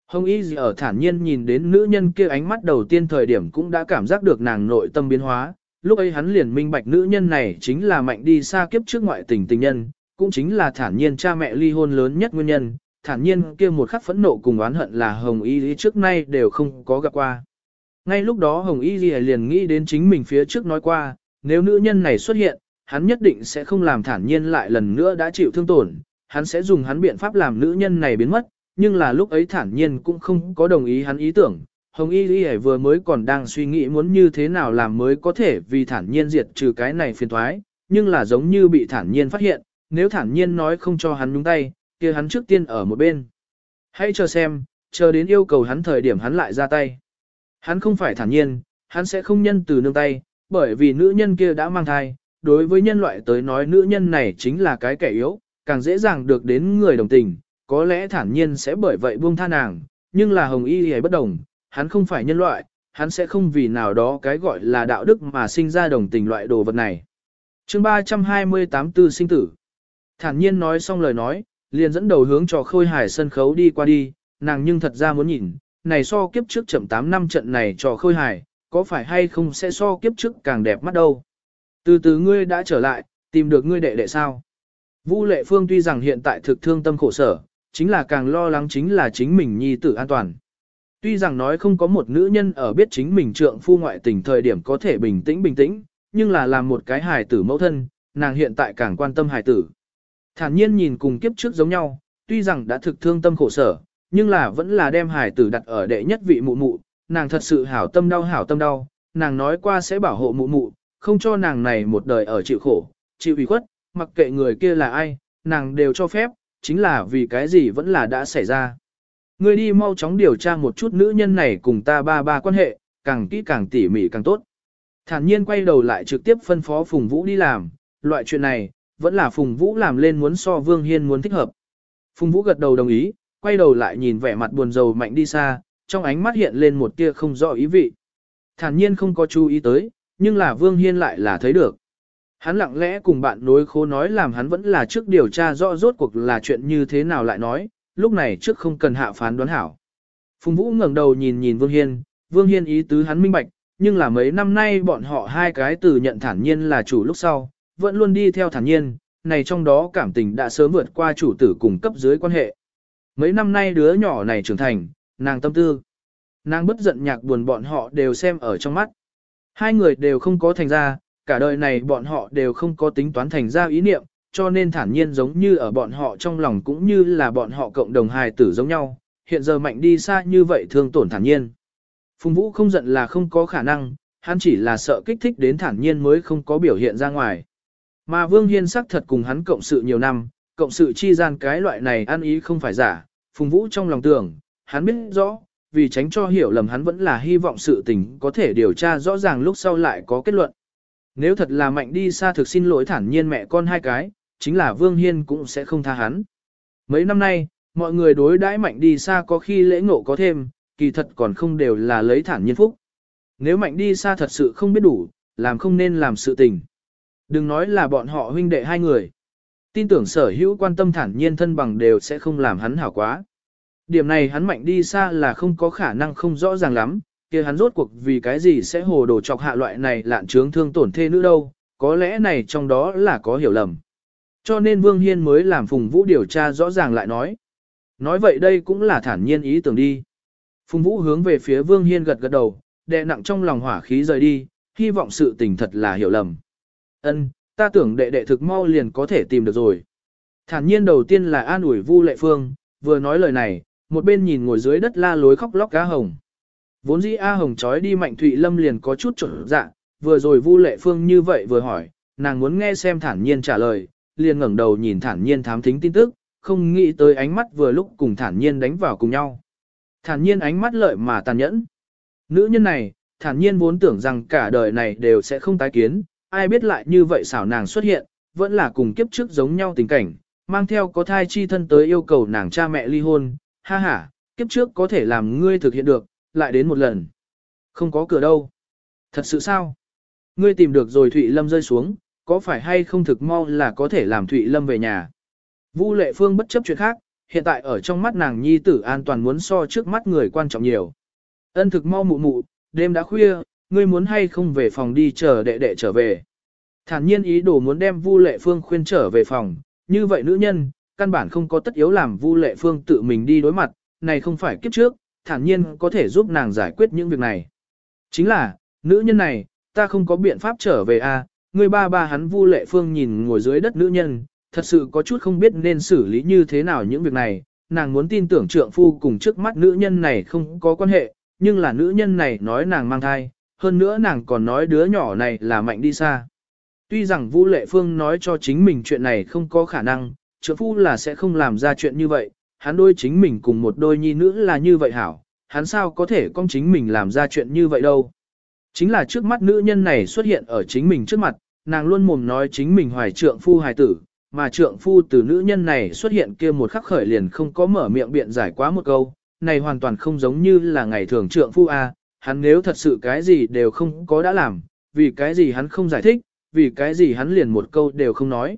Hồng Y Ghi ở thản nhiên nhìn đến nữ nhân kia ánh mắt đầu tiên thời điểm cũng đã cảm giác được nàng nội tâm biến hóa, lúc ấy hắn liền minh bạch nữ nhân này chính là mạnh đi xa kiếp trước ngoại tình tình nhân, cũng chính là thản nhiên cha mẹ ly hôn lớn nhất nguyên nhân, thản nhiên kia một khắc phẫn nộ cùng oán hận là Hồng Y Lý trước nay đều không có gặp qua. Ngay lúc đó Hồng Y Lý liền nghĩ đến chính mình phía trước nói qua, nếu nữ nhân này xuất hiện, hắn nhất định sẽ không làm thản nhiên lại lần nữa đã chịu thương tổn, hắn sẽ dùng hắn biện pháp làm nữ nhân này biến mất, nhưng là lúc ấy thản nhiên cũng không có đồng ý hắn ý tưởng. Hồng Y Lý vừa mới còn đang suy nghĩ muốn như thế nào làm mới có thể vì thản nhiên diệt trừ cái này phiền toái, nhưng là giống như bị thản nhiên phát hiện, nếu thản nhiên nói không cho hắn nhúng tay, kia hắn trước tiên ở một bên. Hãy chờ xem, chờ đến yêu cầu hắn thời điểm hắn lại ra tay. Hắn không phải thản nhiên, hắn sẽ không nhân từ nương tay, bởi vì nữ nhân kia đã mang thai, đối với nhân loại tới nói nữ nhân này chính là cái kẻ yếu, càng dễ dàng được đến người đồng tình, có lẽ thản nhiên sẽ bởi vậy buông tha nàng, nhưng là hồng y thì bất đồng, hắn không phải nhân loại, hắn sẽ không vì nào đó cái gọi là đạo đức mà sinh ra đồng tình loại đồ vật này. chương 328 tư sinh tử Thản nhiên nói xong lời nói, liền dẫn đầu hướng cho khôi hải sân khấu đi qua đi, nàng nhưng thật ra muốn nhìn, này so kiếp trước chậm 8 năm trận này cho khôi hải, có phải hay không sẽ so kiếp trước càng đẹp mắt đâu. Từ từ ngươi đã trở lại, tìm được ngươi đệ đệ sao. Vu lệ phương tuy rằng hiện tại thực thương tâm khổ sở, chính là càng lo lắng chính là chính mình nhi tử an toàn. Tuy rằng nói không có một nữ nhân ở biết chính mình trượng phu ngoại tình thời điểm có thể bình tĩnh bình tĩnh, nhưng là làm một cái hài tử mẫu thân, nàng hiện tại càng quan tâm hài tử. Thản nhiên nhìn cùng kiếp trước giống nhau, tuy rằng đã thực thương tâm khổ sở, nhưng là vẫn là đem hài tử đặt ở đệ nhất vị mụ mụ, nàng thật sự hảo tâm đau hảo tâm đau, nàng nói qua sẽ bảo hộ mụ mụ, không cho nàng này một đời ở chịu khổ, chịu ủy khuất, mặc kệ người kia là ai, nàng đều cho phép, chính là vì cái gì vẫn là đã xảy ra. người đi mau chóng điều tra một chút nữ nhân này cùng ta ba ba quan hệ, càng kỹ càng tỉ mỉ càng tốt. Thản nhiên quay đầu lại trực tiếp phân phó Phùng Vũ đi làm, loại chuyện này, vẫn là Phùng Vũ làm lên muốn so Vương Hiên muốn thích hợp. Phùng Vũ gật đầu đồng ý, quay đầu lại nhìn vẻ mặt buồn rầu mạnh đi xa, trong ánh mắt hiện lên một tia không rõ ý vị. Thản nhiên không có chú ý tới, nhưng là Vương Hiên lại là thấy được. Hắn lặng lẽ cùng bạn nối khố nói làm hắn vẫn là trước điều tra rõ rốt cuộc là chuyện như thế nào lại nói, lúc này trước không cần hạ phán đoán hảo. Phùng Vũ ngẩng đầu nhìn nhìn Vương Hiên, Vương Hiên ý tứ hắn minh bạch, nhưng là mấy năm nay bọn họ hai cái từ nhận thản nhiên là chủ lúc sau, vẫn luôn đi theo thản nhiên, này trong đó cảm tình đã sớm vượt qua chủ tử cùng cấp dưới quan hệ. Mấy năm nay đứa nhỏ này trưởng thành, nàng tâm tư. Nàng bất giận nhạc buồn bọn họ đều xem ở trong mắt. Hai người đều không có thành ra, cả đời này bọn họ đều không có tính toán thành ra ý niệm, cho nên thản nhiên giống như ở bọn họ trong lòng cũng như là bọn họ cộng đồng hài tử giống nhau, hiện giờ mạnh đi xa như vậy thương tổn thản nhiên. Phùng Vũ không giận là không có khả năng, hắn chỉ là sợ kích thích đến thản nhiên mới không có biểu hiện ra ngoài. Mà Vương Hiên sắc thật cùng hắn cộng sự nhiều năm, cộng sự chi gian cái loại này ăn ý không phải giả, Phùng Vũ trong lòng tưởng, hắn biết rõ, vì tránh cho hiểu lầm hắn vẫn là hy vọng sự tình có thể điều tra rõ ràng lúc sau lại có kết luận. Nếu thật là mạnh đi xa thực xin lỗi thản nhiên mẹ con hai cái, chính là Vương Hiên cũng sẽ không tha hắn. Mấy năm nay, mọi người đối đãi mạnh đi xa có khi lễ ngộ có thêm, kỳ thật còn không đều là lấy thản nhiên phúc. Nếu mạnh đi xa thật sự không biết đủ, làm không nên làm sự tình. Đừng nói là bọn họ huynh đệ hai người. Tin tưởng sở hữu quan tâm thản nhiên thân bằng đều sẽ không làm hắn hảo quá. Điểm này hắn mạnh đi xa là không có khả năng không rõ ràng lắm, kia hắn rốt cuộc vì cái gì sẽ hồ đồ chọc hạ loại này lạn trướng thương tổn thê nữ đâu, có lẽ này trong đó là có hiểu lầm. Cho nên Vương Hiên mới làm Phùng Vũ điều tra rõ ràng lại nói. Nói vậy đây cũng là thản nhiên ý tưởng đi. Phùng Vũ hướng về phía Vương Hiên gật gật đầu, đè nặng trong lòng hỏa khí rời đi, hy vọng sự tình thật là hiểu lầm. Ân, ta tưởng đệ đệ thực mau liền có thể tìm được rồi. Thản nhiên đầu tiên là an ủi Vu Lệ Phương, vừa nói lời này, một bên nhìn ngồi dưới đất la lối khóc lóc cá hồng. Vốn dĩ A Hồng trói đi Mạnh Thụy Lâm liền có chút trở dạ, vừa rồi Vu Lệ Phương như vậy vừa hỏi, nàng muốn nghe xem thản nhiên trả lời, liền ngẩng đầu nhìn thản nhiên thám thính tin tức, không nghĩ tới ánh mắt vừa lúc cùng thản nhiên đánh vào cùng nhau. Thản nhiên ánh mắt lợi mà tàn nhẫn. Nữ nhân này, thản nhiên vốn tưởng rằng cả đời này đều sẽ không tái kiến, ai biết lại như vậy xảo nàng xuất hiện, vẫn là cùng kiếp trước giống nhau tình cảnh, mang theo có thai chi thân tới yêu cầu nàng cha mẹ ly hôn, ha ha, kiếp trước có thể làm ngươi thực hiện được, lại đến một lần. Không có cửa đâu. Thật sự sao? Ngươi tìm được rồi Thụy Lâm rơi xuống, có phải hay không thực mau là có thể làm Thụy Lâm về nhà? Vu Lệ Phương bất chấp chuyện khác, hiện tại ở trong mắt nàng nhi tử an toàn muốn so trước mắt người quan trọng nhiều. Ân thực mau mụ mụ, đêm đã khuya, ngươi muốn hay không về phòng đi chờ đệ đệ trở về. Thản nhiên ý đồ muốn đem Vu Lệ Phương khuyên trở về phòng, như vậy nữ nhân, căn bản không có tất yếu làm Vu Lệ Phương tự mình đi đối mặt, này không phải kiếp trước, thản nhiên có thể giúp nàng giải quyết những việc này. Chính là, nữ nhân này, ta không có biện pháp trở về a. À, người ba ba hắn Vu Lệ Phương nhìn ngồi dưới đất nữ nhân, thật sự có chút không biết nên xử lý như thế nào những việc này, nàng muốn tin tưởng trượng phu cùng trước mắt nữ nhân này không có quan hệ, nhưng là nữ nhân này nói nàng mang thai, hơn nữa nàng còn nói đứa nhỏ này là mạnh đi xa. Tuy rằng Vu Lệ Phương nói cho chính mình chuyện này không có khả năng, trượng phu là sẽ không làm ra chuyện như vậy, hắn đôi chính mình cùng một đôi nhi nữ là như vậy hảo, hắn sao có thể con chính mình làm ra chuyện như vậy đâu. Chính là trước mắt nữ nhân này xuất hiện ở chính mình trước mặt, nàng luôn mồm nói chính mình hoài trượng phu hài tử, mà trượng phu từ nữ nhân này xuất hiện kia một khắc khởi liền không có mở miệng biện giải quá một câu, này hoàn toàn không giống như là ngày thường trượng phu a, hắn nếu thật sự cái gì đều không có đã làm, vì cái gì hắn không giải thích, vì cái gì hắn liền một câu đều không nói.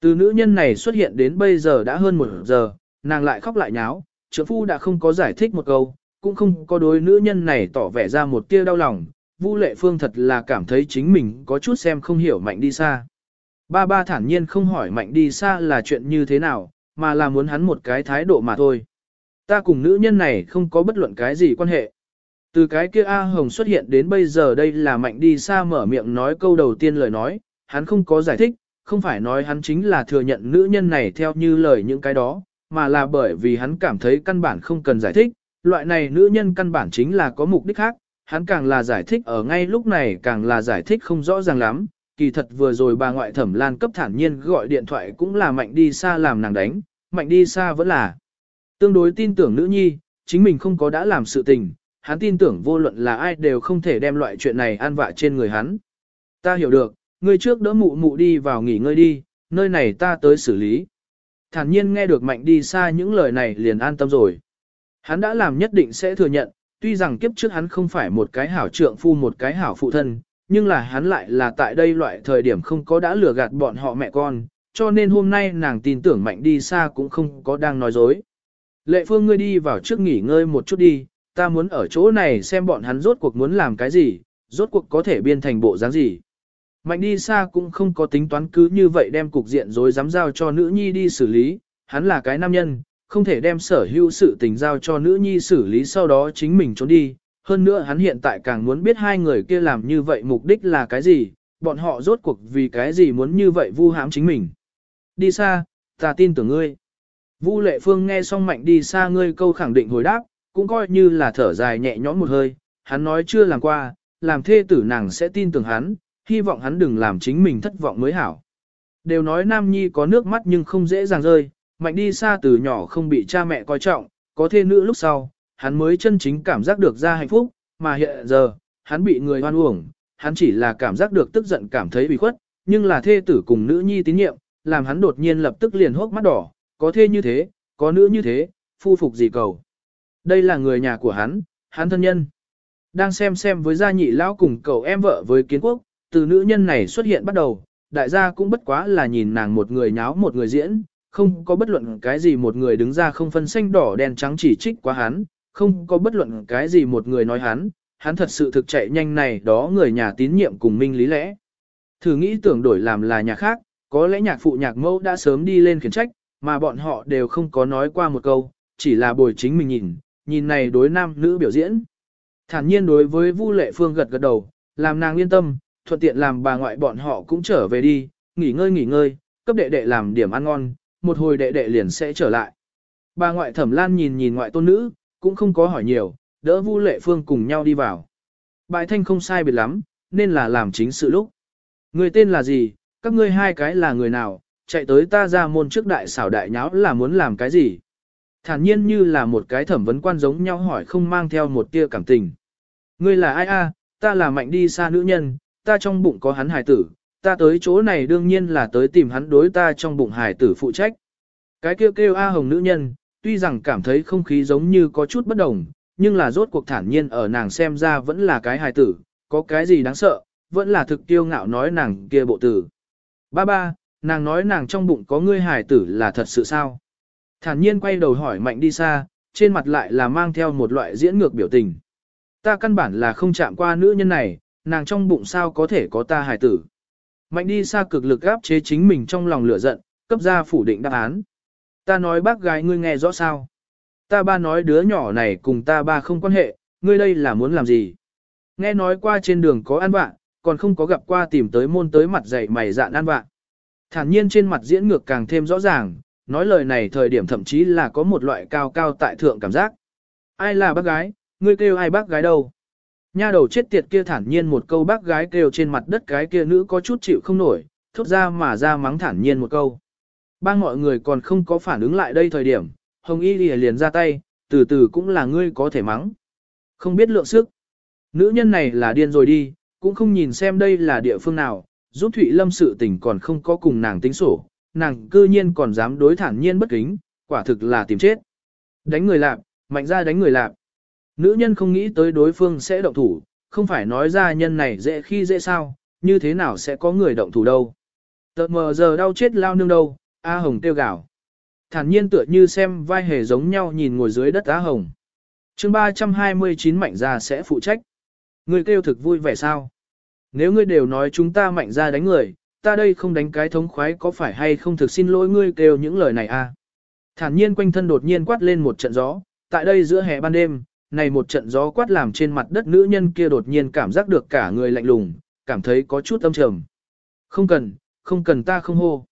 Từ nữ nhân này xuất hiện đến bây giờ đã hơn một giờ, nàng lại khóc lại nháo, trưởng phu đã không có giải thích một câu, cũng không có đối nữ nhân này tỏ vẻ ra một tia đau lòng, Vu Lệ Phương thật là cảm thấy chính mình có chút xem không hiểu mạnh đi xa. Ba ba thản nhiên không hỏi mạnh đi xa là chuyện như thế nào, mà là muốn hắn một cái thái độ mà thôi. Ta cùng nữ nhân này không có bất luận cái gì quan hệ. Từ cái kia A Hồng xuất hiện đến bây giờ đây là mạnh đi xa mở miệng nói câu đầu tiên lời nói, hắn không có giải thích, không phải nói hắn chính là thừa nhận nữ nhân này theo như lời những cái đó, mà là bởi vì hắn cảm thấy căn bản không cần giải thích, loại này nữ nhân căn bản chính là có mục đích khác, hắn càng là giải thích ở ngay lúc này càng là giải thích không rõ ràng lắm, kỳ thật vừa rồi bà ngoại thẩm lan cấp thản nhiên gọi điện thoại cũng là mạnh đi xa làm nàng đánh, mạnh đi xa vẫn là tương đối tin tưởng nữ nhi, chính mình không có đã làm sự tình, hắn tin tưởng vô luận là ai đều không thể đem loại chuyện này an vạ trên người hắn. Ta hiểu được, ngươi trước đỡ mụ mụ đi vào nghỉ ngơi đi, nơi này ta tới xử lý. Thản nhiên nghe được mạnh đi xa những lời này liền an tâm rồi. Hắn đã làm nhất định sẽ thừa nhận, tuy rằng kiếp trước hắn không phải một cái hảo trượng phu một cái hảo phụ thân, nhưng là hắn lại là tại đây loại thời điểm không có đã lừa gạt bọn họ mẹ con, cho nên hôm nay nàng tin tưởng mạnh đi xa cũng không có đang nói dối. Lệ phương ngươi đi vào trước nghỉ ngơi một chút đi, ta muốn ở chỗ này xem bọn hắn rốt cuộc muốn làm cái gì, rốt cuộc có thể biên thành bộ dáng gì. Mạnh đi xa cũng không có tính toán cứ như vậy đem cục diện rồi dám giao cho nữ nhi đi xử lý, hắn là cái nam nhân, không thể đem sở hữu sự tình giao cho nữ nhi xử lý sau đó chính mình trốn đi. Hơn nữa hắn hiện tại càng muốn biết hai người kia làm như vậy mục đích là cái gì, bọn họ rốt cuộc vì cái gì muốn như vậy vu hãm chính mình. Đi xa, ta tin tưởng ngươi. Vu lệ phương nghe xong mạnh đi xa ngươi câu khẳng định hồi đáp, cũng coi như là thở dài nhẹ nhõm một hơi, hắn nói chưa làm qua, làm thê tử nàng sẽ tin tưởng hắn, hy vọng hắn đừng làm chính mình thất vọng mới hảo. Đều nói nam nhi có nước mắt nhưng không dễ dàng rơi, mạnh đi xa từ nhỏ không bị cha mẹ coi trọng, có thê nữ lúc sau, hắn mới chân chính cảm giác được ra hạnh phúc, mà hiện giờ, hắn bị người hoan uổng, hắn chỉ là cảm giác được tức giận cảm thấy bị khuất, nhưng là thê tử cùng nữ nhi tín nhiệm, làm hắn đột nhiên lập tức liền hốc mắt đỏ, có thê như thế, có nữ như thế, phu phục gì cầu. Đây là người nhà của hắn, hắn thân nhân. Đang xem xem với gia nhị lão cùng cậu em vợ với kiến quốc, từ nữ nhân này xuất hiện bắt đầu, đại gia cũng bất quá là nhìn nàng một người nháo một người diễn, không có bất luận cái gì một người đứng ra không phân xanh đỏ đen trắng chỉ trích quá hắn, không có bất luận cái gì một người nói hắn, hắn thật sự thực chạy nhanh này đó người nhà tín nhiệm cùng minh lý lẽ. Thử nghĩ tưởng đổi làm là nhà khác, có lẽ nhạc phụ nhạc mẫu đã sớm đi lên khiển trách, mà bọn họ đều không có nói qua một câu, chỉ là bồi chính mình nhìn, nhìn này đối nam nữ biểu diễn. Thản nhiên đối với Vu Lệ Phương gật gật đầu, làm nàng yên tâm, thuận tiện làm bà ngoại bọn họ cũng trở về đi, nghỉ ngơi nghỉ ngơi, cấp đệ đệ làm điểm ăn ngon, một hồi đệ đệ liền sẽ trở lại. Bà ngoại Thẩm Lan nhìn nhìn ngoại tôn nữ, cũng không có hỏi nhiều, đỡ Vu Lệ Phương cùng nhau đi vào. Bài thanh không sai biệt lắm, nên là làm chính sự lúc. Người tên là gì, các ngươi hai cái là người nào, chạy tới ta ra môn trước đại xảo đại nháo là muốn làm cái gì. Thản nhiên như là một cái thẩm vấn quan giống nhau hỏi không mang theo một tia cảm tình. Ngươi là ai a? ta là mạnh đi xa nữ nhân, ta trong bụng có hắn hài tử, ta tới chỗ này đương nhiên là tới tìm hắn đối ta trong bụng hài tử phụ trách. Cái kêu kêu A Hồng nữ nhân, tuy rằng cảm thấy không khí giống như có chút bất đồng, nhưng là rốt cuộc thản nhiên ở nàng xem ra vẫn là cái hài tử, có cái gì đáng sợ, vẫn là thực tiêu ngạo nói nàng kia bộ tử. Ba ba, nàng nói nàng trong bụng có ngươi hài tử là thật sự sao? Thản nhiên quay đầu hỏi mạnh đi xa, trên mặt lại là mang theo một loại diễn ngược biểu tình. Ta căn bản là không chạm qua nữ nhân này, nàng trong bụng sao có thể có ta hài tử. Mạnh đi xa cực lực áp chế chính mình trong lòng lửa giận, cấp ra phủ định đáp án. Ta nói bác gái ngươi nghe rõ sao. Ta ba nói đứa nhỏ này cùng ta ba không quan hệ, ngươi đây là muốn làm gì. Nghe nói qua trên đường có ăn bạn, còn không có gặp qua tìm tới môn tới mặt dày mày dạn ăn bạn. Thản nhiên trên mặt diễn ngược càng thêm rõ ràng, nói lời này thời điểm thậm chí là có một loại cao cao tại thượng cảm giác. Ai là bác gái, ngươi kêu ai bác gái đâu? Nha đầu chết tiệt kia thản nhiên một câu bác gái kêu trên mặt đất cái kia nữ có chút chịu không nổi, thốt ra mà ra mắng thản nhiên một câu. Ba mọi người còn không có phản ứng lại đây thời điểm, Hồng Y lìa liền ra tay, từ từ cũng là ngươi có thể mắng. Không biết lượng sức. Nữ nhân này là điên rồi đi, cũng không nhìn xem đây là địa phương nào, giúp Thụy Lâm sự tình còn không có cùng nàng tính sổ, nàng cư nhiên còn dám đối thản nhiên bất kính, quả thực là tìm chết. Đánh người lạp, mạnh ra đánh người lạp. Nữ nhân không nghĩ tới đối phương sẽ động thủ, không phải nói ra nhân này dễ khi dễ sao, như thế nào sẽ có người động thủ đâu. Tợt mờ giờ đau chết lao nương đâu, A Hồng tiêu gạo. Thản nhiên tựa như xem vai hề giống nhau nhìn ngồi dưới đất A Hồng. chương 329 mạnh ra sẽ phụ trách. Người kêu thực vui vẻ sao? Nếu ngươi đều nói chúng ta mạnh ra đánh người, ta đây không đánh cái thống khoái có phải hay không thực xin lỗi ngươi kêu những lời này a? Thản nhiên quanh thân đột nhiên quát lên một trận gió, tại đây giữa hè ban đêm, này một trận gió quát làm trên mặt đất nữ nhân kia đột nhiên cảm giác được cả người lạnh lùng, cảm thấy có chút âm trầm. Không cần, không cần ta không hô.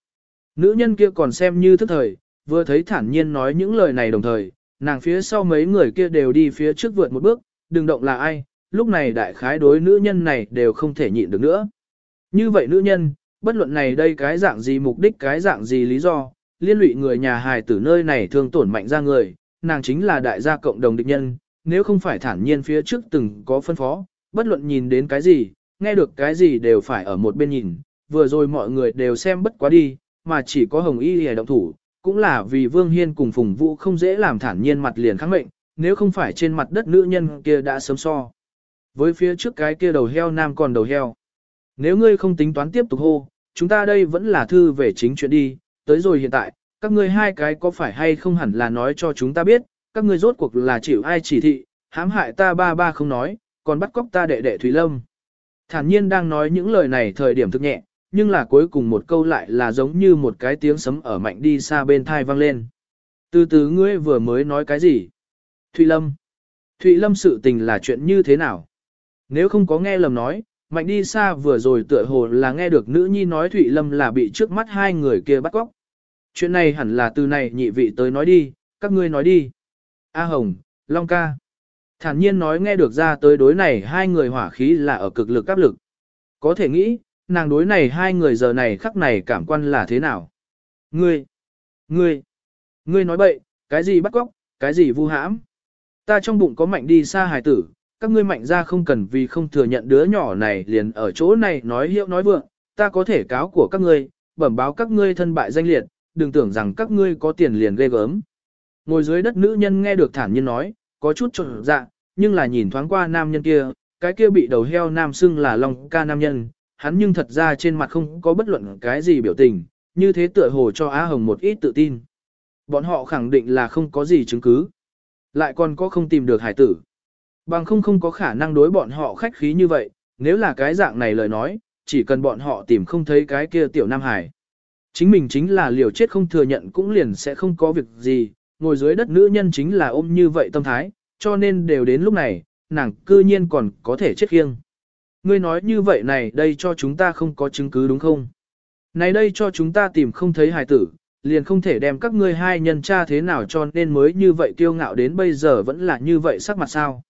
Nữ nhân kia còn xem như thức thời, vừa thấy thản nhiên nói những lời này đồng thời, nàng phía sau mấy người kia đều đi phía trước vượt một bước, đừng động là ai, lúc này đại khái đối nữ nhân này đều không thể nhịn được nữa. Như vậy nữ nhân, bất luận này đây cái dạng gì mục đích cái dạng gì lý do, liên lụy người nhà hài tử nơi này thương tổn mạnh ra người, nàng chính là đại gia cộng đồng địch nhân, nếu không phải thản nhiên phía trước từng có phân phó, bất luận nhìn đến cái gì, nghe được cái gì đều phải ở một bên nhìn, vừa rồi mọi người đều xem bất quá đi, mà chỉ có Hồng Y hề động thủ, cũng là vì Vương Hiên cùng Phùng Vũ không dễ làm thản nhiên mặt liền kháng mệnh, nếu không phải trên mặt đất nữ nhân kia đã sớm so. Với phía trước cái kia đầu heo nam còn đầu heo. Nếu ngươi không tính toán tiếp tục hô, chúng ta đây vẫn là thư về chính chuyện đi, tới rồi hiện tại, các ngươi hai cái có phải hay không hẳn là nói cho chúng ta biết, các ngươi rốt cuộc là chịu ai chỉ thị, hãm hại ta ba ba không nói, còn bắt cóc ta đệ đệ Thủy Lâm. Thản nhiên đang nói những lời này thời điểm thực nhẹ, nhưng là cuối cùng một câu lại là giống như một cái tiếng sấm ở mạnh đi xa bên thai vang lên. Từ từ ngươi vừa mới nói cái gì? Thụy Lâm. Thụy Lâm sự tình là chuyện như thế nào? Nếu không có nghe lầm nói, mạnh đi xa vừa rồi tựa hồ là nghe được nữ nhi nói Thụy Lâm là bị trước mắt hai người kia bắt cóc. Chuyện này hẳn là từ này nhị vị tới nói đi, các ngươi nói đi. A Hồng, Long ca. Thản nhiên nói nghe được ra tới đối này hai người hỏa khí là ở cực lực áp lực. Có thể nghĩ, nàng đối này hai người giờ này khắc này cảm quan là thế nào? Ngươi, ngươi, ngươi nói bậy, cái gì bắt cóc, cái gì vu hãm? Ta trong bụng có mạnh đi xa hài tử, các ngươi mạnh ra không cần vì không thừa nhận đứa nhỏ này liền ở chỗ này nói hiệu nói vượng, ta có thể cáo của các ngươi, bẩm báo các ngươi thân bại danh liệt, đừng tưởng rằng các ngươi có tiền liền ghê gớm. Ngồi dưới đất nữ nhân nghe được thản nhiên nói, có chút trộn dạ, nhưng là nhìn thoáng qua nam nhân kia, cái kia bị đầu heo nam xưng là long ca nam nhân, hắn nhưng thật ra trên mặt không có bất luận cái gì biểu tình, như thế tựa hồ cho Á Hồng một ít tự tin. Bọn họ khẳng định là không có gì chứng cứ. Lại còn có không tìm được hải tử. Bằng không không có khả năng đối bọn họ khách khí như vậy, nếu là cái dạng này lời nói, chỉ cần bọn họ tìm không thấy cái kia tiểu Nam Hải. Chính mình chính là liều chết không thừa nhận cũng liền sẽ không có việc gì, ngồi dưới đất nữ nhân chính là ôm như vậy tâm thái, cho nên đều đến lúc này, nàng cư nhiên còn có thể chết khiêng. Ngươi nói như vậy này đây cho chúng ta không có chứng cứ đúng không? Này đây cho chúng ta tìm không thấy hài tử, liền không thể đem các ngươi hai nhân tra thế nào cho nên mới như vậy kiêu ngạo đến bây giờ vẫn là như vậy sắc mặt sao.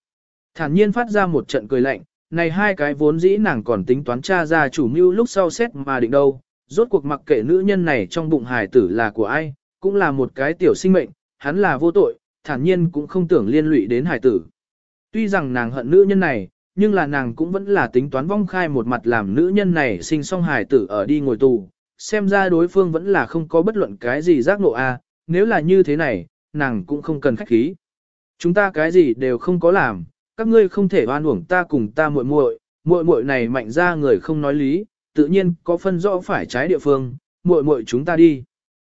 Thản nhiên phát ra một trận cười lạnh, này hai cái vốn dĩ nàng còn tính toán tra ra chủ mưu lúc sau xét mà định đâu, rốt cuộc mặc kệ nữ nhân này trong bụng hài tử là của ai, cũng là một cái tiểu sinh mệnh, hắn là vô tội, thản nhiên cũng không tưởng liên lụy đến Hải tử. Tuy rằng nàng hận nữ nhân này, nhưng là nàng cũng vẫn là tính toán vong khai một mặt làm nữ nhân này sinh song Hải tử ở đi ngồi tù, xem ra đối phương vẫn là không có bất luận cái gì giác nộ a à, nếu là như thế này, nàng cũng không cần khách khí. Chúng ta cái gì đều không có làm, các ngươi không thể oan uổng ta cùng ta muội muội, muội muội này mạnh ra người không nói lý, tự nhiên có phân rõ phải trái địa phương, muội muội chúng ta đi.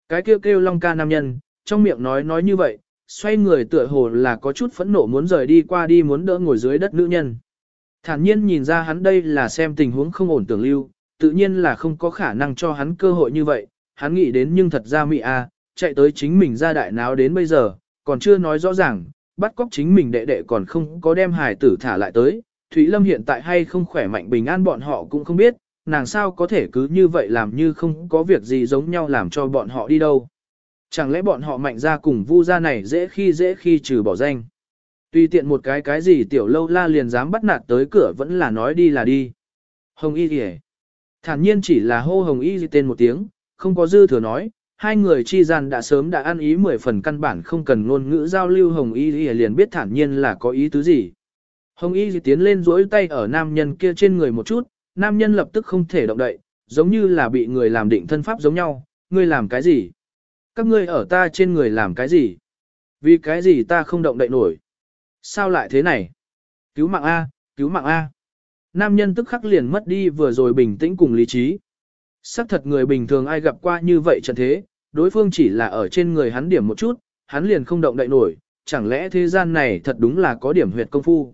Cái kêu kêu long ca nam nhân, trong miệng nói nói như vậy, xoay người tựa hồ là có chút phẫn nộ muốn rời đi qua đi muốn đỡ ngồi dưới đất nữ nhân. Thản nhiên nhìn ra hắn đây là xem tình huống không ổn tưởng lưu, tự nhiên là không có khả năng cho hắn cơ hội như vậy, hắn nghĩ đến nhưng thật ra mị a, chạy tới chính mình ra đại náo đến bây giờ, còn chưa nói rõ ràng, bắt cóc chính mình đệ đệ còn không có đem hài tử thả lại tới, Thủy Lâm hiện tại hay không khỏe mạnh bình an bọn họ cũng không biết, nàng sao có thể cứ như vậy làm như không có việc gì giống nhau làm cho bọn họ đi đâu. Chẳng lẽ bọn họ mạnh ra cùng vu ra này dễ khi dễ khi trừ bỏ danh. Tùy tiện một cái cái gì tiểu lâu la liền dám bắt nạt tới cửa vẫn là nói đi là đi. Hồng y gì Thản nhiên chỉ là hô hồng y tên một tiếng, không có dư thừa nói, hai người chi gian đã sớm đã ăn ý mười phần căn bản không cần ngôn ngữ giao lưu hồng y liền biết thản nhiên là có ý tứ gì. Hồng y tiến lên duỗi tay ở nam nhân kia trên người một chút, nam nhân lập tức không thể động đậy, giống như là bị người làm định thân pháp giống nhau, ngươi làm cái gì? Các ngươi ở ta trên người làm cái gì? Vì cái gì ta không động đậy nổi? Sao lại thế này? Cứu mạng A, cứu mạng A. Nam nhân tức khắc liền mất đi vừa rồi bình tĩnh cùng lý trí. Sắc thật người bình thường ai gặp qua như vậy trận thế, đối phương chỉ là ở trên người hắn điểm một chút, hắn liền không động đậy nổi, chẳng lẽ thế gian này thật đúng là có điểm huyệt công phu.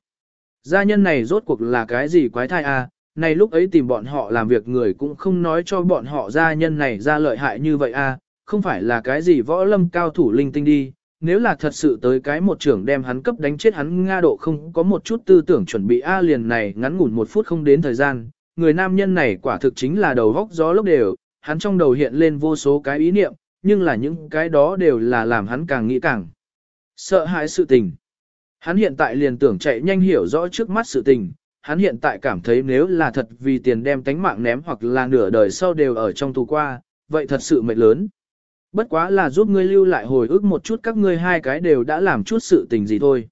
Gia nhân này rốt cuộc là cái gì quái thai a? này lúc ấy tìm bọn họ làm việc người cũng không nói cho bọn họ gia nhân này ra lợi hại như vậy a, không phải là cái gì võ lâm cao thủ linh tinh đi, nếu là thật sự tới cái một trưởng đem hắn cấp đánh chết hắn Nga độ không có một chút tư tưởng chuẩn bị A liền này ngắn ngủn một phút không đến thời gian, người nam nhân này quả thực chính là đầu vóc gió lốc đều, hắn trong đầu hiện lên vô số cái ý niệm, nhưng là những cái đó đều là làm hắn càng nghĩ càng sợ hãi sự tình. Hắn hiện tại liền tưởng chạy nhanh hiểu rõ trước mắt sự tình, hắn hiện tại cảm thấy nếu là thật vì tiền đem tánh mạng ném hoặc là nửa đời sau đều ở trong tù qua, vậy thật sự mệt lớn. Bất quá là giúp ngươi lưu lại hồi ức một chút các ngươi hai cái đều đã làm chút sự tình gì thôi.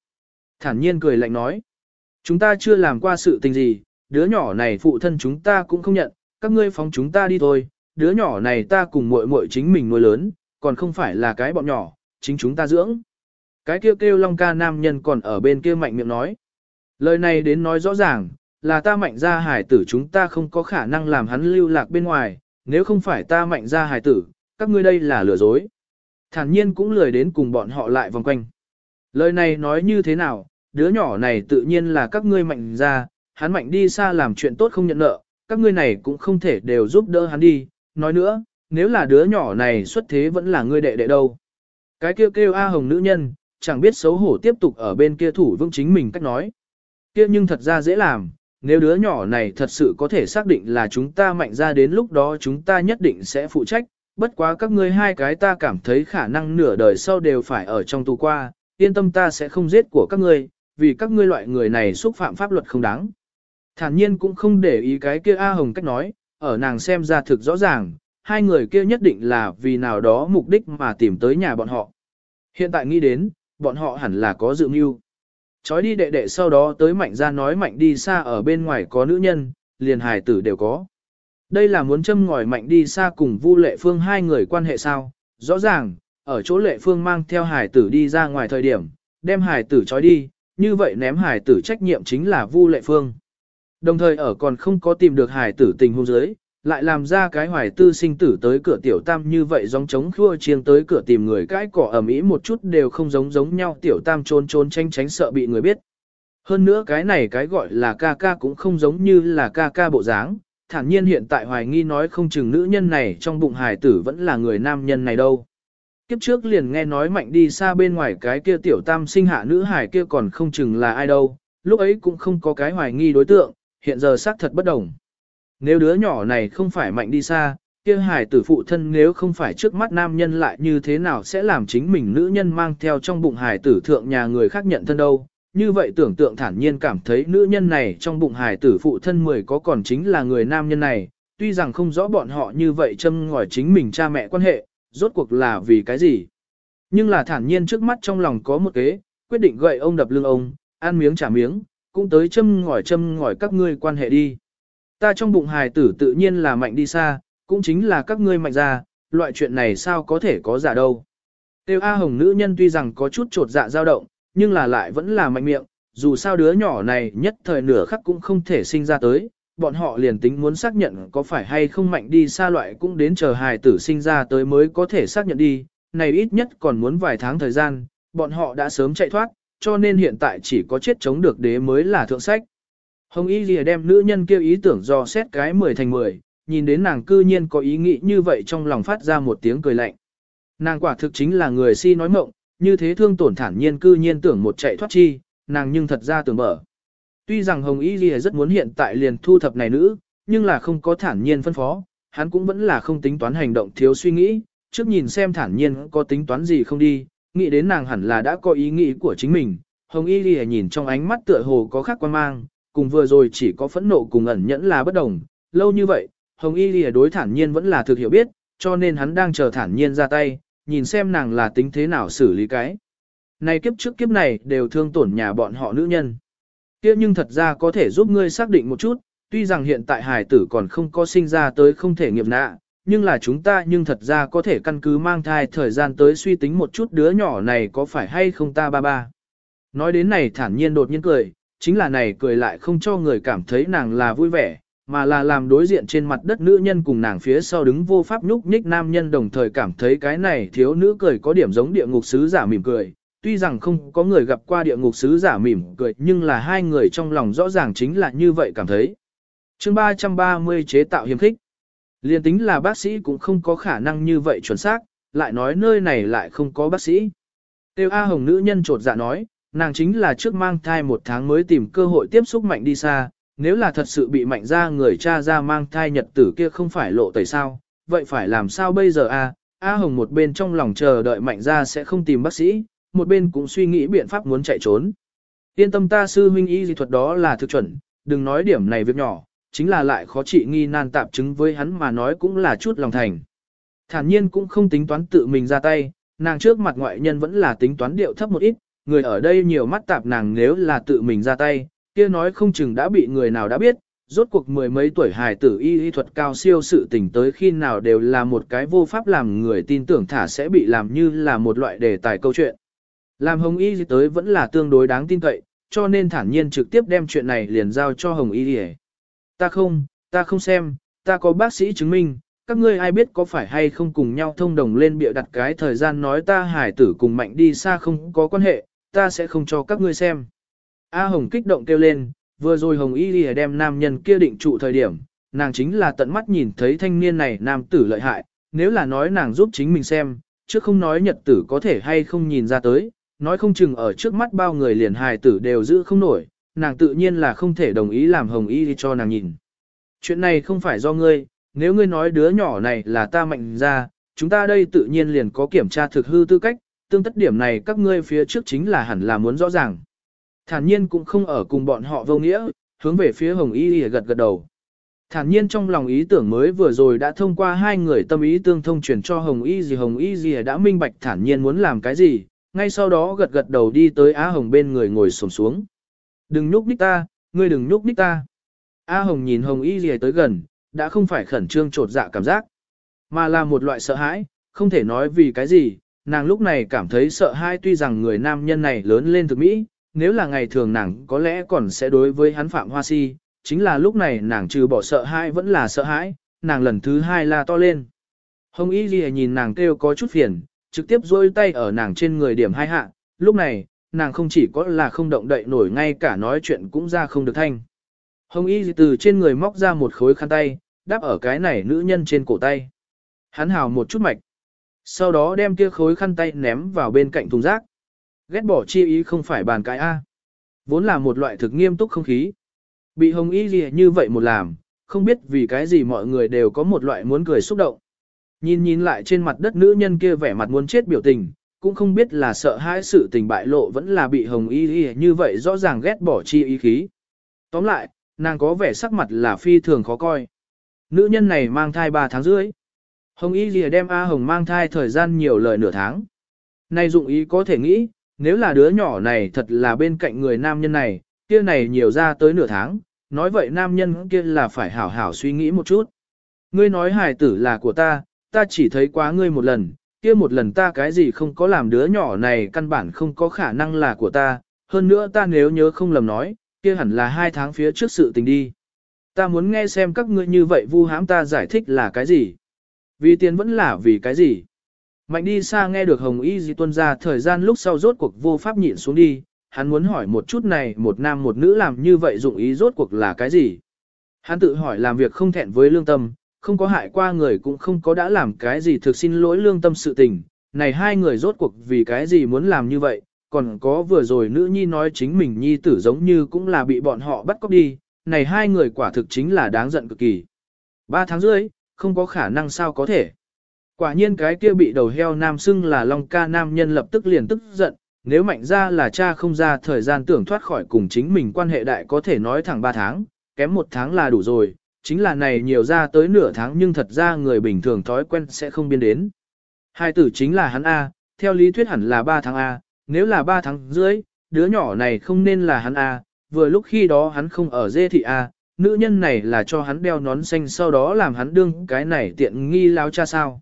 Thản nhiên cười lạnh nói. Chúng ta chưa làm qua sự tình gì, đứa nhỏ này phụ thân chúng ta cũng không nhận, các ngươi phóng chúng ta đi thôi, đứa nhỏ này ta cùng muội muội chính mình nuôi lớn, còn không phải là cái bọn nhỏ, chính chúng ta dưỡng. Cái kêu kêu long ca nam nhân còn ở bên kia mạnh miệng nói. Lời này đến nói rõ ràng, là ta mạnh ra hải tử chúng ta không có khả năng làm hắn lưu lạc bên ngoài, nếu không phải ta mạnh ra hải tử, các ngươi đây là lừa dối. Thản nhiên cũng lười đến cùng bọn họ lại vòng quanh. Lời này nói như thế nào, đứa nhỏ này tự nhiên là các ngươi mạnh ra, hắn mạnh đi xa làm chuyện tốt không nhận nợ, các ngươi này cũng không thể đều giúp đỡ hắn đi, nói nữa, nếu là đứa nhỏ này xuất thế vẫn là ngươi đệ đệ đâu. Cái kêu kêu A Hồng nữ nhân, chẳng biết xấu hổ tiếp tục ở bên kia thủ vững chính mình cách nói. kia nhưng thật ra dễ làm, nếu đứa nhỏ này thật sự có thể xác định là chúng ta mạnh ra đến lúc đó chúng ta nhất định sẽ phụ trách, bất quá các ngươi hai cái ta cảm thấy khả năng nửa đời sau đều phải ở trong tù qua, yên tâm ta sẽ không giết của các ngươi, vì các ngươi loại người này xúc phạm pháp luật không đáng. Thản nhiên cũng không để ý cái kia A Hồng cách nói, ở nàng xem ra thực rõ ràng, hai người kia nhất định là vì nào đó mục đích mà tìm tới nhà bọn họ. Hiện tại nghĩ đến, bọn họ hẳn là có dự mưu. Chói đi đệ đệ sau đó tới mạnh ra nói mạnh đi xa ở bên ngoài có nữ nhân, liền hài tử đều có. Đây là muốn châm ngòi mạnh đi xa cùng Vu Lệ Phương hai người quan hệ sao? Rõ ràng, ở chỗ Lệ Phương mang theo Hải tử đi ra ngoài thời điểm, đem Hải tử trói đi, như vậy ném Hải tử trách nhiệm chính là Vu Lệ Phương. Đồng thời ở còn không có tìm được Hải tử tình huống dưới, lại làm ra cái hoài tư sinh tử tới cửa tiểu tam như vậy giống chống khua chiêng tới cửa tìm người cái cỏ ẩm ý một chút đều không giống giống nhau tiểu tam trốn trốn tranh tránh sợ bị người biết. Hơn nữa cái này cái gọi là ca ca cũng không giống như là ca ca bộ dáng, thản nhiên hiện tại hoài nghi nói không chừng nữ nhân này trong bụng hài tử vẫn là người nam nhân này đâu. Kiếp trước liền nghe nói mạnh đi xa bên ngoài cái kia tiểu tam sinh hạ nữ hài kia còn không chừng là ai đâu, lúc ấy cũng không có cái hoài nghi đối tượng, hiện giờ xác thật bất đồng. Nếu đứa nhỏ này không phải mạnh đi xa, kia hài tử phụ thân nếu không phải trước mắt nam nhân lại như thế nào sẽ làm chính mình nữ nhân mang theo trong bụng hài tử thượng nhà người khác nhận thân đâu. Như vậy tưởng tượng thản nhiên cảm thấy nữ nhân này trong bụng hài tử phụ thân mười có còn chính là người nam nhân này, tuy rằng không rõ bọn họ như vậy châm ngòi chính mình cha mẹ quan hệ, rốt cuộc là vì cái gì. Nhưng là thản nhiên trước mắt trong lòng có một kế, quyết định gậy ông đập lưng ông, ăn miếng trả miếng, cũng tới châm ngòi châm ngòi các ngươi quan hệ đi. Ta trong bụng hài tử tự nhiên là mạnh đi xa, cũng chính là các ngươi mạnh ra, loại chuyện này sao có thể có giả đâu. Tiêu A Hồng nữ nhân tuy rằng có chút trột dạ dao động, nhưng là lại vẫn là mạnh miệng, dù sao đứa nhỏ này nhất thời nửa khắc cũng không thể sinh ra tới, bọn họ liền tính muốn xác nhận có phải hay không mạnh đi xa loại cũng đến chờ hài tử sinh ra tới mới có thể xác nhận đi, này ít nhất còn muốn vài tháng thời gian, bọn họ đã sớm chạy thoát, cho nên hiện tại chỉ có chết chống được đế mới là thượng sách. Hồng Y Lìa đem nữ nhân kêu ý tưởng do xét cái 10 thành 10, nhìn đến nàng cư nhiên có ý nghĩ như vậy trong lòng phát ra một tiếng cười lạnh. Nàng quả thực chính là người si nói mộng, như thế thương tổn thản nhiên cư nhiên tưởng một chạy thoát chi, nàng nhưng thật ra tưởng mở. Tuy rằng Hồng Y Lìa rất muốn hiện tại liền thu thập này nữ, nhưng là không có thản nhiên phân phó, hắn cũng vẫn là không tính toán hành động thiếu suy nghĩ, trước nhìn xem thản nhiên có tính toán gì không đi, nghĩ đến nàng hẳn là đã có ý nghĩ của chính mình. Hồng Y Lìa nhìn trong ánh mắt tựa hồ có khác quan mang, cùng vừa rồi chỉ có phẫn nộ cùng ẩn nhẫn là bất đồng. Lâu như vậy, Hồng Y Lìa đối thản nhiên vẫn là thực hiểu biết, cho nên hắn đang chờ thản nhiên ra tay, nhìn xem nàng là tính thế nào xử lý cái. Này kiếp trước kiếp này đều thương tổn nhà bọn họ nữ nhân. Kia nhưng thật ra có thể giúp ngươi xác định một chút, tuy rằng hiện tại hài tử còn không có sinh ra tới không thể nghiệp nạ, nhưng là chúng ta nhưng thật ra có thể căn cứ mang thai thời gian tới suy tính một chút đứa nhỏ này có phải hay không ta ba ba. Nói đến này thản nhiên đột nhiên cười, chính là này cười lại không cho người cảm thấy nàng là vui vẻ, mà là làm đối diện trên mặt đất nữ nhân cùng nàng phía sau đứng vô pháp nhúc nhích nam nhân đồng thời cảm thấy cái này thiếu nữ cười có điểm giống địa ngục sứ giả mỉm cười. Tuy rằng không có người gặp qua địa ngục sứ giả mỉm cười nhưng là hai người trong lòng rõ ràng chính là như vậy cảm thấy. chương 330 chế tạo hiếm khích. Liên tính là bác sĩ cũng không có khả năng như vậy chuẩn xác, lại nói nơi này lại không có bác sĩ. Tiêu A Hồng nữ nhân trột dạ nói, nàng chính là trước mang thai một tháng mới tìm cơ hội tiếp xúc mạnh đi xa, nếu là thật sự bị mạnh ra người cha ra mang thai nhật tử kia không phải lộ tẩy sao, vậy phải làm sao bây giờ a? A Hồng một bên trong lòng chờ đợi mạnh ra sẽ không tìm bác sĩ, một bên cũng suy nghĩ biện pháp muốn chạy trốn. Yên tâm ta sư huynh y dị thuật đó là thực chuẩn, đừng nói điểm này việc nhỏ, chính là lại khó trị nghi nan tạp chứng với hắn mà nói cũng là chút lòng thành. Thản nhiên cũng không tính toán tự mình ra tay, nàng trước mặt ngoại nhân vẫn là tính toán điệu thấp một ít, người ở đây nhiều mắt tạp nàng nếu là tự mình ra tay, kia nói không chừng đã bị người nào đã biết, rốt cuộc mười mấy tuổi hài tử y y thuật cao siêu sự tình tới khi nào đều là một cái vô pháp làm người tin tưởng thả sẽ bị làm như là một loại đề tài câu chuyện. Làm hồng y tới vẫn là tương đối đáng tin cậy, cho nên thản nhiên trực tiếp đem chuyện này liền giao cho hồng y Ta không, ta không xem, ta có bác sĩ chứng minh, các ngươi ai biết có phải hay không cùng nhau thông đồng lên bịa đặt cái thời gian nói ta hải tử cùng mạnh đi xa không có quan hệ, ta sẽ không cho các ngươi xem. A Hồng kích động kêu lên, vừa rồi Hồng Y Ghi đem nam nhân kia định trụ thời điểm, nàng chính là tận mắt nhìn thấy thanh niên này nam tử lợi hại, nếu là nói nàng giúp chính mình xem, chứ không nói nhật tử có thể hay không nhìn ra tới, nói không chừng ở trước mắt bao người liền hài tử đều giữ không nổi, nàng tự nhiên là không thể đồng ý làm Hồng Y cho nàng nhìn. Chuyện này không phải do ngươi, nếu ngươi nói đứa nhỏ này là ta mạnh ra, chúng ta đây tự nhiên liền có kiểm tra thực hư tư cách, tương tất điểm này các ngươi phía trước chính là hẳn là muốn rõ ràng. Thản nhiên cũng không ở cùng bọn họ vô nghĩa, hướng về phía Hồng Y Y gật gật đầu. Thản nhiên trong lòng ý tưởng mới vừa rồi đã thông qua hai người tâm ý tương thông truyền cho Hồng Y gì Hồng Y gì đã minh bạch thản nhiên muốn làm cái gì, ngay sau đó gật gật đầu đi tới Á Hồng bên người ngồi sổm xuống. Đừng nhúc nhích ta, ngươi đừng nhúc nhích ta. A Hồng nhìn Hồng Y gì tới gần, đã không phải khẩn trương trột dạ cảm giác, mà là một loại sợ hãi, không thể nói vì cái gì, nàng lúc này cảm thấy sợ hãi tuy rằng người nam nhân này lớn lên thực mỹ, nếu là ngày thường nàng có lẽ còn sẽ đối với hắn phạm hoa si, chính là lúc này nàng trừ bỏ sợ hãi vẫn là sợ hãi, nàng lần thứ hai la to lên. Hồng Y Ghi nhìn nàng kêu có chút phiền, trực tiếp rôi tay ở nàng trên người điểm hai hạ, lúc này, nàng không chỉ có là không động đậy nổi ngay cả nói chuyện cũng ra không được thanh. Hồng Y từ trên người móc ra một khối khăn tay, đáp ở cái này nữ nhân trên cổ tay. Hắn hào một chút mạch. Sau đó đem kia khối khăn tay ném vào bên cạnh thùng rác. Ghét bỏ chi ý không phải bàn cãi A. Vốn là một loại thực nghiêm túc không khí. Bị hồng y gì như vậy một làm, không biết vì cái gì mọi người đều có một loại muốn cười xúc động. Nhìn nhìn lại trên mặt đất nữ nhân kia vẻ mặt muốn chết biểu tình, cũng không biết là sợ hãi sự tình bại lộ vẫn là bị hồng y y như vậy rõ ràng ghét bỏ chi ý khí. Tóm lại, nàng có vẻ sắc mặt là phi thường khó coi. Nữ nhân này mang thai 3 tháng rưỡi. Hồng Y Lìa đem A Hồng mang thai thời gian nhiều lời nửa tháng. Này dụng ý có thể nghĩ, nếu là đứa nhỏ này thật là bên cạnh người nam nhân này, kia này nhiều ra tới nửa tháng, nói vậy nam nhân kia là phải hảo hảo suy nghĩ một chút. Ngươi nói hài tử là của ta, ta chỉ thấy quá ngươi một lần, kia một lần ta cái gì không có làm đứa nhỏ này căn bản không có khả năng là của ta, hơn nữa ta nếu nhớ không lầm nói, kia hẳn là hai tháng phía trước sự tình đi. Ta muốn nghe xem các ngươi như vậy vu hãm ta giải thích là cái gì. Vì tiền vẫn là vì cái gì. Mạnh đi xa nghe được Hồng Y Di tuân ra thời gian lúc sau rốt cuộc vô pháp nhịn xuống đi, hắn muốn hỏi một chút này một nam một nữ làm như vậy dụng ý rốt cuộc là cái gì. Hắn tự hỏi làm việc không thẹn với lương tâm, không có hại qua người cũng không có đã làm cái gì thực xin lỗi lương tâm sự tình. Này hai người rốt cuộc vì cái gì muốn làm như vậy, còn có vừa rồi nữ nhi nói chính mình nhi tử giống như cũng là bị bọn họ bắt cóc đi, này hai người quả thực chính là đáng giận cực kỳ. Ba tháng rưỡi, không có khả năng sao có thể. Quả nhiên cái kia bị đầu heo nam xưng là Long ca nam nhân lập tức liền tức giận, nếu mạnh ra là cha không ra thời gian tưởng thoát khỏi cùng chính mình quan hệ đại có thể nói thẳng ba tháng, kém một tháng là đủ rồi, chính là này nhiều ra tới nửa tháng nhưng thật ra người bình thường thói quen sẽ không biên đến. Hai tử chính là hắn A, theo lý thuyết hẳn là ba tháng A, nếu là ba tháng dưới, đứa nhỏ này không nên là hắn A, vừa lúc khi đó hắn không ở dê thị A, nữ nhân này là cho hắn đeo nón xanh sau đó làm hắn đương cái này tiện nghi lao cha sao.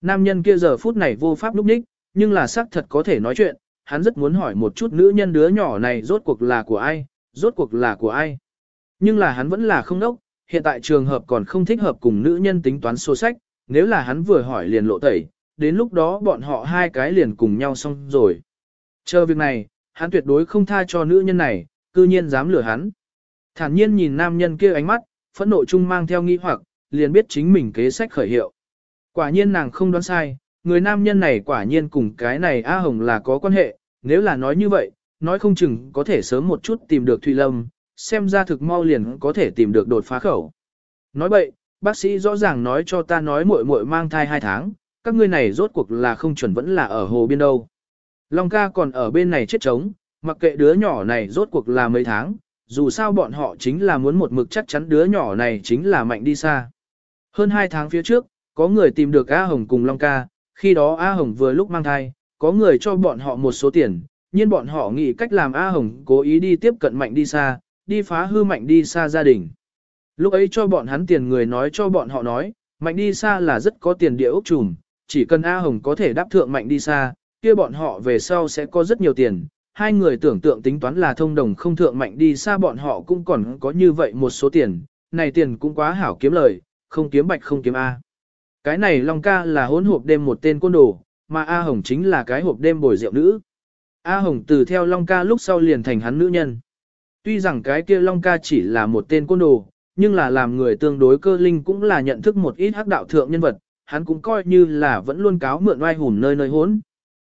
Nam nhân kia giờ phút này vô pháp lúc ních, nhưng là xác thật có thể nói chuyện, hắn rất muốn hỏi một chút nữ nhân đứa nhỏ này rốt cuộc là của ai, rốt cuộc là của ai. Nhưng là hắn vẫn là không đốc, hiện tại trường hợp còn không thích hợp cùng nữ nhân tính toán số sách, nếu là hắn vừa hỏi liền lộ tẩy, đến lúc đó bọn họ hai cái liền cùng nhau xong rồi. Chờ việc này, hắn tuyệt đối không tha cho nữ nhân này, cư nhiên dám lừa hắn. Thản nhiên nhìn nam nhân kia ánh mắt, phẫn nộ chung mang theo nghi hoặc, liền biết chính mình kế sách khởi hiệu. Quả nhiên nàng không đoán sai, người nam nhân này quả nhiên cùng cái này A Hồng là có quan hệ, nếu là nói như vậy, nói không chừng có thể sớm một chút tìm được Thụy Lâm, xem ra thực mau liền có thể tìm được đột phá khẩu. Nói vậy, bác sĩ rõ ràng nói cho ta nói muội muội mang thai 2 tháng, các ngươi này rốt cuộc là không chuẩn vẫn là ở hồ biên đâu. Long ca còn ở bên này chết trống, mặc kệ đứa nhỏ này rốt cuộc là mấy tháng, dù sao bọn họ chính là muốn một mực chắc chắn đứa nhỏ này chính là mạnh đi xa. Hơn 2 tháng phía trước, có người tìm được A Hồng cùng Long ca, khi đó A Hồng vừa lúc mang thai, có người cho bọn họ một số tiền, nhưng bọn họ nghĩ cách làm A Hồng cố ý đi tiếp cận mạnh đi xa, đi phá hư mạnh đi xa gia đình. Lúc ấy cho bọn hắn tiền người nói cho bọn họ nói, mạnh đi xa là rất có tiền địa ốc trùm, chỉ cần A Hồng có thể đáp thượng mạnh đi xa, kia bọn họ về sau sẽ có rất nhiều tiền. Hai người tưởng tượng tính toán là thông đồng không thượng mạnh đi xa bọn họ cũng còn có như vậy một số tiền, này tiền cũng quá hảo kiếm lời, không kiếm bạch không kiếm A. Cái này Long ca là hỗn hộp đêm một tên côn đồ, mà A Hồng chính là cái hộp đêm bồi rượu nữ. A Hồng từ theo Long ca lúc sau liền thành hắn nữ nhân. Tuy rằng cái kia Long ca chỉ là một tên côn đồ, nhưng là làm người tương đối cơ linh cũng là nhận thức một ít hắc đạo thượng nhân vật, hắn cũng coi như là vẫn luôn cáo mượn oai hùn nơi nơi hốn.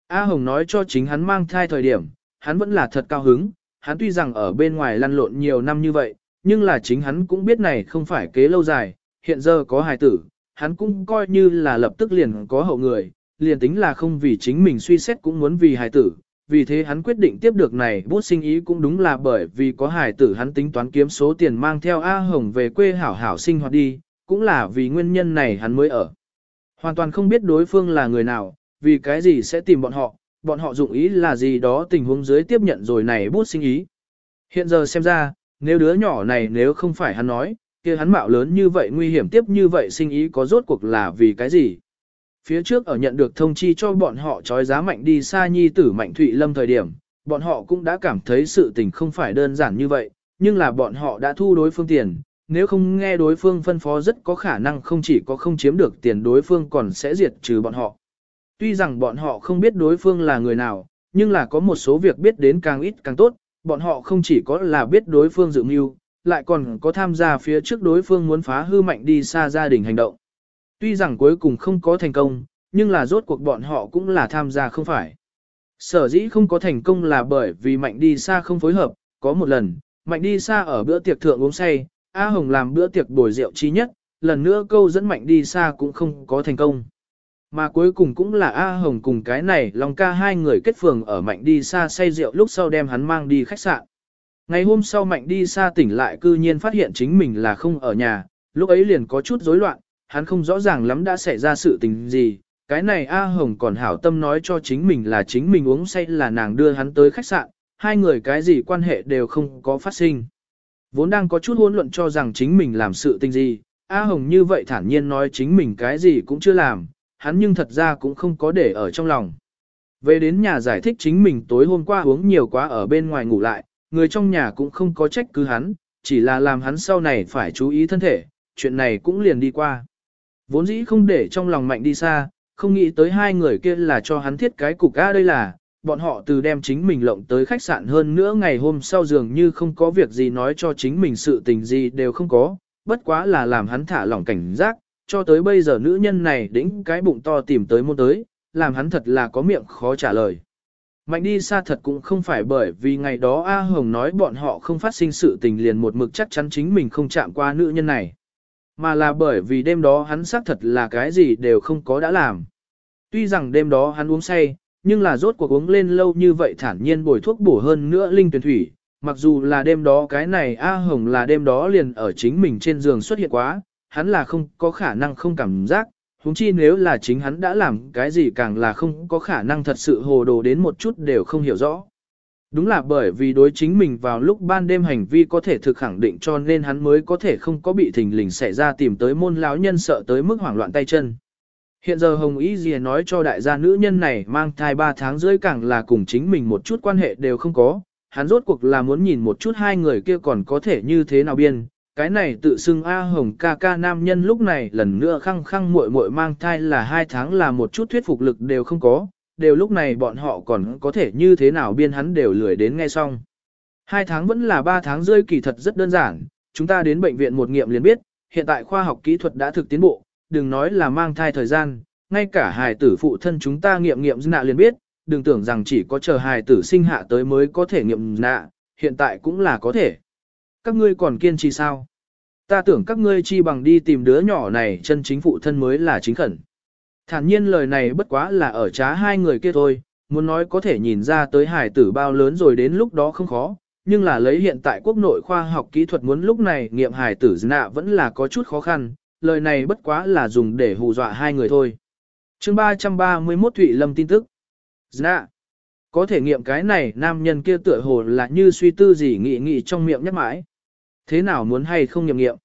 A Hồng nói cho chính hắn mang thai thời điểm, hắn vẫn là thật cao hứng, hắn tuy rằng ở bên ngoài lăn lộn nhiều năm như vậy, nhưng là chính hắn cũng biết này không phải kế lâu dài, hiện giờ có hài tử, hắn cũng coi như là lập tức liền có hậu người, liền tính là không vì chính mình suy xét cũng muốn vì hài tử, vì thế hắn quyết định tiếp được này bút sinh ý cũng đúng là bởi vì có hài tử hắn tính toán kiếm số tiền mang theo A Hồng về quê hảo hảo sinh hoạt đi, cũng là vì nguyên nhân này hắn mới ở. Hoàn toàn không biết đối phương là người nào, vì cái gì sẽ tìm bọn họ, bọn họ dụng ý là gì đó tình huống dưới tiếp nhận rồi này bút sinh ý. Hiện giờ xem ra, nếu đứa nhỏ này nếu không phải hắn nói, kia hắn mạo lớn như vậy nguy hiểm tiếp như vậy sinh ý có rốt cuộc là vì cái gì. Phía trước ở nhận được thông chi cho bọn họ trói giá mạnh đi xa nhi tử mạnh Thụy Lâm thời điểm, bọn họ cũng đã cảm thấy sự tình không phải đơn giản như vậy, nhưng là bọn họ đã thu đối phương tiền, nếu không nghe đối phương phân phó rất có khả năng không chỉ có không chiếm được tiền đối phương còn sẽ diệt trừ bọn họ. Tuy rằng bọn họ không biết đối phương là người nào, nhưng là có một số việc biết đến càng ít càng tốt, bọn họ không chỉ có là biết đối phương dự mưu, lại còn có tham gia phía trước đối phương muốn phá hư mạnh đi xa gia đình hành động. Tuy rằng cuối cùng không có thành công, nhưng là rốt cuộc bọn họ cũng là tham gia không phải. Sở dĩ không có thành công là bởi vì mạnh đi xa không phối hợp, có một lần, mạnh đi xa ở bữa tiệc thượng uống say, A Hồng làm bữa tiệc bồi rượu chi nhất, lần nữa câu dẫn mạnh đi xa cũng không có thành công. Mà cuối cùng cũng là A Hồng cùng cái này Long ca hai người kết phường ở mạnh đi xa say rượu lúc sau đem hắn mang đi khách sạn. Ngày hôm sau mạnh đi xa tỉnh lại cư nhiên phát hiện chính mình là không ở nhà, lúc ấy liền có chút rối loạn, hắn không rõ ràng lắm đã xảy ra sự tình gì. Cái này A Hồng còn hảo tâm nói cho chính mình là chính mình uống say là nàng đưa hắn tới khách sạn, hai người cái gì quan hệ đều không có phát sinh. Vốn đang có chút hỗn luận cho rằng chính mình làm sự tình gì, A Hồng như vậy thản nhiên nói chính mình cái gì cũng chưa làm, hắn nhưng thật ra cũng không có để ở trong lòng. Về đến nhà giải thích chính mình tối hôm qua uống nhiều quá ở bên ngoài ngủ lại, người trong nhà cũng không có trách cứ hắn, chỉ là làm hắn sau này phải chú ý thân thể, chuyện này cũng liền đi qua. Vốn dĩ không để trong lòng mạnh đi xa, không nghĩ tới hai người kia là cho hắn thiết cái cục A đây là, bọn họ từ đem chính mình lộng tới khách sạn hơn nữa ngày hôm sau dường như không có việc gì nói cho chính mình sự tình gì đều không có, bất quá là làm hắn thả lỏng cảnh giác, cho tới bây giờ nữ nhân này đĩnh cái bụng to tìm tới môn tới, làm hắn thật là có miệng khó trả lời. Mạnh đi xa thật cũng không phải bởi vì ngày đó A Hồng nói bọn họ không phát sinh sự tình liền một mực chắc chắn chính mình không chạm qua nữ nhân này. Mà là bởi vì đêm đó hắn xác thật là cái gì đều không có đã làm. Tuy rằng đêm đó hắn uống say, nhưng là rốt cuộc uống lên lâu như vậy thản nhiên bồi thuốc bổ hơn nữa linh tuyển thủy. Mặc dù là đêm đó cái này A Hồng là đêm đó liền ở chính mình trên giường xuất hiện quá, hắn là không có khả năng không cảm giác, huống chi nếu là chính hắn đã làm cái gì càng là không có khả năng thật sự hồ đồ đến một chút đều không hiểu rõ. Đúng là bởi vì đối chính mình vào lúc ban đêm hành vi có thể thực khẳng định cho nên hắn mới có thể không có bị thình lình xảy ra tìm tới môn lão nhân sợ tới mức hoảng loạn tay chân. Hiện giờ Hồng Ý Dìa nói cho đại gia nữ nhân này mang thai 3 tháng rưỡi càng là cùng chính mình một chút quan hệ đều không có, hắn rốt cuộc là muốn nhìn một chút hai người kia còn có thể như thế nào biên, cái này tự xưng A Hồng ca ca nam nhân lúc này lần nữa khăng khăng muội muội mang thai là hai tháng là một chút thuyết phục lực đều không có, đều lúc này bọn họ còn có thể như thế nào biên hắn đều lười đến nghe xong. Hai tháng vẫn là ba tháng rơi kỳ thật rất đơn giản, chúng ta đến bệnh viện một nghiệm liền biết, hiện tại khoa học kỹ thuật đã thực tiến bộ, đừng nói là mang thai thời gian, ngay cả hài tử phụ thân chúng ta nghiệm nghiệm nạ liền biết, đừng tưởng rằng chỉ có chờ hài tử sinh hạ tới mới có thể nghiệm nạ, hiện tại cũng là có thể các ngươi còn kiên trì sao? Ta tưởng các ngươi chi bằng đi tìm đứa nhỏ này chân chính phụ thân mới là chính khẩn. Thản nhiên lời này bất quá là ở trá hai người kia thôi, muốn nói có thể nhìn ra tới hải tử bao lớn rồi đến lúc đó không khó, nhưng là lấy hiện tại quốc nội khoa học kỹ thuật muốn lúc này nghiệm hải tử nạ vẫn là có chút khó khăn, lời này bất quá là dùng để hù dọa hai người thôi. chương 331 Thụy Lâm tin tức. Nạ. Có thể nghiệm cái này nam nhân kia tựa hồ là như suy tư gì nghĩ nghĩ trong miệng nhắc mãi. Thế nào muốn hay không nghiệm nghiệm?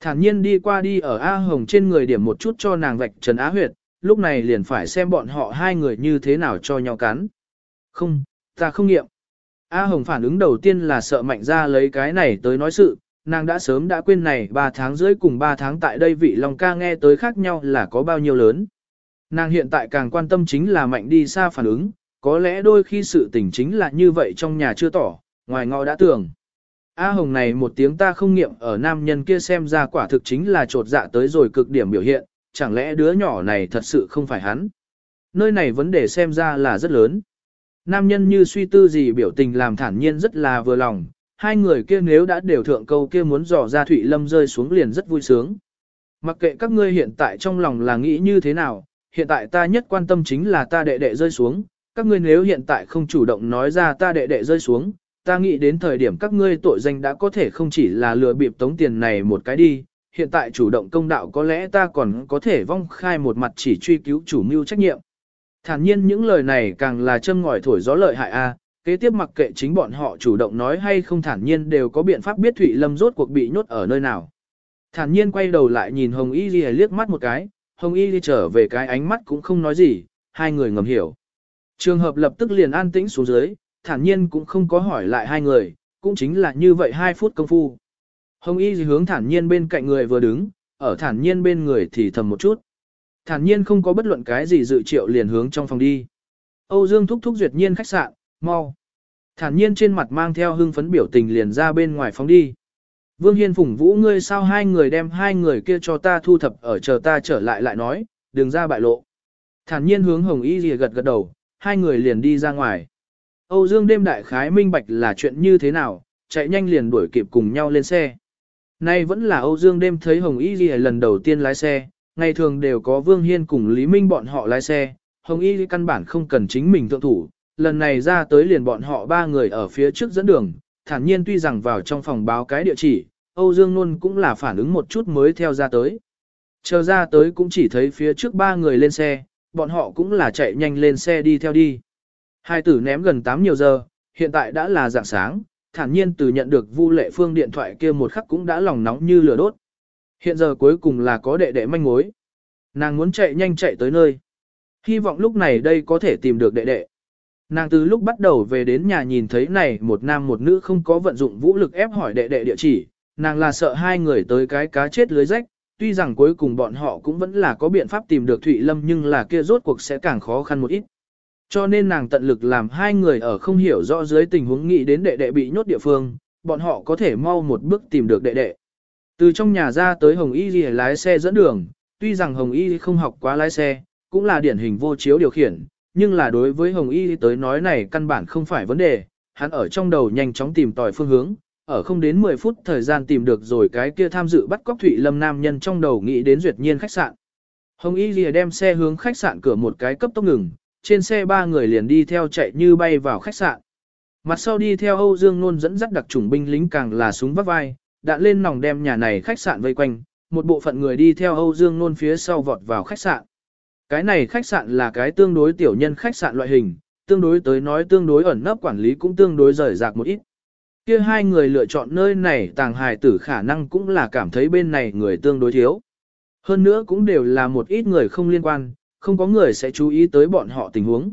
Thản nhiên đi qua đi ở A Hồng trên người điểm một chút cho nàng vạch trần á huyệt, lúc này liền phải xem bọn họ hai người như thế nào cho nhau cắn. Không, ta không nghiệm. A Hồng phản ứng đầu tiên là sợ mạnh ra lấy cái này tới nói sự, nàng đã sớm đã quên này 3 tháng rưỡi cùng 3 tháng tại đây vị Long ca nghe tới khác nhau là có bao nhiêu lớn. Nàng hiện tại càng quan tâm chính là mạnh đi xa phản ứng, có lẽ đôi khi sự tình chính là như vậy trong nhà chưa tỏ, ngoài ngõ đã tưởng. A Hồng này một tiếng ta không nghiệm ở nam nhân kia xem ra quả thực chính là trột dạ tới rồi cực điểm biểu hiện, chẳng lẽ đứa nhỏ này thật sự không phải hắn. Nơi này vấn đề xem ra là rất lớn. Nam nhân như suy tư gì biểu tình làm thản nhiên rất là vừa lòng, hai người kia nếu đã đều thượng câu kia muốn dò ra Thụy Lâm rơi xuống liền rất vui sướng. Mặc kệ các ngươi hiện tại trong lòng là nghĩ như thế nào, hiện tại ta nhất quan tâm chính là ta đệ đệ rơi xuống, các ngươi nếu hiện tại không chủ động nói ra ta đệ đệ rơi xuống, ta nghĩ đến thời điểm các ngươi tội danh đã có thể không chỉ là lừa bịp tống tiền này một cái đi, hiện tại chủ động công đạo có lẽ ta còn có thể vong khai một mặt chỉ truy cứu chủ mưu trách nhiệm. Thản nhiên những lời này càng là châm ngòi thổi gió lợi hại a, à, kế tiếp mặc kệ chính bọn họ chủ động nói hay không thản nhiên đều có biện pháp biết Thụy Lâm rốt cuộc bị nhốt ở nơi nào. Thản nhiên quay đầu lại nhìn Hồng Y Ghi liếc mắt một cái, Hồng Y Ghi trở về cái ánh mắt cũng không nói gì, hai người ngầm hiểu. Trường hợp lập tức liền an tĩnh xuống dưới, thản nhiên cũng không có hỏi lại hai người, cũng chính là như vậy hai phút công phu. Hồng Y Dì hướng thản nhiên bên cạnh người vừa đứng, ở thản nhiên bên người thì thầm một chút. Thản nhiên không có bất luận cái gì dự triệu liền hướng trong phòng đi. Âu Dương thúc thúc duyệt nhiên khách sạn, mau. Thản nhiên trên mặt mang theo hưng phấn biểu tình liền ra bên ngoài phóng đi. Vương Hiên phủng vũ ngươi sao hai người đem hai người kia cho ta thu thập ở chờ ta trở lại lại nói, đừng ra bại lộ. Thản nhiên hướng hồng y Dì gật gật đầu, hai người liền đi ra ngoài. Âu Dương đêm đại khái minh bạch là chuyện như thế nào, chạy nhanh liền đuổi kịp cùng nhau lên xe. Nay vẫn là Âu Dương đêm thấy hồng y Ghi lần đầu tiên lái xe, ngày thường đều có Vương Hiên cùng Lý Minh bọn họ lái xe, hồng y căn bản không cần chính mình thượng thủ, lần này ra tới liền bọn họ ba người ở phía trước dẫn đường, thản nhiên tuy rằng vào trong phòng báo cái địa chỉ, Âu Dương Nôn cũng là phản ứng một chút mới theo ra tới. Chờ ra tới cũng chỉ thấy phía trước ba người lên xe, bọn họ cũng là chạy nhanh lên xe đi theo đi. Hai tử ném gần 8 nhiều giờ, hiện tại đã là dạng sáng, thản nhiên từ nhận được Vu Lệ Phương điện thoại kia một khắc cũng đã lòng nóng như lửa đốt. Hiện giờ cuối cùng là có đệ đệ manh mối. Nàng muốn chạy nhanh chạy tới nơi. Hy vọng lúc này đây có thể tìm được đệ đệ. Nàng từ lúc bắt đầu về đến nhà nhìn thấy này một nam một nữ không có vận dụng vũ lực ép hỏi đệ đệ địa chỉ, nàng là sợ hai người tới cái cá chết lưới rách, tuy rằng cuối cùng bọn họ cũng vẫn là có biện pháp tìm được Thụy Lâm nhưng là kia rốt cuộc sẽ càng khó khăn một ít. Cho nên nàng tận lực làm hai người ở không hiểu rõ dưới tình huống nghĩ đến đệ đệ bị nhốt địa phương, bọn họ có thể mau một bước tìm được đệ đệ. Từ trong nhà ra tới Hồng Y Ghi lái xe dẫn đường, tuy rằng Hồng Y không học quá lái xe, cũng là điển hình vô chiếu điều khiển, nhưng là đối với Hồng Y tới nói này căn bản không phải vấn đề, hắn ở trong đầu nhanh chóng tìm tòi phương hướng, ở không đến 10 phút thời gian tìm được rồi cái kia tham dự bắt cóc Thụy Lâm nam nhân trong đầu nghĩ đến duyệt nhiên khách sạn. Hồng Y Ghi đem xe hướng khách sạn cửa một cái cấp tốc ngừng, trên xe ba người liền đi theo chạy như bay vào khách sạn. Mặt sau đi theo Âu Dương Nôn dẫn dắt đặc chủng binh lính càng là súng vắt vai, đạn lên nòng đem nhà này khách sạn vây quanh, một bộ phận người đi theo Âu Dương Nôn phía sau vọt vào khách sạn. Cái này khách sạn là cái tương đối tiểu nhân khách sạn loại hình, tương đối tới nói tương đối ẩn nấp quản lý cũng tương đối rời rạc một ít. Kia hai người lựa chọn nơi này tàng hài tử khả năng cũng là cảm thấy bên này người tương đối thiếu. Hơn nữa cũng đều là một ít người không liên quan, không có người sẽ chú ý tới bọn họ tình huống.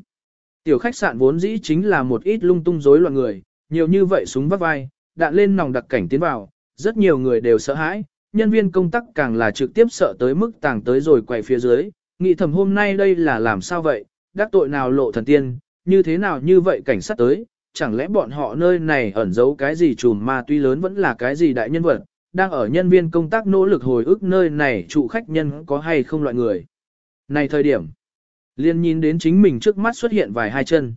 Tiểu khách sạn vốn dĩ chính là một ít lung tung rối loạn người, nhiều như vậy súng vắt vai, đạn lên nòng đặc cảnh tiến vào, rất nhiều người đều sợ hãi, nhân viên công tác càng là trực tiếp sợ tới mức tàng tới rồi quay phía dưới, nghĩ thầm hôm nay đây là làm sao vậy, đắc tội nào lộ thần tiên, như thế nào như vậy cảnh sát tới, chẳng lẽ bọn họ nơi này ẩn giấu cái gì trùm ma tuy lớn vẫn là cái gì đại nhân vật, đang ở nhân viên công tác nỗ lực hồi ức nơi này trụ khách nhân có hay không loại người. Này thời điểm, liền nhìn đến chính mình trước mắt xuất hiện vài hai chân.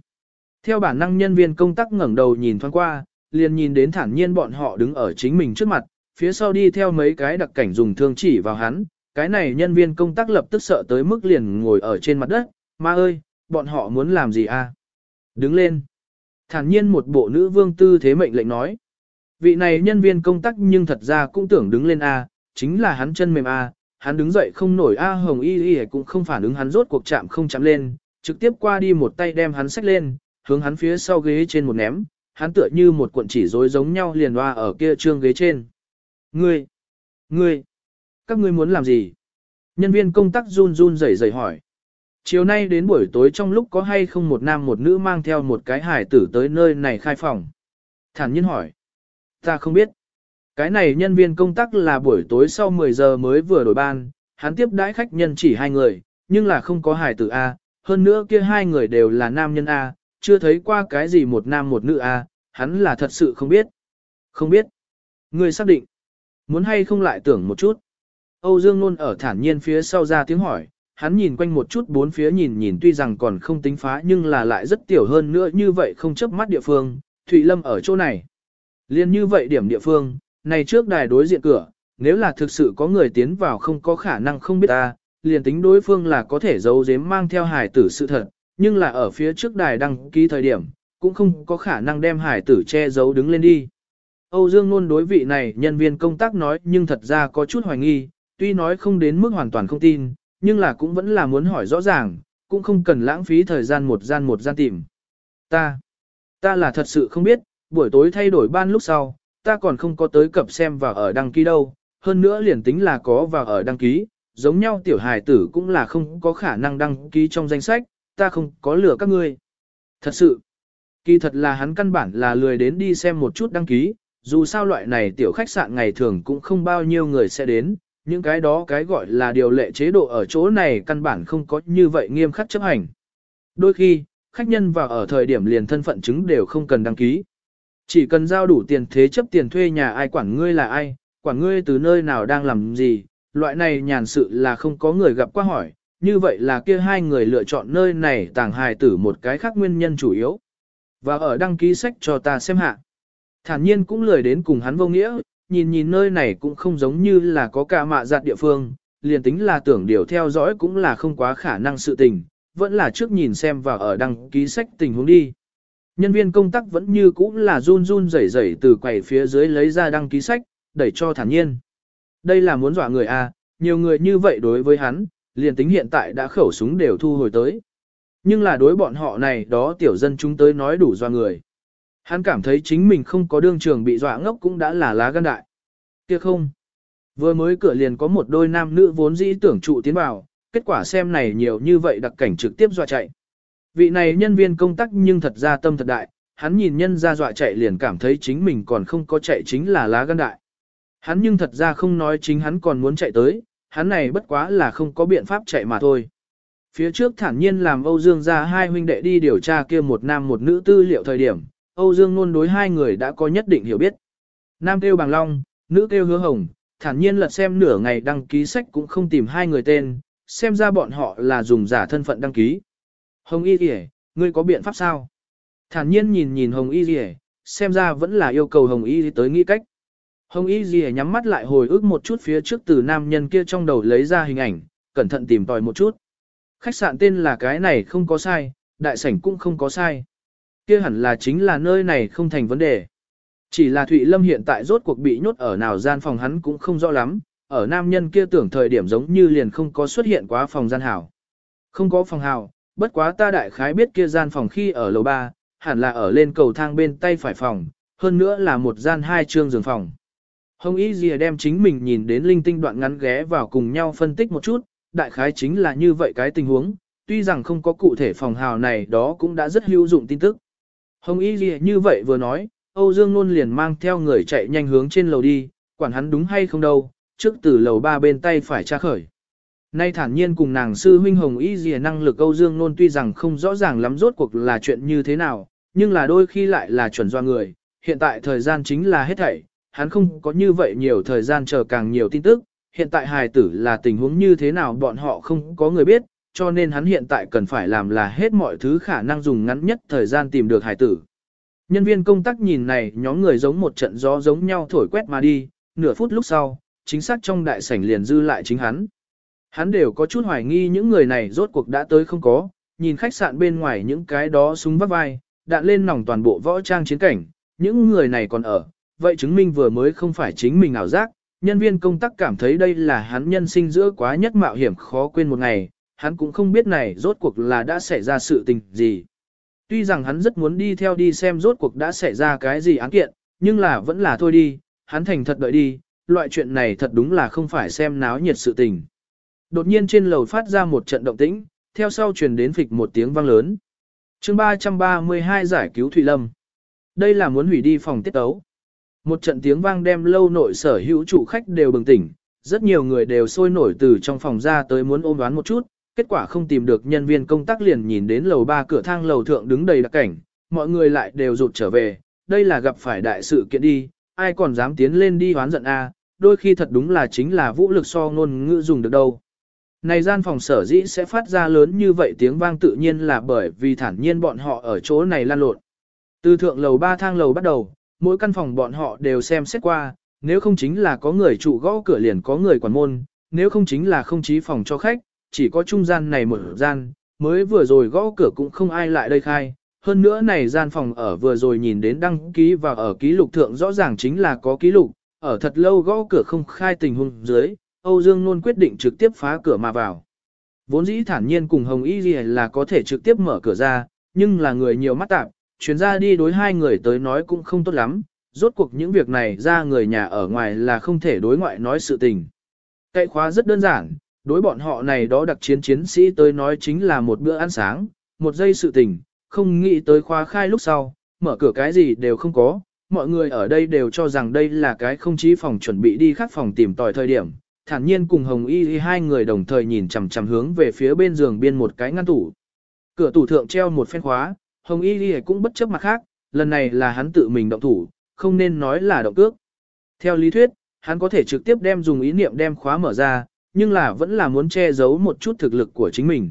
Theo bản năng nhân viên công tác ngẩng đầu nhìn thoáng qua, liền nhìn đến thản nhiên bọn họ đứng ở chính mình trước mặt, phía sau đi theo mấy cái đặc cảnh dùng thương chỉ vào hắn, cái này nhân viên công tác lập tức sợ tới mức liền ngồi ở trên mặt đất, ma ơi, bọn họ muốn làm gì a? Đứng lên. Thản nhiên một bộ nữ vương tư thế mệnh lệnh nói. Vị này nhân viên công tác nhưng thật ra cũng tưởng đứng lên a, chính là hắn chân mềm a, hắn đứng dậy không nổi a hồng y y cũng không phản ứng hắn rốt cuộc chạm không chạm lên, trực tiếp qua đi một tay đem hắn xách lên, hướng hắn phía sau ghế trên một ném, hắn tựa như một cuộn chỉ rối giống nhau liền hoa ở kia trương ghế trên. Ngươi, ngươi, các ngươi muốn làm gì? Nhân viên công tác run run rẩy rẩy hỏi. Chiều nay đến buổi tối trong lúc có hay không một nam một nữ mang theo một cái hải tử tới nơi này khai phòng? Thản nhiên hỏi. Ta không biết. Cái này nhân viên công tác là buổi tối sau 10 giờ mới vừa đổi ban, hắn tiếp đãi khách nhân chỉ hai người, nhưng là không có hải tử A, hơn nữa kia hai người đều là nam nhân A, chưa thấy qua cái gì một nam một nữ A, hắn là thật sự không biết. Không biết. Người xác định. Muốn hay không lại tưởng một chút. Âu Dương Nôn ở thản nhiên phía sau ra tiếng hỏi, hắn nhìn quanh một chút bốn phía nhìn nhìn tuy rằng còn không tính phá nhưng là lại rất tiểu hơn nữa như vậy không chấp mắt địa phương, Thụy Lâm ở chỗ này. Liên như vậy điểm địa phương, này trước đài đối diện cửa, nếu là thực sự có người tiến vào không có khả năng không biết ta, liền tính đối phương là có thể giấu giếm mang theo hải tử sự thật, nhưng là ở phía trước đài đăng ký thời điểm, cũng không có khả năng đem hải tử che giấu đứng lên đi. Âu Dương luôn đối vị này nhân viên công tác nói nhưng thật ra có chút hoài nghi, tuy nói không đến mức hoàn toàn không tin, nhưng là cũng vẫn là muốn hỏi rõ ràng, cũng không cần lãng phí thời gian một gian một gian tìm. Ta, ta là thật sự không biết, buổi tối thay đổi ban lúc sau, ta còn không có tới cập xem vào ở đăng ký đâu, hơn nữa liền tính là có vào ở đăng ký, giống nhau tiểu hài tử cũng là không có khả năng đăng ký trong danh sách, ta không có lừa các ngươi. Thật sự, kỳ thật là hắn căn bản là lười đến đi xem một chút đăng ký, dù sao loại này tiểu khách sạn ngày thường cũng không bao nhiêu người sẽ đến, những cái đó cái gọi là điều lệ chế độ ở chỗ này căn bản không có như vậy nghiêm khắc chấp hành. Đôi khi, khách nhân vào ở thời điểm liền thân phận chứng đều không cần đăng ký. Chỉ cần giao đủ tiền thế chấp tiền thuê nhà ai quản ngươi là ai, quản ngươi từ nơi nào đang làm gì, loại này nhàn sự là không có người gặp qua hỏi, như vậy là kia hai người lựa chọn nơi này tàng hài tử một cái khác nguyên nhân chủ yếu. Và ở đăng ký sách cho ta xem hạ. Thản nhiên cũng lười đến cùng hắn vô nghĩa, nhìn nhìn nơi này cũng không giống như là có cả mạ giặt địa phương, liền tính là tưởng điều theo dõi cũng là không quá khả năng sự tình, vẫn là trước nhìn xem và ở đăng ký sách tình huống đi. Nhân viên công tác vẫn như cũ là run run rẩy rẩy từ quầy phía dưới lấy ra đăng ký sách, đẩy cho thản nhiên. Đây là muốn dọa người à, nhiều người như vậy đối với hắn, liền tính hiện tại đã khẩu súng đều thu hồi tới. Nhưng là đối bọn họ này đó tiểu dân chúng tới nói đủ dọa người. Hắn cảm thấy chính mình không có đương trường bị dọa ngốc cũng đã là lá gan đại. Kia không. Vừa mới cửa liền có một đôi nam nữ vốn dĩ tưởng trụ tiến vào, kết quả xem này nhiều như vậy đặc cảnh trực tiếp dọa chạy. Vị này nhân viên công tác nhưng thật ra tâm thật đại, hắn nhìn nhân ra dọa chạy liền cảm thấy chính mình còn không có chạy chính là lá gan đại. Hắn nhưng thật ra không nói chính hắn còn muốn chạy tới, hắn này bất quá là không có biện pháp chạy mà thôi. Phía trước thản nhiên làm Âu Dương ra hai huynh đệ đi điều tra kia một nam một nữ tư liệu thời điểm, Âu Dương luôn đối hai người đã có nhất định hiểu biết. Nam kêu Bàng Long, nữ kêu Hứa Hồng, thản nhiên lật xem nửa ngày đăng ký sách cũng không tìm hai người tên, xem ra bọn họ là dùng giả thân phận đăng ký. Hồng Y Điề, ngươi có biện pháp sao? Thản nhiên nhìn nhìn Hồng Y Điề, xem ra vẫn là yêu cầu Hồng Y tới nghĩ cách. Hồng Y Điề nhắm mắt lại hồi ức một chút phía trước từ nam nhân kia trong đầu lấy ra hình ảnh, cẩn thận tìm tòi một chút. Khách sạn tên là cái này không có sai, đại sảnh cũng không có sai. Kia hẳn là chính là nơi này không thành vấn đề. Chỉ là Thụy Lâm hiện tại rốt cuộc bị nhốt ở nào gian phòng hắn cũng không rõ lắm, ở nam nhân kia tưởng thời điểm giống như liền không có xuất hiện quá phòng gian hảo. Không có phòng hảo, bất quá ta đại khái biết kia gian phòng khi ở lầu 3, hẳn là ở lên cầu thang bên tay phải phòng, hơn nữa là một gian hai trương giường phòng. Hồng Y Dìa đem chính mình nhìn đến linh tinh đoạn ngắn ghé vào cùng nhau phân tích một chút, đại khái chính là như vậy cái tình huống, tuy rằng không có cụ thể phòng hào này đó cũng đã rất hữu dụng tin tức. Hồng Y Dìa như vậy vừa nói, Âu Dương Nôn liền mang theo người chạy nhanh hướng trên lầu đi, quản hắn đúng hay không đâu, trước từ lầu ba bên tay phải tra khởi. Nay thản nhiên cùng nàng sư huynh Hồng Y Dìa năng lực Âu Dương Nôn tuy rằng không rõ ràng lắm rốt cuộc là chuyện như thế nào, nhưng là đôi khi lại là chuẩn do người, hiện tại thời gian chính là hết thảy, hắn không có như vậy nhiều thời gian chờ càng nhiều tin tức, hiện tại hài tử là tình huống như thế nào bọn họ không có người biết, cho nên hắn hiện tại cần phải làm là hết mọi thứ khả năng dùng ngắn nhất thời gian tìm được hài tử. Nhân viên công tác nhìn này nhóm người giống một trận gió giống nhau thổi quét mà đi, nửa phút lúc sau, chính xác trong đại sảnh liền dư lại chính hắn. Hắn đều có chút hoài nghi những người này rốt cuộc đã tới không có, nhìn khách sạn bên ngoài những cái đó súng vắt vai, đạn lên nòng toàn bộ võ trang chiến cảnh, những người này còn ở, vậy chứng minh vừa mới không phải chính mình ảo giác, nhân viên công tác cảm thấy đây là hắn nhân sinh giữa quá nhất mạo hiểm khó quên một ngày, hắn cũng không biết này rốt cuộc là đã xảy ra sự tình gì. Tuy rằng hắn rất muốn đi theo đi xem rốt cuộc đã xảy ra cái gì án kiện, nhưng là vẫn là thôi đi, hắn thành thật đợi đi, loại chuyện này thật đúng là không phải xem náo nhiệt sự tình. Đột nhiên trên lầu phát ra một trận động tĩnh, theo sau truyền đến phịch một tiếng vang lớn. chương 332 giải cứu Thụy Lâm. Đây là muốn hủy đi phòng tiết tấu. Một trận tiếng vang đem lâu nội sở hữu chủ khách đều bừng tỉnh, rất nhiều người đều sôi nổi từ trong phòng ra tới muốn ôm đoán một chút, kết quả không tìm được nhân viên công tác liền nhìn đến lầu ba cửa thang lầu thượng đứng đầy đặc cảnh, mọi người lại đều rụt trở về, đây là gặp phải đại sự kiện đi, ai còn dám tiến lên đi hoán giận a đôi khi thật đúng là chính là vũ lực so ngôn ngữ dùng được đâu. Này gian phòng sở dĩ sẽ phát ra lớn như vậy tiếng vang tự nhiên là bởi vì thản nhiên bọn họ ở chỗ này lan lộn. Từ thượng lầu ba thang lầu bắt đầu, mỗi căn phòng bọn họ đều xem xét qua, nếu không chính là có người trụ gõ cửa liền có người quản môn, nếu không chính là không chí phòng cho khách, chỉ có trung gian này một gian, mới vừa rồi gõ cửa cũng không ai lại đây khai. Hơn nữa này gian phòng ở vừa rồi nhìn đến đăng ký và ở ký lục thượng rõ ràng chính là có ký lục, ở thật lâu gõ cửa không khai tình huống dưới, Âu Dương luôn quyết định trực tiếp phá cửa mà vào. Vốn dĩ thản nhiên cùng Hồng Y Ghi là có thể trực tiếp mở cửa ra, nhưng là người nhiều mắt tạp, chuyến ra đi đối hai người tới nói cũng không tốt lắm, rốt cuộc những việc này ra người nhà ở ngoài là không thể đối ngoại nói sự tình. Cậy khóa rất đơn giản, đối bọn họ này đó đặc chiến chiến sĩ tới nói chính là một bữa ăn sáng, một giây sự tình, không nghĩ tới khóa khai lúc sau, mở cửa cái gì đều không có, mọi người ở đây đều cho rằng đây là cái không chí phòng chuẩn bị đi khác phòng tìm tòi thời điểm. Thản nhiên cùng Hồng Y hai người đồng thời nhìn chằm chằm hướng về phía bên giường biên một cái ngăn tủ. Cửa tủ thượng treo một phen khóa, Hồng Y cũng bất chấp mặt khác, lần này là hắn tự mình động thủ, không nên nói là động cước. Theo lý thuyết, hắn có thể trực tiếp đem dùng ý niệm đem khóa mở ra, nhưng là vẫn là muốn che giấu một chút thực lực của chính mình.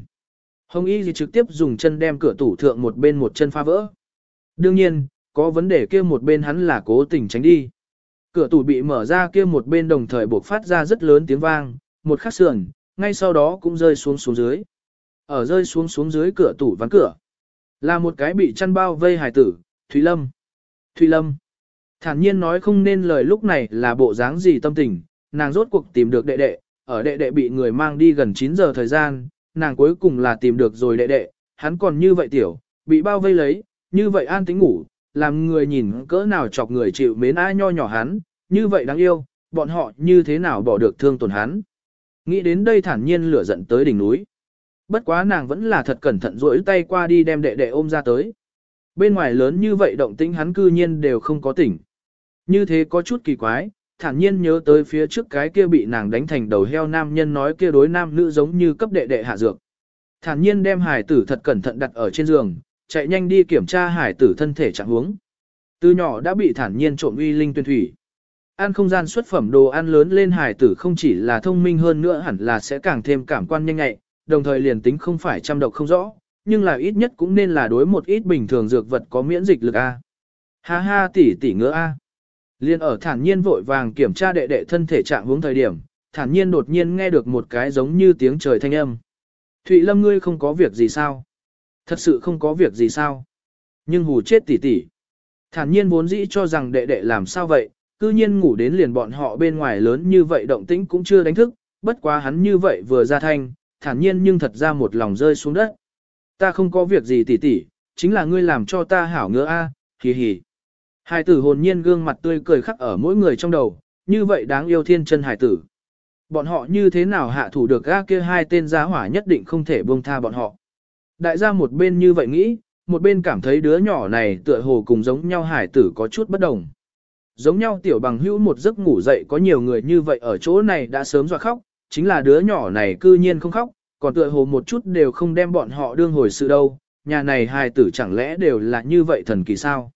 Hồng Y Y trực tiếp dùng chân đem cửa tủ thượng một bên một chân phá vỡ. Đương nhiên, có vấn đề kia một bên hắn là cố tình tránh đi. Cửa tủ bị mở ra kia một bên đồng thời buộc phát ra rất lớn tiếng vang, một khắc sườn, ngay sau đó cũng rơi xuống xuống dưới. Ở rơi xuống xuống dưới cửa tủ ván cửa. Là một cái bị chăn bao vây hải tử, Thúy Lâm. Thúy Lâm. Thản nhiên nói không nên lời lúc này là bộ dáng gì tâm tình, nàng rốt cuộc tìm được đệ đệ, ở đệ đệ bị người mang đi gần 9 giờ thời gian, nàng cuối cùng là tìm được rồi đệ đệ, hắn còn như vậy tiểu, bị bao vây lấy, như vậy an tính ngủ, làm người nhìn cỡ nào chọc người chịu mến ai nho nhỏ hắn, như vậy đáng yêu, bọn họ như thế nào bỏ được thương tổn hắn. Nghĩ đến đây thản nhiên lửa giận tới đỉnh núi. Bất quá nàng vẫn là thật cẩn thận rỗi tay qua đi đem đệ đệ ôm ra tới. Bên ngoài lớn như vậy động tĩnh hắn cư nhiên đều không có tỉnh. Như thế có chút kỳ quái, thản nhiên nhớ tới phía trước cái kia bị nàng đánh thành đầu heo nam nhân nói kia đối nam nữ giống như cấp đệ đệ hạ dược. Thản nhiên đem hải tử thật cẩn thận đặt ở trên giường, chạy nhanh đi kiểm tra hải tử thân thể trạng huống. Từ nhỏ đã bị thản nhiên trộm uy linh tuyên thủy. Ăn không gian xuất phẩm đồ ăn lớn lên hải tử không chỉ là thông minh hơn nữa hẳn là sẽ càng thêm cảm quan nhanh nhạy, đồng thời liền tính không phải trăm độc không rõ, nhưng là ít nhất cũng nên là đối một ít bình thường dược vật có miễn dịch lực A. Ha ha tỷ tỷ ngứa A. Liên ở thản nhiên vội vàng kiểm tra đệ đệ thân thể trạng hướng thời điểm, thản nhiên đột nhiên nghe được một cái giống như tiếng trời thanh âm. Thụy Lâm ngươi không có việc gì sao? Thật sự không có việc gì sao? Nhưng hù chết tỷ tỷ. Thản nhiên vốn dĩ cho rằng đệ đệ làm sao vậy, cư nhiên ngủ đến liền bọn họ bên ngoài lớn như vậy động tĩnh cũng chưa đánh thức, bất quá hắn như vậy vừa ra thanh, thản nhiên nhưng thật ra một lòng rơi xuống đất. Ta không có việc gì tỷ tỷ, chính là ngươi làm cho ta hảo ngứa a, à, hì hì. Hải tử hồn nhiên gương mặt tươi cười khắc ở mỗi người trong đầu, như vậy đáng yêu thiên chân hải tử. Bọn họ như thế nào hạ thủ được ga kia hai tên giá hỏa nhất định không thể buông tha bọn họ. Đại gia một bên như vậy nghĩ, một bên cảm thấy đứa nhỏ này tựa hồ cùng giống nhau hải tử có chút bất đồng. Giống nhau tiểu bằng hữu một giấc ngủ dậy có nhiều người như vậy ở chỗ này đã sớm dọa khóc, chính là đứa nhỏ này cư nhiên không khóc, còn tựa hồ một chút đều không đem bọn họ đương hồi sự đâu, nhà này hài tử chẳng lẽ đều là như vậy thần kỳ sao?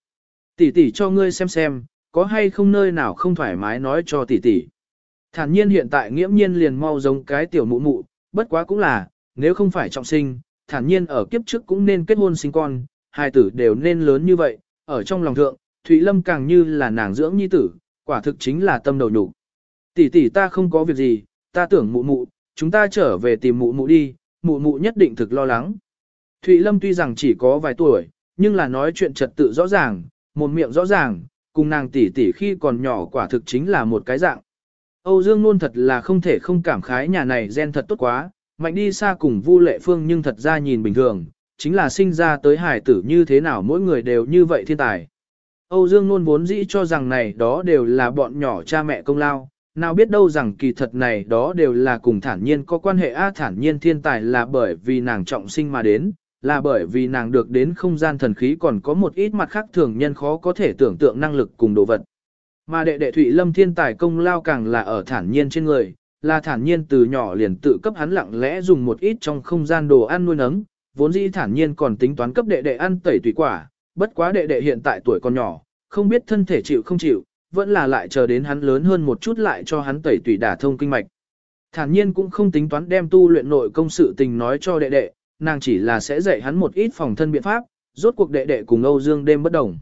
Tỷ tỷ cho ngươi xem xem, có hay không nơi nào không thoải mái nói cho tỷ tỷ. Thản nhiên hiện tại nghiễm nhiên liền mau giống cái tiểu mụ mụ, bất quá cũng là, nếu không phải trọng sinh, thản nhiên ở kiếp trước cũng nên kết hôn sinh con, hai tử đều nên lớn như vậy, ở trong lòng thượng, Thụy Lâm càng như là nàng dưỡng nhi tử, quả thực chính là tâm đầu nhục. Tỷ tỷ ta không có việc gì, ta tưởng mụ mụ, chúng ta trở về tìm mụ mụ đi, mụ mụ nhất định thực lo lắng. Thụy Lâm tuy rằng chỉ có vài tuổi, nhưng là nói chuyện trật tự rõ ràng, một miệng rõ ràng, cùng nàng tỷ tỷ khi còn nhỏ quả thực chính là một cái dạng. Âu Dương luôn thật là không thể không cảm khái nhà này gen thật tốt quá, mạnh đi xa cùng Vu Lệ Phương nhưng thật ra nhìn bình thường, chính là sinh ra tới hải tử như thế nào mỗi người đều như vậy thiên tài. Âu Dương luôn vốn dĩ cho rằng này đó đều là bọn nhỏ cha mẹ công lao, nào biết đâu rằng kỳ thật này đó đều là cùng thản nhiên có quan hệ a thản nhiên thiên tài là bởi vì nàng trọng sinh mà đến, là bởi vì nàng được đến không gian thần khí còn có một ít mặt khác thường nhân khó có thể tưởng tượng năng lực cùng đồ vật. Mà đệ đệ Thụy Lâm thiên tài công lao càng là ở thản nhiên trên người, là thản nhiên từ nhỏ liền tự cấp hắn lặng lẽ dùng một ít trong không gian đồ ăn nuôi nấng, vốn dĩ thản nhiên còn tính toán cấp đệ đệ ăn tẩy tùy quả, bất quá đệ đệ hiện tại tuổi còn nhỏ, không biết thân thể chịu không chịu, vẫn là lại chờ đến hắn lớn hơn một chút lại cho hắn tẩy tùy đả thông kinh mạch. Thản nhiên cũng không tính toán đem tu luyện nội công sự tình nói cho đệ đệ, nàng chỉ là sẽ dạy hắn một ít phòng thân biện pháp, rốt cuộc đệ đệ cùng Âu Dương đêm bất đồng.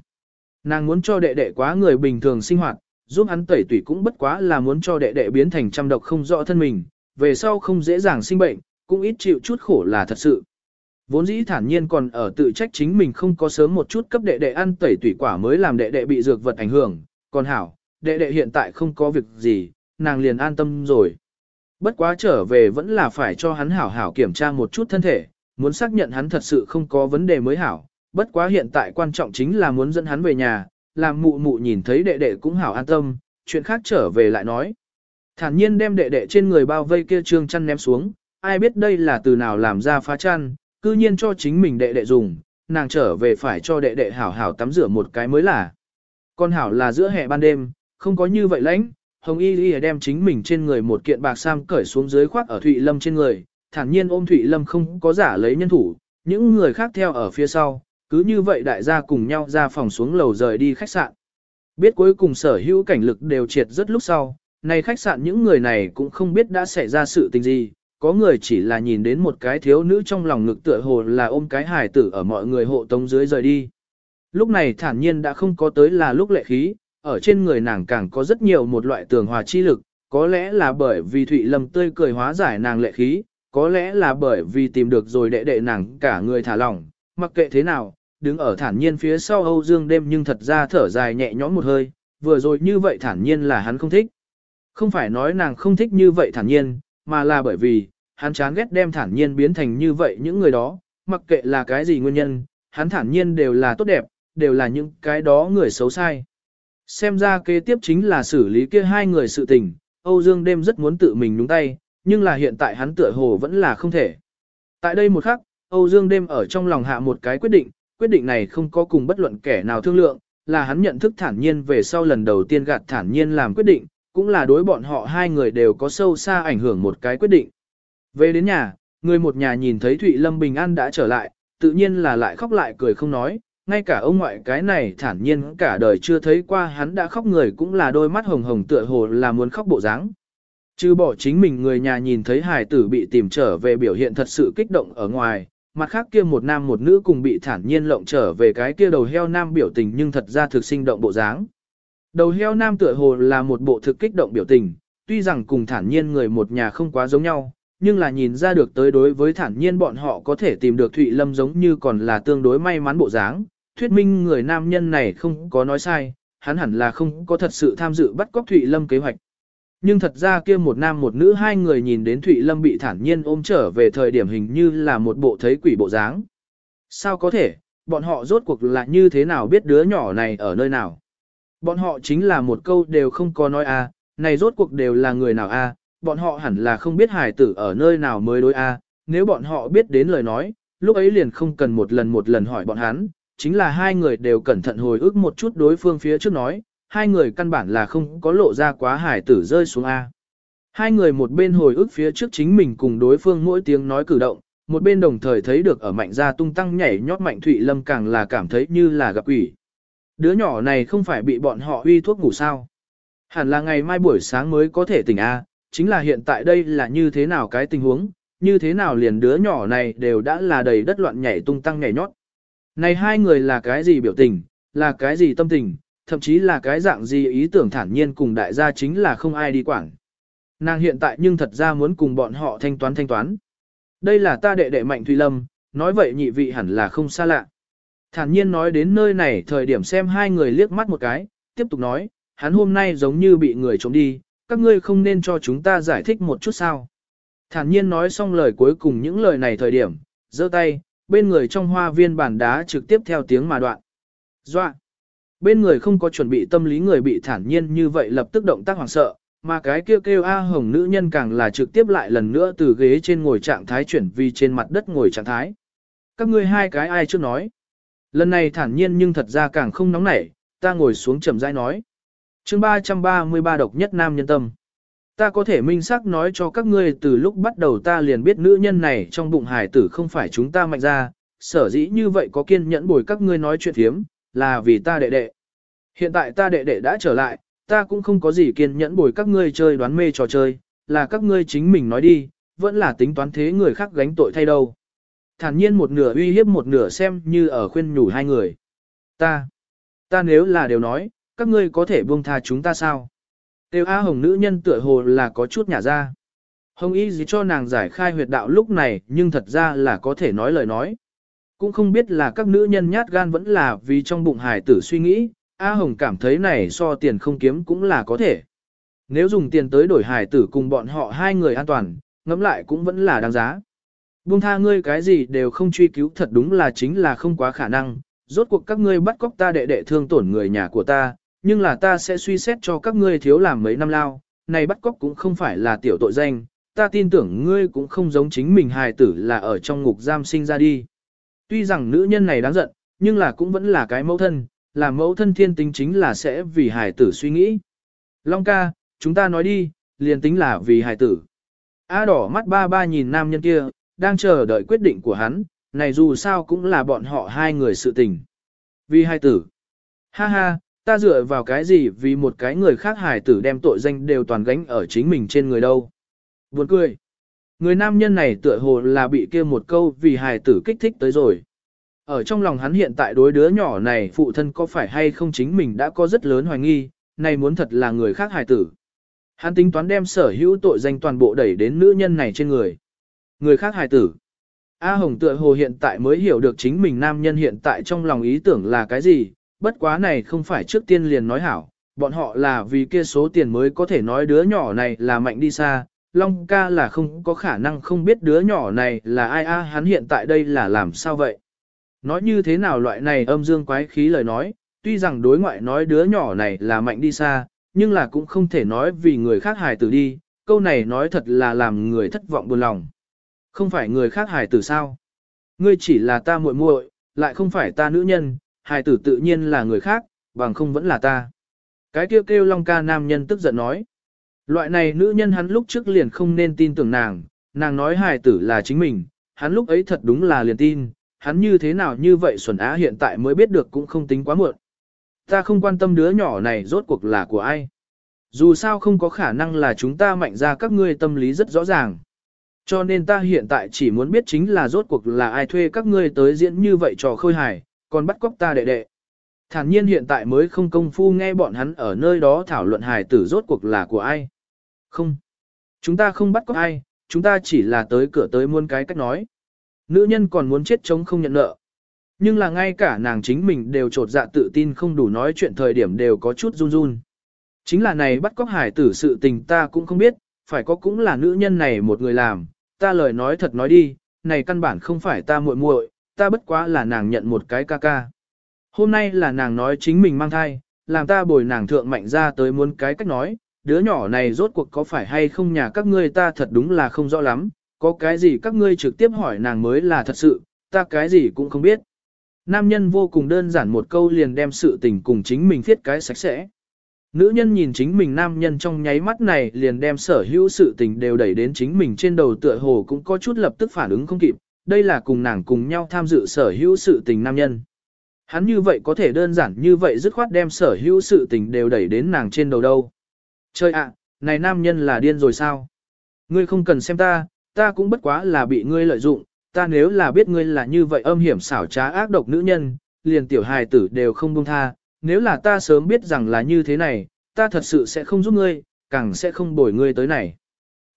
Nàng muốn cho đệ đệ quá người bình thường sinh hoạt, giúp hắn tẩy tủy cũng bất quá là muốn cho đệ đệ biến thành trăm độc không rõ thân mình, về sau không dễ dàng sinh bệnh, cũng ít chịu chút khổ là thật sự. Vốn dĩ thản nhiên còn ở tự trách chính mình không có sớm một chút cấp đệ đệ ăn tẩy tủy quả mới làm đệ đệ bị dược vật ảnh hưởng, còn hảo, đệ đệ hiện tại không có việc gì, nàng liền an tâm rồi. Bất quá trở về vẫn là phải cho hắn hảo hảo kiểm tra một chút thân thể, muốn xác nhận hắn thật sự không có vấn đề mới hảo. Bất quá hiện tại quan trọng chính là muốn dẫn hắn về nhà, làm mụ mụ nhìn thấy đệ đệ cũng hảo an tâm, chuyện khác trở về lại nói. Thản nhiên đem đệ đệ trên người bao vây kia trương chăn ném xuống, ai biết đây là từ nào làm ra phá chăn, cư nhiên cho chính mình đệ đệ dùng, nàng trở về phải cho đệ đệ hảo hảo tắm rửa một cái mới là. Con hảo là giữa hè ban đêm, không có như vậy lãnh, Hồng Y Y đem chính mình trên người một kiện bạc sam cởi xuống dưới khoác ở Thụy Lâm trên người, thản nhiên ôm Thụy Lâm không có giả lấy nhân thủ, những người khác theo ở phía sau, cứ như vậy đại gia cùng nhau ra phòng xuống lầu rời đi khách sạn. Biết cuối cùng sở hữu cảnh lực đều triệt rất lúc sau, này khách sạn những người này cũng không biết đã xảy ra sự tình gì, có người chỉ là nhìn đến một cái thiếu nữ trong lòng ngực tựa hồ là ôm cái hài tử ở mọi người hộ tống dưới rời đi. Lúc này thản nhiên đã không có tới là lúc lệ khí, ở trên người nàng càng có rất nhiều một loại tường hòa chi lực, có lẽ là bởi vì Thụy Lâm tươi cười hóa giải nàng lệ khí, có lẽ là bởi vì tìm được rồi đệ đệ nàng cả người thả lỏng, mặc kệ thế nào, đứng ở thản nhiên phía sau Âu Dương đêm nhưng thật ra thở dài nhẹ nhõm một hơi, vừa rồi như vậy thản nhiên là hắn không thích. Không phải nói nàng không thích như vậy thản nhiên, mà là bởi vì, hắn chán ghét đem thản nhiên biến thành như vậy những người đó, mặc kệ là cái gì nguyên nhân, hắn thản nhiên đều là tốt đẹp, đều là những cái đó người xấu sai. Xem ra kế tiếp chính là xử lý kia hai người sự tình, Âu Dương đêm rất muốn tự mình đúng tay, nhưng là hiện tại hắn tựa hồ vẫn là không thể. Tại đây một khắc, Âu Dương đêm ở trong lòng hạ một cái quyết định, quyết định này không có cùng bất luận kẻ nào thương lượng, là hắn nhận thức thản nhiên về sau lần đầu tiên gạt thản nhiên làm quyết định, cũng là đối bọn họ hai người đều có sâu xa ảnh hưởng một cái quyết định. Về đến nhà, người một nhà nhìn thấy Thụy Lâm Bình An đã trở lại, tự nhiên là lại khóc lại cười không nói, ngay cả ông ngoại cái này thản nhiên cả đời chưa thấy qua hắn đã khóc người cũng là đôi mắt hồng hồng tựa hồ là muốn khóc bộ dáng. Chứ bỏ chính mình người nhà nhìn thấy hài tử bị tìm trở về biểu hiện thật sự kích động ở ngoài, mặt khác kia một nam một nữ cùng bị thản nhiên lộng trở về cái kia đầu heo nam biểu tình nhưng thật ra thực sinh động bộ dáng. Đầu heo nam tựa hồ là một bộ thực kích động biểu tình, tuy rằng cùng thản nhiên người một nhà không quá giống nhau, nhưng là nhìn ra được tới đối với thản nhiên bọn họ có thể tìm được Thụy Lâm giống như còn là tương đối may mắn bộ dáng. Thuyết minh người nam nhân này không có nói sai, hắn hẳn là không có thật sự tham dự bắt cóc Thụy Lâm kế hoạch. Nhưng thật ra kia một nam một nữ hai người nhìn đến Thụy Lâm bị thản nhiên ôm trở về thời điểm hình như là một bộ thấy quỷ bộ dáng. Sao có thể, bọn họ rốt cuộc là như thế nào biết đứa nhỏ này ở nơi nào? Bọn họ chính là một câu đều không có nói a, à, này rốt cuộc đều là người nào a, à, bọn họ hẳn là không biết hài tử ở nơi nào mới đối a, à, nếu bọn họ biết đến lời nói, lúc ấy liền không cần một lần một lần hỏi bọn hắn, chính là hai người đều cẩn thận hồi ức một chút đối phương phía trước nói, hai người căn bản là không có lộ ra quá hải tử rơi xuống A. Hai người một bên hồi ức phía trước chính mình cùng đối phương mỗi tiếng nói cử động, một bên đồng thời thấy được ở mạnh gia tung tăng nhảy nhót mạnh Thụy Lâm càng là cảm thấy như là gặp quỷ. Đứa nhỏ này không phải bị bọn họ uy thuốc ngủ sao. Hẳn là ngày mai buổi sáng mới có thể tỉnh A, chính là hiện tại đây là như thế nào cái tình huống, như thế nào liền đứa nhỏ này đều đã là đầy đất loạn nhảy tung tăng nhảy nhót. Này hai người là cái gì biểu tình, là cái gì tâm tình, thậm chí là cái dạng gì ý tưởng thản nhiên cùng đại gia chính là không ai đi quản. Nàng hiện tại nhưng thật ra muốn cùng bọn họ thanh toán thanh toán. Đây là ta đệ đệ Mạnh Thùy Lâm, nói vậy nhị vị hẳn là không xa lạ. Thản nhiên nói đến nơi này thời điểm xem hai người liếc mắt một cái, tiếp tục nói, hắn hôm nay giống như bị người trộm đi, các ngươi không nên cho chúng ta giải thích một chút sao. Thản nhiên nói xong lời cuối cùng những lời này thời điểm, giơ tay, bên người trong hoa viên bản đá trực tiếp theo tiếng mà đoạn. Doạn! Bên người không có chuẩn bị tâm lý người bị thản nhiên như vậy lập tức động tác hoảng sợ, mà cái kêu kêu A hồng nữ nhân càng là trực tiếp lại lần nữa từ ghế trên ngồi trạng thái chuyển vì trên mặt đất ngồi trạng thái. Các ngươi hai cái ai chưa nói. Lần này thản nhiên nhưng thật ra càng không nóng nảy, ta ngồi xuống chậm rãi nói. chương 333 độc nhất nam nhân tâm. Ta có thể minh xác nói cho các ngươi từ lúc bắt đầu ta liền biết nữ nhân này trong bụng hải tử không phải chúng ta mạnh ra, sở dĩ như vậy có kiên nhẫn bồi các ngươi nói chuyện thiếm, là vì ta đệ đệ. Hiện tại ta đệ đệ đã trở lại, ta cũng không có gì kiên nhẫn bồi các ngươi chơi đoán mê trò chơi, là các ngươi chính mình nói đi, vẫn là tính toán thế người khác gánh tội thay đâu. Thản nhiên một nửa uy hiếp một nửa xem như ở khuyên nhủ hai người. Ta, ta nếu là đều nói, các ngươi có thể buông tha chúng ta sao? Tiêu A Hồng nữ nhân tựa hồ là có chút nhả ra. Hồng y gì cho nàng giải khai huyệt đạo lúc này nhưng thật ra là có thể nói lời nói. Cũng không biết là các nữ nhân nhát gan vẫn là vì trong bụng hải tử suy nghĩ, A Hồng cảm thấy này so tiền không kiếm cũng là có thể. Nếu dùng tiền tới đổi hải tử cùng bọn họ hai người an toàn, ngẫm lại cũng vẫn là đáng giá. Buông tha ngươi cái gì đều không truy cứu thật đúng là chính là không quá khả năng, rốt cuộc các ngươi bắt cóc ta đệ đệ thương tổn người nhà của ta, nhưng là ta sẽ suy xét cho các ngươi thiếu làm mấy năm lao, này bắt cóc cũng không phải là tiểu tội danh, ta tin tưởng ngươi cũng không giống chính mình hài tử là ở trong ngục giam sinh ra đi. Tuy rằng nữ nhân này đáng giận, nhưng là cũng vẫn là cái mẫu thân, là mẫu thân thiên tính chính là sẽ vì hài tử suy nghĩ. Long ca, chúng ta nói đi, liền tính là vì hài tử. A đỏ mắt ba ba nhìn nam nhân kia, đang chờ đợi quyết định của hắn, này dù sao cũng là bọn họ hai người sự tình. Vì hài tử. Ha ha, ta dựa vào cái gì vì một cái người khác hài tử đem tội danh đều toàn gánh ở chính mình trên người đâu. Buồn cười. Người nam nhân này tựa hồ là bị kia một câu vì hài tử kích thích tới rồi. Ở trong lòng hắn hiện tại đối đứa nhỏ này phụ thân có phải hay không chính mình đã có rất lớn hoài nghi, này muốn thật là người khác hài tử. Hắn tính toán đem sở hữu tội danh toàn bộ đẩy đến nữ nhân này trên người. Người khác hài tử. A Hồng tựa hồ hiện tại mới hiểu được chính mình nam nhân hiện tại trong lòng ý tưởng là cái gì, bất quá này không phải trước tiên liền nói hảo, bọn họ là vì kia số tiền mới có thể nói đứa nhỏ này là mạnh đi xa, Long ca là không có khả năng không biết đứa nhỏ này là ai a hắn hiện tại đây là làm sao vậy. Nói như thế nào loại này âm dương quái khí lời nói, tuy rằng đối ngoại nói đứa nhỏ này là mạnh đi xa, nhưng là cũng không thể nói vì người khác hài tử đi, câu này nói thật là làm người thất vọng buồn lòng. Không phải người khác hài tử sao? Ngươi chỉ là ta muội muội, lại không phải ta nữ nhân, hài tử tự nhiên là người khác, bằng không vẫn là ta. Cái kêu kêu Long ca nam nhân tức giận nói. Loại này nữ nhân hắn lúc trước liền không nên tin tưởng nàng, nàng nói hài tử là chính mình, hắn lúc ấy thật đúng là liền tin, hắn như thế nào như vậy Xuân Á hiện tại mới biết được cũng không tính quá muộn. Ta không quan tâm đứa nhỏ này rốt cuộc là của ai. Dù sao không có khả năng là chúng ta mạnh ra các ngươi tâm lý rất rõ ràng. Cho nên ta hiện tại chỉ muốn biết chính là rốt cuộc là ai thuê các ngươi tới diễn như vậy trò khôi hài, còn bắt cóc ta đệ đệ. Thản nhiên hiện tại mới không công phu nghe bọn hắn ở nơi đó thảo luận hài tử rốt cuộc là của ai. Không. Chúng ta không bắt cóc ai, chúng ta chỉ là tới cửa tới muôn cái cách nói. Nữ nhân còn muốn chết chống không nhận nợ. Nhưng là ngay cả nàng chính mình đều trột dạ tự tin không đủ nói chuyện thời điểm đều có chút run run. Chính là này bắt cóc hải tử sự tình ta cũng không biết, phải có cũng là nữ nhân này một người làm, ta lời nói thật nói đi, này căn bản không phải ta muội muội, ta bất quá là nàng nhận một cái ca ca. Hôm nay là nàng nói chính mình mang thai, làm ta bồi nàng thượng mạnh ra tới muốn cái cách nói, đứa nhỏ này rốt cuộc có phải hay không nhà các ngươi ta thật đúng là không rõ lắm, có cái gì các ngươi trực tiếp hỏi nàng mới là thật sự, ta cái gì cũng không biết. Nam nhân vô cùng đơn giản một câu liền đem sự tình cùng chính mình thiết cái sạch sẽ. Nữ nhân nhìn chính mình nam nhân trong nháy mắt này liền đem sở hữu sự tình đều đẩy đến chính mình trên đầu tựa hồ cũng có chút lập tức phản ứng không kịp, đây là cùng nàng cùng nhau tham dự sở hữu sự tình nam nhân. Hắn như vậy có thể đơn giản như vậy dứt khoát đem sở hữu sự tình đều đẩy đến nàng trên đầu đâu. Chơi ạ, này nam nhân là điên rồi sao? Ngươi không cần xem ta, ta cũng bất quá là bị ngươi lợi dụng, ta nếu là biết ngươi là như vậy âm hiểm xảo trá ác độc nữ nhân, liền tiểu hài tử đều không buông tha, nếu là ta sớm biết rằng là như thế này, ta thật sự sẽ không giúp ngươi, càng sẽ không bồi ngươi tới này.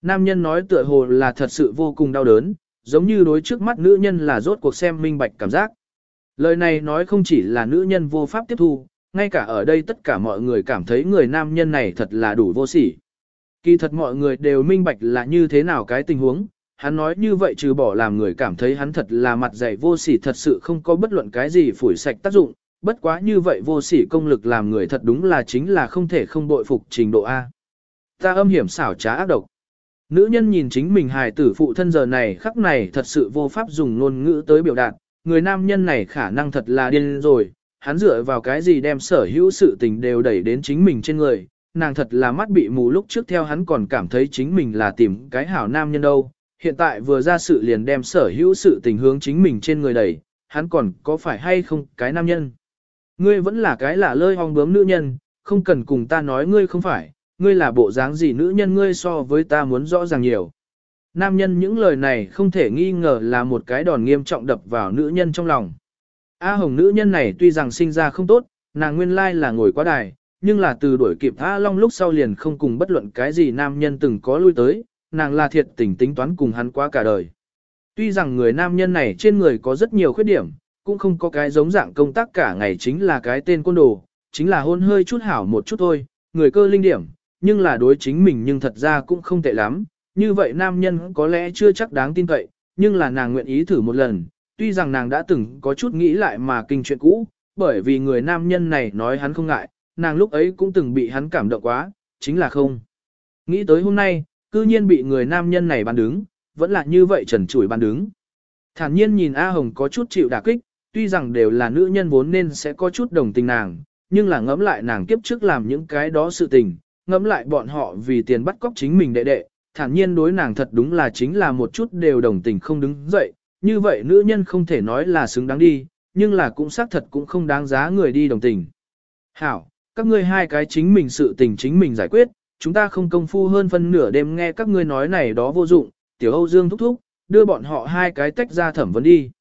Nam nhân nói tựa hồ là thật sự vô cùng đau đớn, giống như đối trước mắt nữ nhân là rốt cuộc xem minh bạch cảm giác. Lời này nói không chỉ là nữ nhân vô pháp tiếp thu, ngay cả ở đây tất cả mọi người cảm thấy người nam nhân này thật là đủ vô sỉ. Kỳ thật mọi người đều minh bạch là như thế nào cái tình huống, hắn nói như vậy trừ bỏ làm người cảm thấy hắn thật là mặt dày vô sỉ thật sự không có bất luận cái gì phủi sạch tác dụng, bất quá như vậy vô sỉ công lực làm người thật đúng là chính là không thể không bội phục trình độ A. Ta âm hiểm xảo trá ác độc. Nữ nhân nhìn chính mình hài tử phụ thân giờ này khắc này thật sự vô pháp dùng ngôn ngữ tới biểu đạt, người nam nhân này khả năng thật là điên rồi, hắn dựa vào cái gì đem sở hữu sự tình đều đẩy đến chính mình trên người, nàng thật là mắt bị mù lúc trước theo hắn còn cảm thấy chính mình là tìm cái hảo nam nhân đâu, hiện tại vừa ra sự liền đem sở hữu sự tình hướng chính mình trên người đẩy, hắn còn có phải hay không cái nam nhân. Ngươi vẫn là cái lạ lơi hong bướm nữ nhân, không cần cùng ta nói ngươi không phải, ngươi là bộ dáng gì nữ nhân ngươi so với ta muốn rõ ràng nhiều. Nam nhân những lời này không thể nghi ngờ là một cái đòn nghiêm trọng đập vào nữ nhân trong lòng. A Hồng nữ nhân này tuy rằng sinh ra không tốt, nàng nguyên lai là ngồi quá đài, nhưng là từ đuổi kịp A Long lúc sau liền không cùng bất luận cái gì nam nhân từng có lui tới, nàng là thiệt tình tính toán cùng hắn quá cả đời. Tuy rằng người nam nhân này trên người có rất nhiều khuyết điểm, cũng không có cái giống dạng công tác cả ngày chính là cái tên côn đồ, chính là hôn hơi chút hảo một chút thôi, người cơ linh điểm, nhưng là đối chính mình nhưng thật ra cũng không tệ lắm, như vậy nam nhân có lẽ chưa chắc đáng tin cậy, nhưng là nàng nguyện ý thử một lần, tuy rằng nàng đã từng có chút nghĩ lại mà kinh chuyện cũ, bởi vì người nam nhân này nói hắn không ngại, nàng lúc ấy cũng từng bị hắn cảm động quá, chính là không. Nghĩ tới hôm nay, cư nhiên bị người nam nhân này bàn đứng, vẫn là như vậy trần trụi bàn đứng. Thản nhiên nhìn A Hồng có chút chịu đả kích, tuy rằng đều là nữ nhân vốn nên sẽ có chút đồng tình nàng, nhưng là ngẫm lại nàng kiếp trước làm những cái đó sự tình, ngẫm lại bọn họ vì tiền bắt cóc chính mình đệ đệ, thản nhiên đối nàng thật đúng là chính là một chút đều đồng tình không đứng dậy, như vậy nữ nhân không thể nói là xứng đáng đi, nhưng là cũng xác thật cũng không đáng giá người đi đồng tình. Hảo, các ngươi hai cái chính mình sự tình chính mình giải quyết, chúng ta không công phu hơn phân nửa đêm nghe các ngươi nói này đó vô dụng, tiểu Âu Dương thúc thúc, đưa bọn họ hai cái tách ra thẩm vấn đi.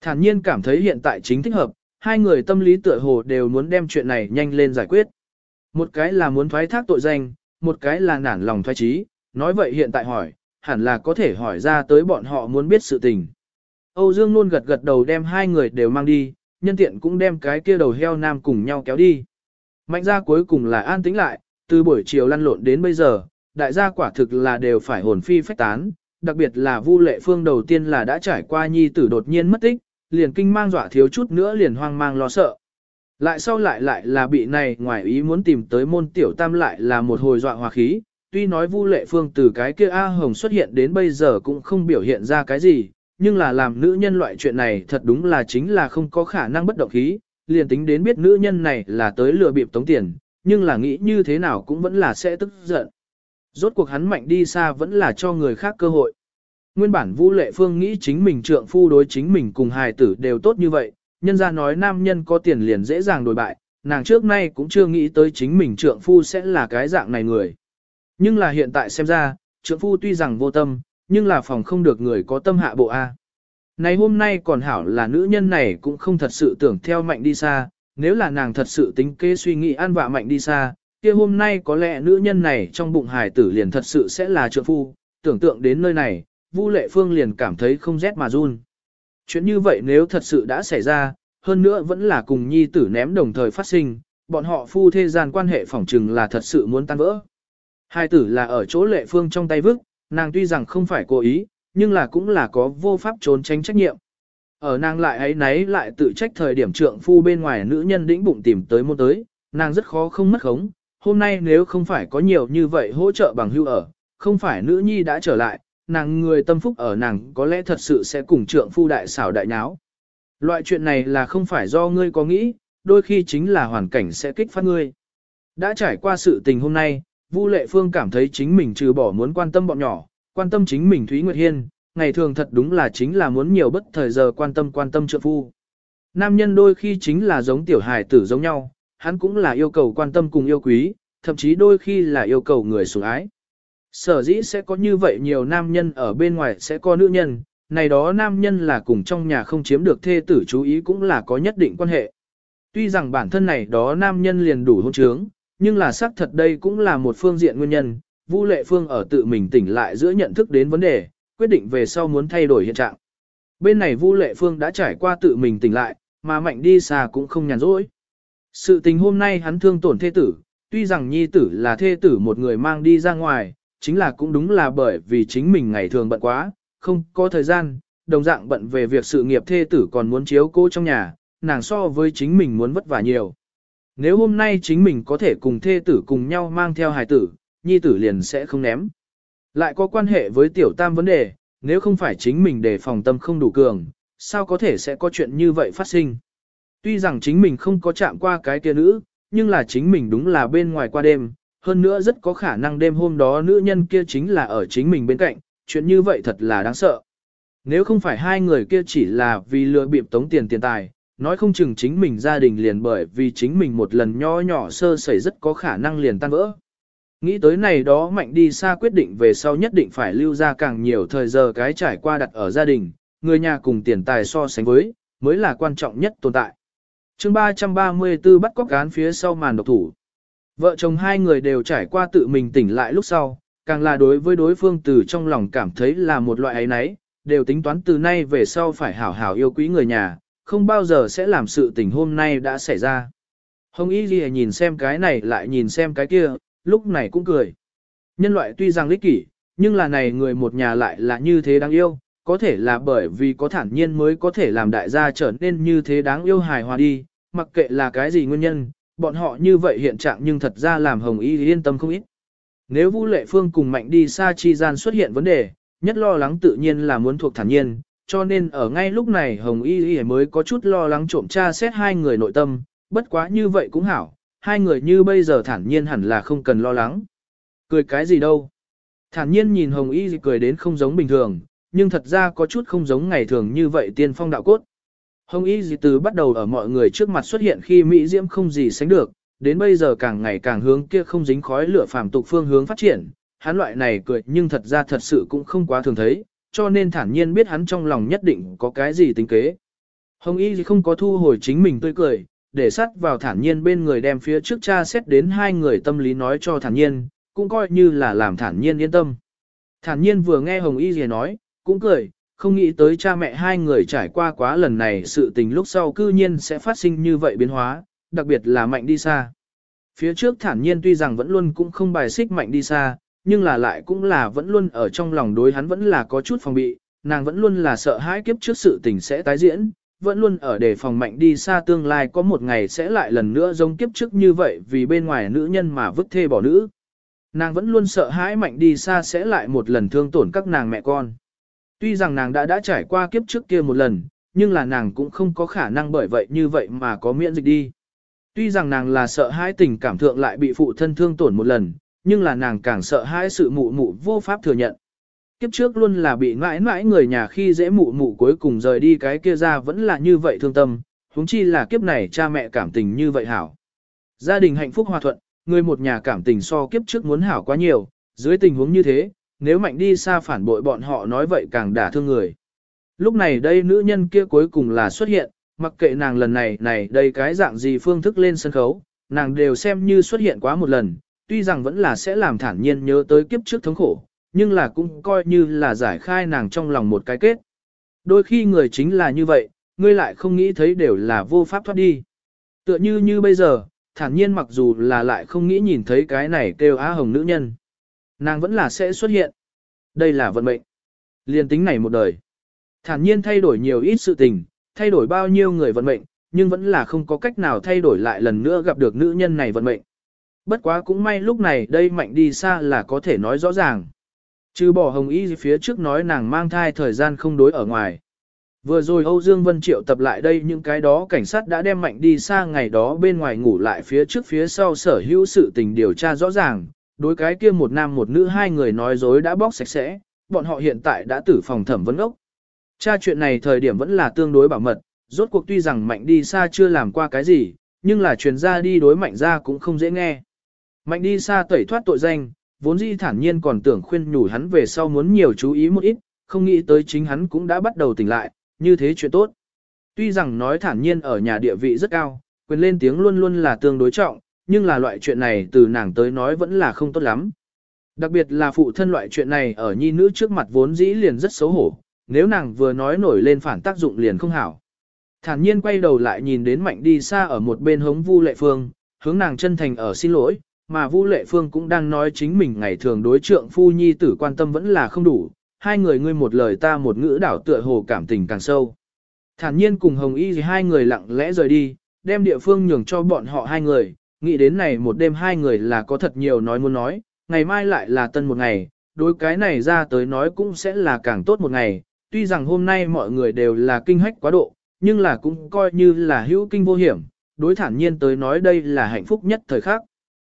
Thản nhiên cảm thấy hiện tại chính thích hợp, hai người tâm lý tựa hồ đều muốn đem chuyện này nhanh lên giải quyết. Một cái là muốn thoái thác tội danh, một cái là nản lòng thoái trí, nói vậy hiện tại hỏi, hẳn là có thể hỏi ra tới bọn họ muốn biết sự tình. Âu Dương luôn gật gật đầu đem hai người đều mang đi, nhân tiện cũng đem cái kia đầu heo nam cùng nhau kéo đi. Mạnh gia cuối cùng là an tĩnh lại, từ buổi chiều lăn lộn đến bây giờ, đại gia quả thực là đều phải hồn phi phách tán, đặc biệt là Vu Lệ Phương đầu tiên là đã trải qua nhi tử đột nhiên mất tích, liền kinh mang dọa thiếu chút nữa liền hoang mang lo sợ. Lại sau lại lại là bị này ngoài ý muốn tìm tới môn tiểu tam lại là một hồi dọa hòa khí, tuy nói Vu Lệ Phương từ cái kia A Hồng xuất hiện đến bây giờ cũng không biểu hiện ra cái gì, nhưng là làm nữ nhân loại chuyện này thật đúng là chính là không có khả năng bất động khí, liền tính đến biết nữ nhân này là tới lừa bịp tống tiền, nhưng là nghĩ như thế nào cũng vẫn là sẽ tức giận. Rốt cuộc hắn mạnh đi xa vẫn là cho người khác cơ hội. Nguyên bản Vũ Lệ Phương nghĩ chính mình trượng phu đối chính mình cùng hài tử đều tốt như vậy, nhân ra nói nam nhân có tiền liền dễ dàng đổi bại, nàng trước nay cũng chưa nghĩ tới chính mình trượng phu sẽ là cái dạng này người. Nhưng là hiện tại xem ra, trượng phu tuy rằng vô tâm, nhưng là phòng không được người có tâm hạ bộ A. Này hôm nay còn hảo là nữ nhân này cũng không thật sự tưởng theo mạnh đi xa, nếu là nàng thật sự tính kế suy nghĩ an vạ mạnh đi xa, kia hôm nay có lẽ nữ nhân này trong bụng hài tử liền thật sự sẽ là trượng phu, tưởng tượng đến nơi này, Vu Lệ Phương liền cảm thấy không rét mà run. Chuyện như vậy nếu thật sự đã xảy ra, hơn nữa vẫn là cùng nhi tử ném đồng thời phát sinh, bọn họ phu thế gian quan hệ phỏng chừng là thật sự muốn tan vỡ. Hai tử là ở chỗ Lệ Phương trong tay vức, nàng tuy rằng không phải cố ý, nhưng là cũng là có vô pháp trốn tránh trách nhiệm. Ở nàng lại ấy nấy lại tự trách thời điểm trượng phu bên ngoài nữ nhân đĩnh bụng tìm tới môn tới, nàng rất khó không mất khống. Hôm nay nếu không phải có nhiều như vậy hỗ trợ bằng hưu ở, không phải nữ nhi đã trở lại, nàng người tâm phúc ở nàng có lẽ thật sự sẽ cùng trượng phu đại xảo đại nháo. Loại chuyện này là không phải do ngươi có nghĩ, đôi khi chính là hoàn cảnh sẽ kích phát ngươi. Đã trải qua sự tình hôm nay, Vu Lệ Phương cảm thấy chính mình trừ bỏ muốn quan tâm bọn nhỏ, quan tâm chính mình Thúy Nguyệt Hiên, ngày thường thật đúng là chính là muốn nhiều bất thời giờ quan tâm quan tâm trợ phu. Nam nhân đôi khi chính là giống tiểu hài tử giống nhau, hắn cũng là yêu cầu quan tâm cùng yêu quý, thậm chí đôi khi là yêu cầu người sủng ái. Sở dĩ sẽ có như vậy nhiều nam nhân ở bên ngoài sẽ có nữ nhân, này đó nam nhân là cùng trong nhà không chiếm được thê tử chú ý cũng là có nhất định quan hệ. Tuy rằng bản thân này đó nam nhân liền đủ hôn trướng, nhưng là xác thật đây cũng là một phương diện nguyên nhân, Vu Lệ Phương ở tự mình tỉnh lại giữa nhận thức đến vấn đề, quyết định về sau muốn thay đổi hiện trạng. Bên này Vu Lệ Phương đã trải qua tự mình tỉnh lại, mà mạnh đi xa cũng không nhàn rỗi. Sự tình hôm nay hắn thương tổn thê tử, tuy rằng nhi tử là thê tử một người mang đi ra ngoài, chính là cũng đúng là bởi vì chính mình ngày thường bận quá, không có thời gian, đồng dạng bận về việc sự nghiệp thê tử còn muốn chiếu cô trong nhà, nàng so với chính mình muốn vất vả nhiều. Nếu hôm nay chính mình có thể cùng thê tử cùng nhau mang theo hài tử, nhi tử liền sẽ không ném. Lại có quan hệ với tiểu tam vấn đề, nếu không phải chính mình để phòng tâm không đủ cường, sao có thể sẽ có chuyện như vậy phát sinh. Tuy rằng chính mình không có chạm qua cái kia nữ, nhưng là chính mình đúng là bên ngoài qua đêm, hơn nữa rất có khả năng đêm hôm đó nữ nhân kia chính là ở chính mình bên cạnh, chuyện như vậy thật là đáng sợ. Nếu không phải hai người kia chỉ là vì lừa bịp tống tiền tiền tài, nói không chừng chính mình gia đình liền bởi vì chính mình một lần nho nhỏ sơ sẩy rất có khả năng liền tan vỡ. Nghĩ tới này đó mạnh đi xa quyết định về sau nhất định phải lưu ra càng nhiều thời giờ cái trải qua đặt ở gia đình, người nhà cùng tiền tài so sánh với, mới là quan trọng nhất tồn tại. chương 334 bắt cóc cán phía sau màn độc thủ. Vợ chồng hai người đều trải qua tự mình tỉnh lại lúc sau, càng là đối với đối phương từ trong lòng cảm thấy là một loại ấy nấy, đều tính toán từ nay về sau phải hảo hảo yêu quý người nhà, không bao giờ sẽ làm sự tình hôm nay đã xảy ra. Hồng Y Ghi nhìn xem cái này lại nhìn xem cái kia, lúc này cũng cười. Nhân loại tuy rằng lích kỷ, nhưng là này người một nhà lại là như thế đáng yêu, có thể là bởi vì có thản nhiên mới có thể làm đại gia trở nên như thế đáng yêu hài hòa đi, mặc kệ là cái gì nguyên nhân, bọn họ như vậy hiện trạng nhưng thật ra làm Hồng Y yên tâm không ít. Nếu Vu Lệ Phương cùng Mạnh đi xa chi gian xuất hiện vấn đề, nhất lo lắng tự nhiên là muốn thuộc thản nhiên, cho nên ở ngay lúc này Hồng Y Y mới có chút lo lắng trộm tra xét hai người nội tâm, bất quá như vậy cũng hảo, hai người như bây giờ thản nhiên hẳn là không cần lo lắng. Cười cái gì đâu. Thản nhiên nhìn Hồng Y Y cười đến không giống bình thường, nhưng thật ra có chút không giống ngày thường như vậy tiên phong đạo cốt. Hồng Y Y từ bắt đầu ở mọi người trước mặt xuất hiện khi Mỹ Diễm không gì sánh được, đến bây giờ càng ngày càng hướng kia không dính khói lửa phàm tục phương hướng phát triển, hắn loại này cười nhưng thật ra thật sự cũng không quá thường thấy, cho nên thản nhiên biết hắn trong lòng nhất định có cái gì tính kế. Hồng Y không có thu hồi chính mình tươi cười, để sắt vào thản nhiên bên người đem phía trước cha xét đến hai người tâm lý nói cho thản nhiên, cũng coi như là làm thản nhiên yên tâm. Thản nhiên vừa nghe Hồng Y gì nói, cũng cười, không nghĩ tới cha mẹ hai người trải qua quá lần này sự tình lúc sau cư nhiên sẽ phát sinh như vậy biến hóa, đặc biệt là mạnh đi xa. Phía trước thản nhiên tuy rằng vẫn luôn cũng không bài xích mạnh đi xa, nhưng là lại cũng là vẫn luôn ở trong lòng đối hắn vẫn là có chút phòng bị, nàng vẫn luôn là sợ hãi kiếp trước sự tình sẽ tái diễn, vẫn luôn ở đề phòng mạnh đi xa tương lai có một ngày sẽ lại lần nữa giống kiếp trước như vậy vì bên ngoài nữ nhân mà vứt thê bỏ nữ. Nàng vẫn luôn sợ hãi mạnh đi xa sẽ lại một lần thương tổn các nàng mẹ con. Tuy rằng nàng đã đã trải qua kiếp trước kia một lần, nhưng là nàng cũng không có khả năng bởi vậy như vậy mà có miễn dịch đi. Tuy rằng nàng là sợ hãi tình cảm thượng lại bị phụ thân thương tổn một lần, nhưng là nàng càng sợ hãi sự mụ mụ vô pháp thừa nhận. Kiếp trước luôn là bị mãi mãi người nhà khi dễ mụ mụ cuối cùng rời đi cái kia ra vẫn là như vậy thương tâm, huống chi là kiếp này cha mẹ cảm tình như vậy hảo. Gia đình hạnh phúc hòa thuận, người một nhà cảm tình so kiếp trước muốn hảo quá nhiều, dưới tình huống như thế, nếu mạnh đi xa phản bội bọn họ nói vậy càng đả thương người. Lúc này đây nữ nhân kia cuối cùng là xuất hiện, mặc kệ nàng lần này này đây cái dạng gì phương thức lên sân khấu, nàng đều xem như xuất hiện quá một lần, tuy rằng vẫn là sẽ làm thản nhiên nhớ tới kiếp trước thống khổ, nhưng là cũng coi như là giải khai nàng trong lòng một cái kết. Đôi khi người chính là như vậy, ngươi lại không nghĩ thấy đều là vô pháp thoát đi. Tựa như như bây giờ, thản nhiên mặc dù là lại không nghĩ nhìn thấy cái này kêu á hồng nữ nhân. Nàng vẫn là sẽ xuất hiện. Đây là vận mệnh. Liên tính này một đời. Thản nhiên thay đổi nhiều ít sự tình, thay đổi bao nhiêu người vận mệnh, nhưng vẫn là không có cách nào thay đổi lại lần nữa gặp được nữ nhân này vận mệnh. Bất quá cũng may lúc này đây mạnh đi xa là có thể nói rõ ràng. Trừ bỏ hồng y phía trước nói nàng mang thai thời gian không đối ở ngoài. Vừa rồi Âu Dương Vân Triệu tập lại đây những cái đó cảnh sát đã đem mạnh đi xa ngày đó bên ngoài ngủ lại phía trước phía sau sở hữu sự tình điều tra rõ ràng, đối cái kia một nam một nữ hai người nói dối đã bóc sạch sẽ, bọn họ hiện tại đã tử phòng thẩm vấn ốc. Cha chuyện này thời điểm vẫn là tương đối bảo mật, rốt cuộc tuy rằng mạnh đi xa chưa làm qua cái gì, nhưng là truyền ra đi đối mạnh ra cũng không dễ nghe. Mạnh đi xa tẩy thoát tội danh, vốn dĩ thản nhiên còn tưởng khuyên nhủ hắn về sau muốn nhiều chú ý một ít, không nghĩ tới chính hắn cũng đã bắt đầu tỉnh lại, như thế chuyện tốt. Tuy rằng nói thản nhiên ở nhà địa vị rất cao, quyền lên tiếng luôn luôn là tương đối trọng, nhưng là loại chuyện này từ nàng tới nói vẫn là không tốt lắm. Đặc biệt là phụ thân loại chuyện này ở nhi nữ trước mặt vốn dĩ liền rất xấu hổ, nếu nàng vừa nói nổi lên phản tác dụng liền không hảo. Thản nhiên quay đầu lại nhìn đến mạnh đi xa ở một bên hống vu lệ phương, hướng nàng chân thành ở xin lỗi, mà vu lệ phương cũng đang nói chính mình ngày thường đối trượng phu nhi tử quan tâm vẫn là không đủ, hai người ngươi một lời ta một ngữ đảo tựa hồ cảm tình càng sâu. Thản nhiên cùng Hồng Y thì hai người lặng lẽ rời đi, đem địa phương nhường cho bọn họ hai người, nghĩ đến này một đêm hai người là có thật nhiều nói muốn nói, ngày mai lại là tân một ngày, đối cái này ra tới nói cũng sẽ là càng tốt một ngày, tuy rằng hôm nay mọi người đều là kinh hách quá độ, nhưng là cũng coi như là hữu kinh vô hiểm, đối thản nhiên tới nói đây là hạnh phúc nhất thời khắc.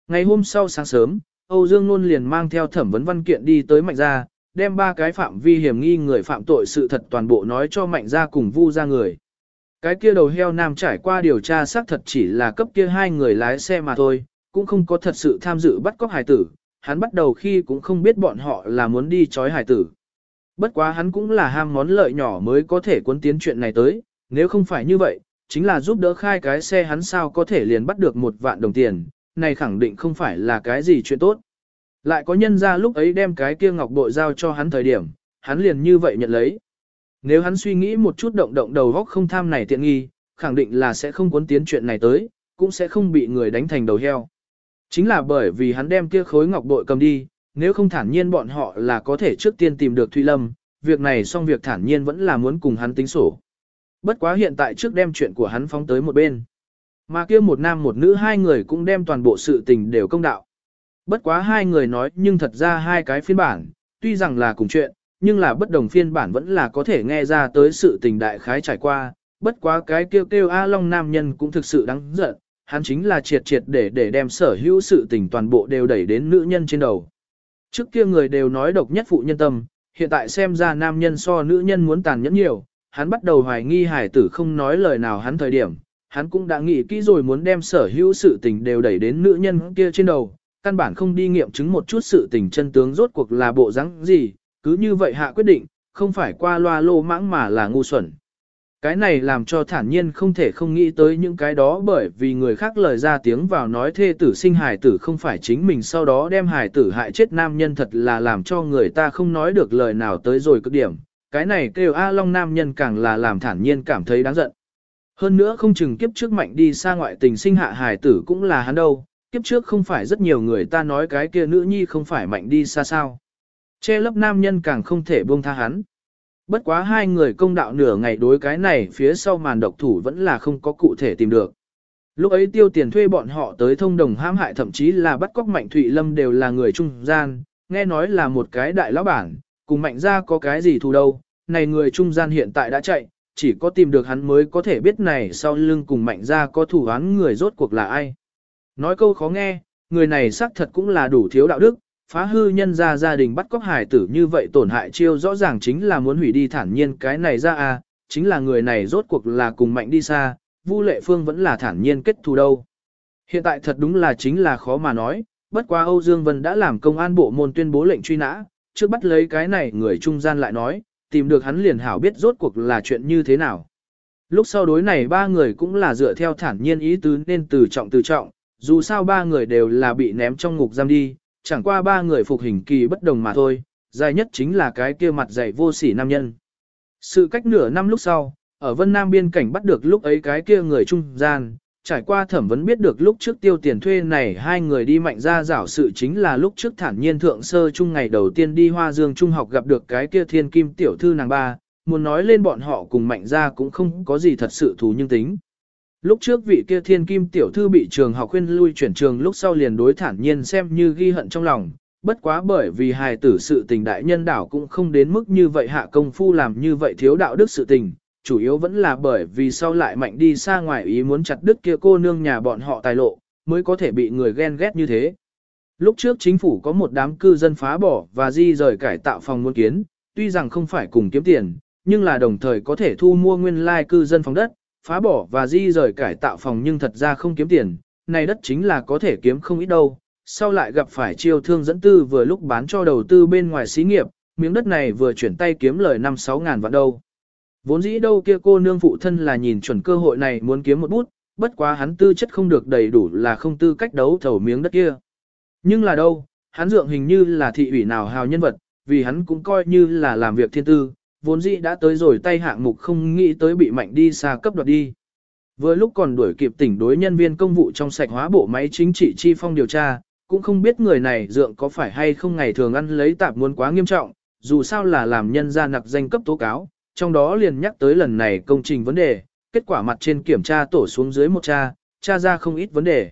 Ngày hôm sau sáng sớm, Âu Dương Nôn liền mang theo thẩm vấn văn kiện đi tới Mạnh Gia, đem ba cái phạm vi hiểm nghi người phạm tội sự thật toàn bộ nói cho Mạnh Gia cùng vu ra người. Cái kia đầu heo nam trải qua điều tra xác thật chỉ là cấp kia hai người lái xe mà thôi, cũng không có thật sự tham dự bắt cóc hải tử, hắn bắt đầu khi cũng không biết bọn họ là muốn đi trói hải tử. Bất quá hắn cũng là ham món lợi nhỏ mới có thể cuốn tiến chuyện này tới, nếu không phải như vậy, chính là giúp đỡ khai cái xe hắn sao có thể liền bắt được một vạn đồng tiền, này khẳng định không phải là cái gì chuyện tốt. Lại có nhân ra lúc ấy đem cái kia ngọc bội giao cho hắn thời điểm, hắn liền như vậy nhận lấy. Nếu hắn suy nghĩ một chút động động đầu góc không tham này tiện nghi, khẳng định là sẽ không cuốn tiến chuyện này tới, cũng sẽ không bị người đánh thành đầu heo. Chính là bởi vì hắn đem kia khối ngọc bội cầm đi, nếu không thản nhiên bọn họ là có thể trước tiên tìm được Thụy Lâm, việc này xong việc thản nhiên vẫn là muốn cùng hắn tính sổ. Bất quá hiện tại trước đem chuyện của hắn phóng tới một bên. Mà kia một nam một nữ hai người cũng đem toàn bộ sự tình đều công đạo. Bất quá hai người nói nhưng thật ra hai cái phiên bản, tuy rằng là cùng chuyện, nhưng là bất đồng phiên bản vẫn là có thể nghe ra tới sự tình đại khái trải qua. Bất quá cái kêu kêu A Long nam nhân cũng thực sự đáng giận, hắn chính là triệt triệt để để đem sở hữu sự tình toàn bộ đều đẩy đến nữ nhân trên đầu. Trước kia người đều nói độc nhất phụ nhân tâm, hiện tại xem ra nam nhân so nữ nhân muốn tàn nhẫn nhiều, hắn bắt đầu hoài nghi hải tử không nói lời nào hắn thời điểm, hắn cũng đã nghĩ kỹ rồi muốn đem sở hữu sự tình đều đẩy đến nữ nhân kia trên đầu, căn bản không đi nghiệm chứng một chút sự tình chân tướng rốt cuộc là bộ rắn gì, cứ như vậy hạ quyết định, không phải qua loa lô mãng mà là ngu xuẩn. Cái này làm cho thản nhiên không thể không nghĩ tới những cái đó bởi vì người khác lời ra tiếng vào nói thê tử sinh hài tử không phải chính mình sau đó đem hài tử hại chết nam nhân thật là làm cho người ta không nói được lời nào tới rồi cực điểm. Cái này kêu A Long nam nhân càng là làm thản nhiên cảm thấy đáng giận. Hơn nữa không chừng kiếp trước mạnh đi xa ngoại tình sinh hạ hài tử cũng là hắn đâu, kiếp trước không phải rất nhiều người ta nói cái kia nữ nhi không phải mạnh đi xa sao. Che lấp nam nhân càng không thể buông tha hắn. Bất quá hai người công đạo nửa ngày đối cái này phía sau màn độc thủ vẫn là không có cụ thể tìm được. Lúc ấy tiêu tiền thuê bọn họ tới thông đồng hãm hại thậm chí là bắt cóc Mạnh Thụy Lâm đều là người trung gian, nghe nói là một cái đại lão bản, cùng Mạnh ra có cái gì thù đâu, này người trung gian hiện tại đã chạy, chỉ có tìm được hắn mới có thể biết này sau lưng cùng Mạnh ra có thủ án người rốt cuộc là ai. Nói câu khó nghe, người này xác thật cũng là đủ thiếu đạo đức, phá hư nhân ra gia đình bắt cóc hải tử như vậy tổn hại chiêu rõ ràng chính là muốn hủy đi thản nhiên cái này ra à, chính là người này rốt cuộc là cùng mạnh đi xa, Vu Lệ Phương vẫn là thản nhiên kết thù đâu. Hiện tại thật đúng là chính là khó mà nói, bất quá Âu Dương Vân đã làm công an bộ môn tuyên bố lệnh truy nã, trước bắt lấy cái này người trung gian lại nói, tìm được hắn liền hảo biết rốt cuộc là chuyện như thế nào. Lúc sau đối này ba người cũng là dựa theo thản nhiên ý tứ nên từ trọng từ trọng, dù sao ba người đều là bị ném trong ngục giam đi, chẳng qua ba người phục hình kỳ bất đồng mà thôi, dài nhất chính là cái kia mặt dày vô sỉ nam nhân. Sự cách nửa năm lúc sau, ở Vân Nam biên cảnh bắt được lúc ấy cái kia người trung gian, trải qua thẩm vấn biết được lúc trước tiêu tiền thuê này hai người đi mạnh ra giảo sự chính là lúc trước thản nhiên thượng sơ chung ngày đầu tiên đi Hoa Dương Trung học gặp được cái kia thiên kim tiểu thư nàng ba, muốn nói lên bọn họ cùng mạnh ra cũng không có gì thật sự thú nhưng tính. Lúc trước vị kia thiên kim tiểu thư bị trường học khuyên lui chuyển trường lúc sau liền đối thản nhiên xem như ghi hận trong lòng, bất quá bởi vì hài tử sự tình đại nhân đảo cũng không đến mức như vậy hạ công phu làm như vậy thiếu đạo đức sự tình, chủ yếu vẫn là bởi vì sau lại mạnh đi xa ngoài ý muốn chặt đứt kia cô nương nhà bọn họ tài lộ, mới có thể bị người ghen ghét như thế. Lúc trước chính phủ có một đám cư dân phá bỏ và di rời cải tạo phòng muôn kiến, tuy rằng không phải cùng kiếm tiền, nhưng là đồng thời có thể thu mua nguyên lai like cư dân phòng đất, phá bỏ và di rời cải tạo phòng nhưng thật ra không kiếm tiền, này đất chính là có thể kiếm không ít đâu. Sau lại gặp phải chiêu thương dẫn tư vừa lúc bán cho đầu tư bên ngoài xí nghiệp, miếng đất này vừa chuyển tay kiếm lời 5-6 ngàn vạn đâu. Vốn dĩ đâu kia cô nương phụ thân là nhìn chuẩn cơ hội này muốn kiếm một bút, bất quá hắn tư chất không được đầy đủ là không tư cách đấu thầu miếng đất kia. Nhưng là đâu, hắn dượng hình như là thị ủy nào hào nhân vật, vì hắn cũng coi như là làm việc thiên tư, vốn dĩ đã tới rồi tay hạng mục không nghĩ tới bị mạnh đi xa cấp đoạt đi. Vừa lúc còn đuổi kịp tỉnh đối nhân viên công vụ trong sạch hóa bộ máy chính trị chi phong điều tra, cũng không biết người này dượng có phải hay không ngày thường ăn lấy tạp muốn quá nghiêm trọng, dù sao là làm nhân gia nặc danh cấp tố cáo, trong đó liền nhắc tới lần này công trình vấn đề, kết quả mặt trên kiểm tra tổ xuống dưới một cha, tra ra không ít vấn đề.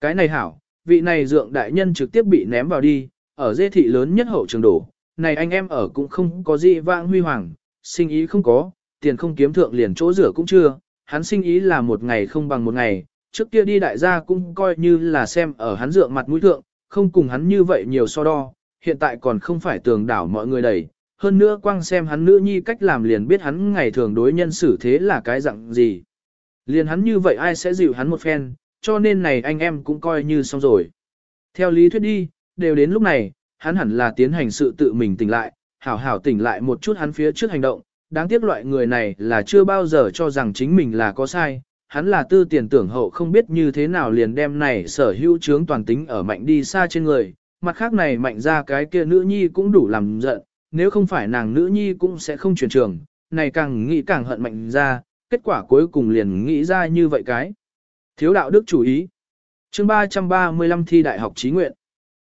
Cái này hảo, vị này dượng đại nhân trực tiếp bị ném vào đi, ở dê thị lớn nhất hậu trường đổ, này anh em ở cũng không có gì vãng huy hoàng, sinh ý không có, tiền không kiếm thượng liền chỗ rửa cũng chưa, hắn sinh ý là một ngày không bằng một ngày, trước kia đi đại gia cũng coi như là xem ở hắn dượng mặt mũi thượng, không cùng hắn như vậy nhiều so đo, hiện tại còn không phải tường đảo mọi người đẩy, hơn nữa quang xem hắn nữ nhi cách làm liền biết hắn ngày thường đối nhân xử thế là cái dạng gì. Liền hắn như vậy ai sẽ dịu hắn một phen, cho nên này anh em cũng coi như xong rồi. Theo lý thuyết đi, đều đến lúc này, hắn hẳn là tiến hành sự tự mình tỉnh lại, hảo hảo tỉnh lại một chút hắn phía trước hành động, đáng tiếc loại người này là chưa bao giờ cho rằng chính mình là có sai, hắn là tư tiền tưởng hậu không biết như thế nào liền đem này sở hữu chướng toàn tính ở mạnh đi xa trên người, mặt khác này mạnh ra cái kia nữ nhi cũng đủ làm giận, nếu không phải nàng nữ nhi cũng sẽ không chuyển trường, này càng nghĩ càng hận mạnh ra, kết quả cuối cùng liền nghĩ ra như vậy cái. Thiếu đạo đức chủ ý. chương 335 thi đại học trí nguyện.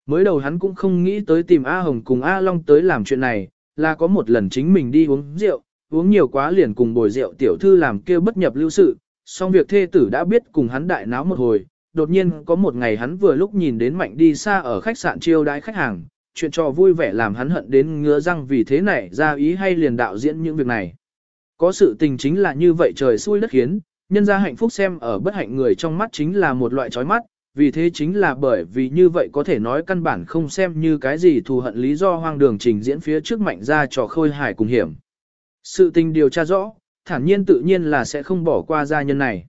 Mới đầu hắn cũng không nghĩ tới tìm A Hồng cùng A Long tới làm chuyện này, là có một lần chính mình đi uống rượu, uống nhiều quá liền cùng bồi rượu tiểu thư làm kêu bất nhập lưu sự, song việc thê tử đã biết cùng hắn đại náo một hồi, đột nhiên có một ngày hắn vừa lúc nhìn đến mạnh đi xa ở khách sạn chiêu đãi khách hàng, chuyện trò vui vẻ làm hắn hận đến ngứa răng vì thế này ra ý hay liền đạo diễn những việc này. Có sự tình chính là như vậy trời xui đất khiến, nhân ra hạnh phúc xem ở bất hạnh người trong mắt chính là một loại trói mắt, vì thế chính là bởi vì như vậy có thể nói căn bản không xem như cái gì thù hận lý do hoang đường trình diễn phía trước mạnh ra trò khôi hài cùng hiểm. Sự tình điều tra rõ, thản nhiên tự nhiên là sẽ không bỏ qua gia nhân này.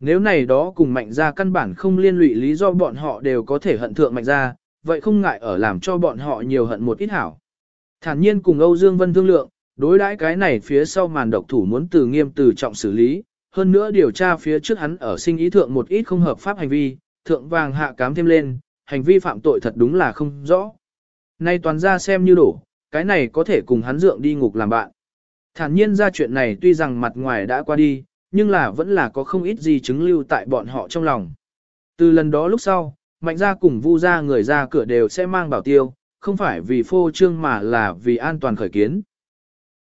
Nếu này đó cùng mạnh ra căn bản không liên lụy lý do bọn họ đều có thể hận thượng mạnh ra, vậy không ngại ở làm cho bọn họ nhiều hận một ít hảo. Thản nhiên cùng Âu Dương Vân thương lượng, đối đãi cái này phía sau màn độc thủ muốn từ nghiêm từ trọng xử lý, hơn nữa điều tra phía trước hắn ở sinh ý thượng một ít không hợp pháp hành vi, thượng vàng hạ cám thêm lên, hành vi phạm tội thật đúng là không rõ. Nay toàn ra xem như đủ cái này có thể cùng hắn dượng đi ngục làm bạn. Thản nhiên ra chuyện này tuy rằng mặt ngoài đã qua đi, nhưng là vẫn là có không ít gì chứng lưu tại bọn họ trong lòng. Từ lần đó lúc sau, mạnh ra cùng vu ra người ra cửa đều sẽ mang bảo tiêu, không phải vì phô trương mà là vì an toàn khởi kiến.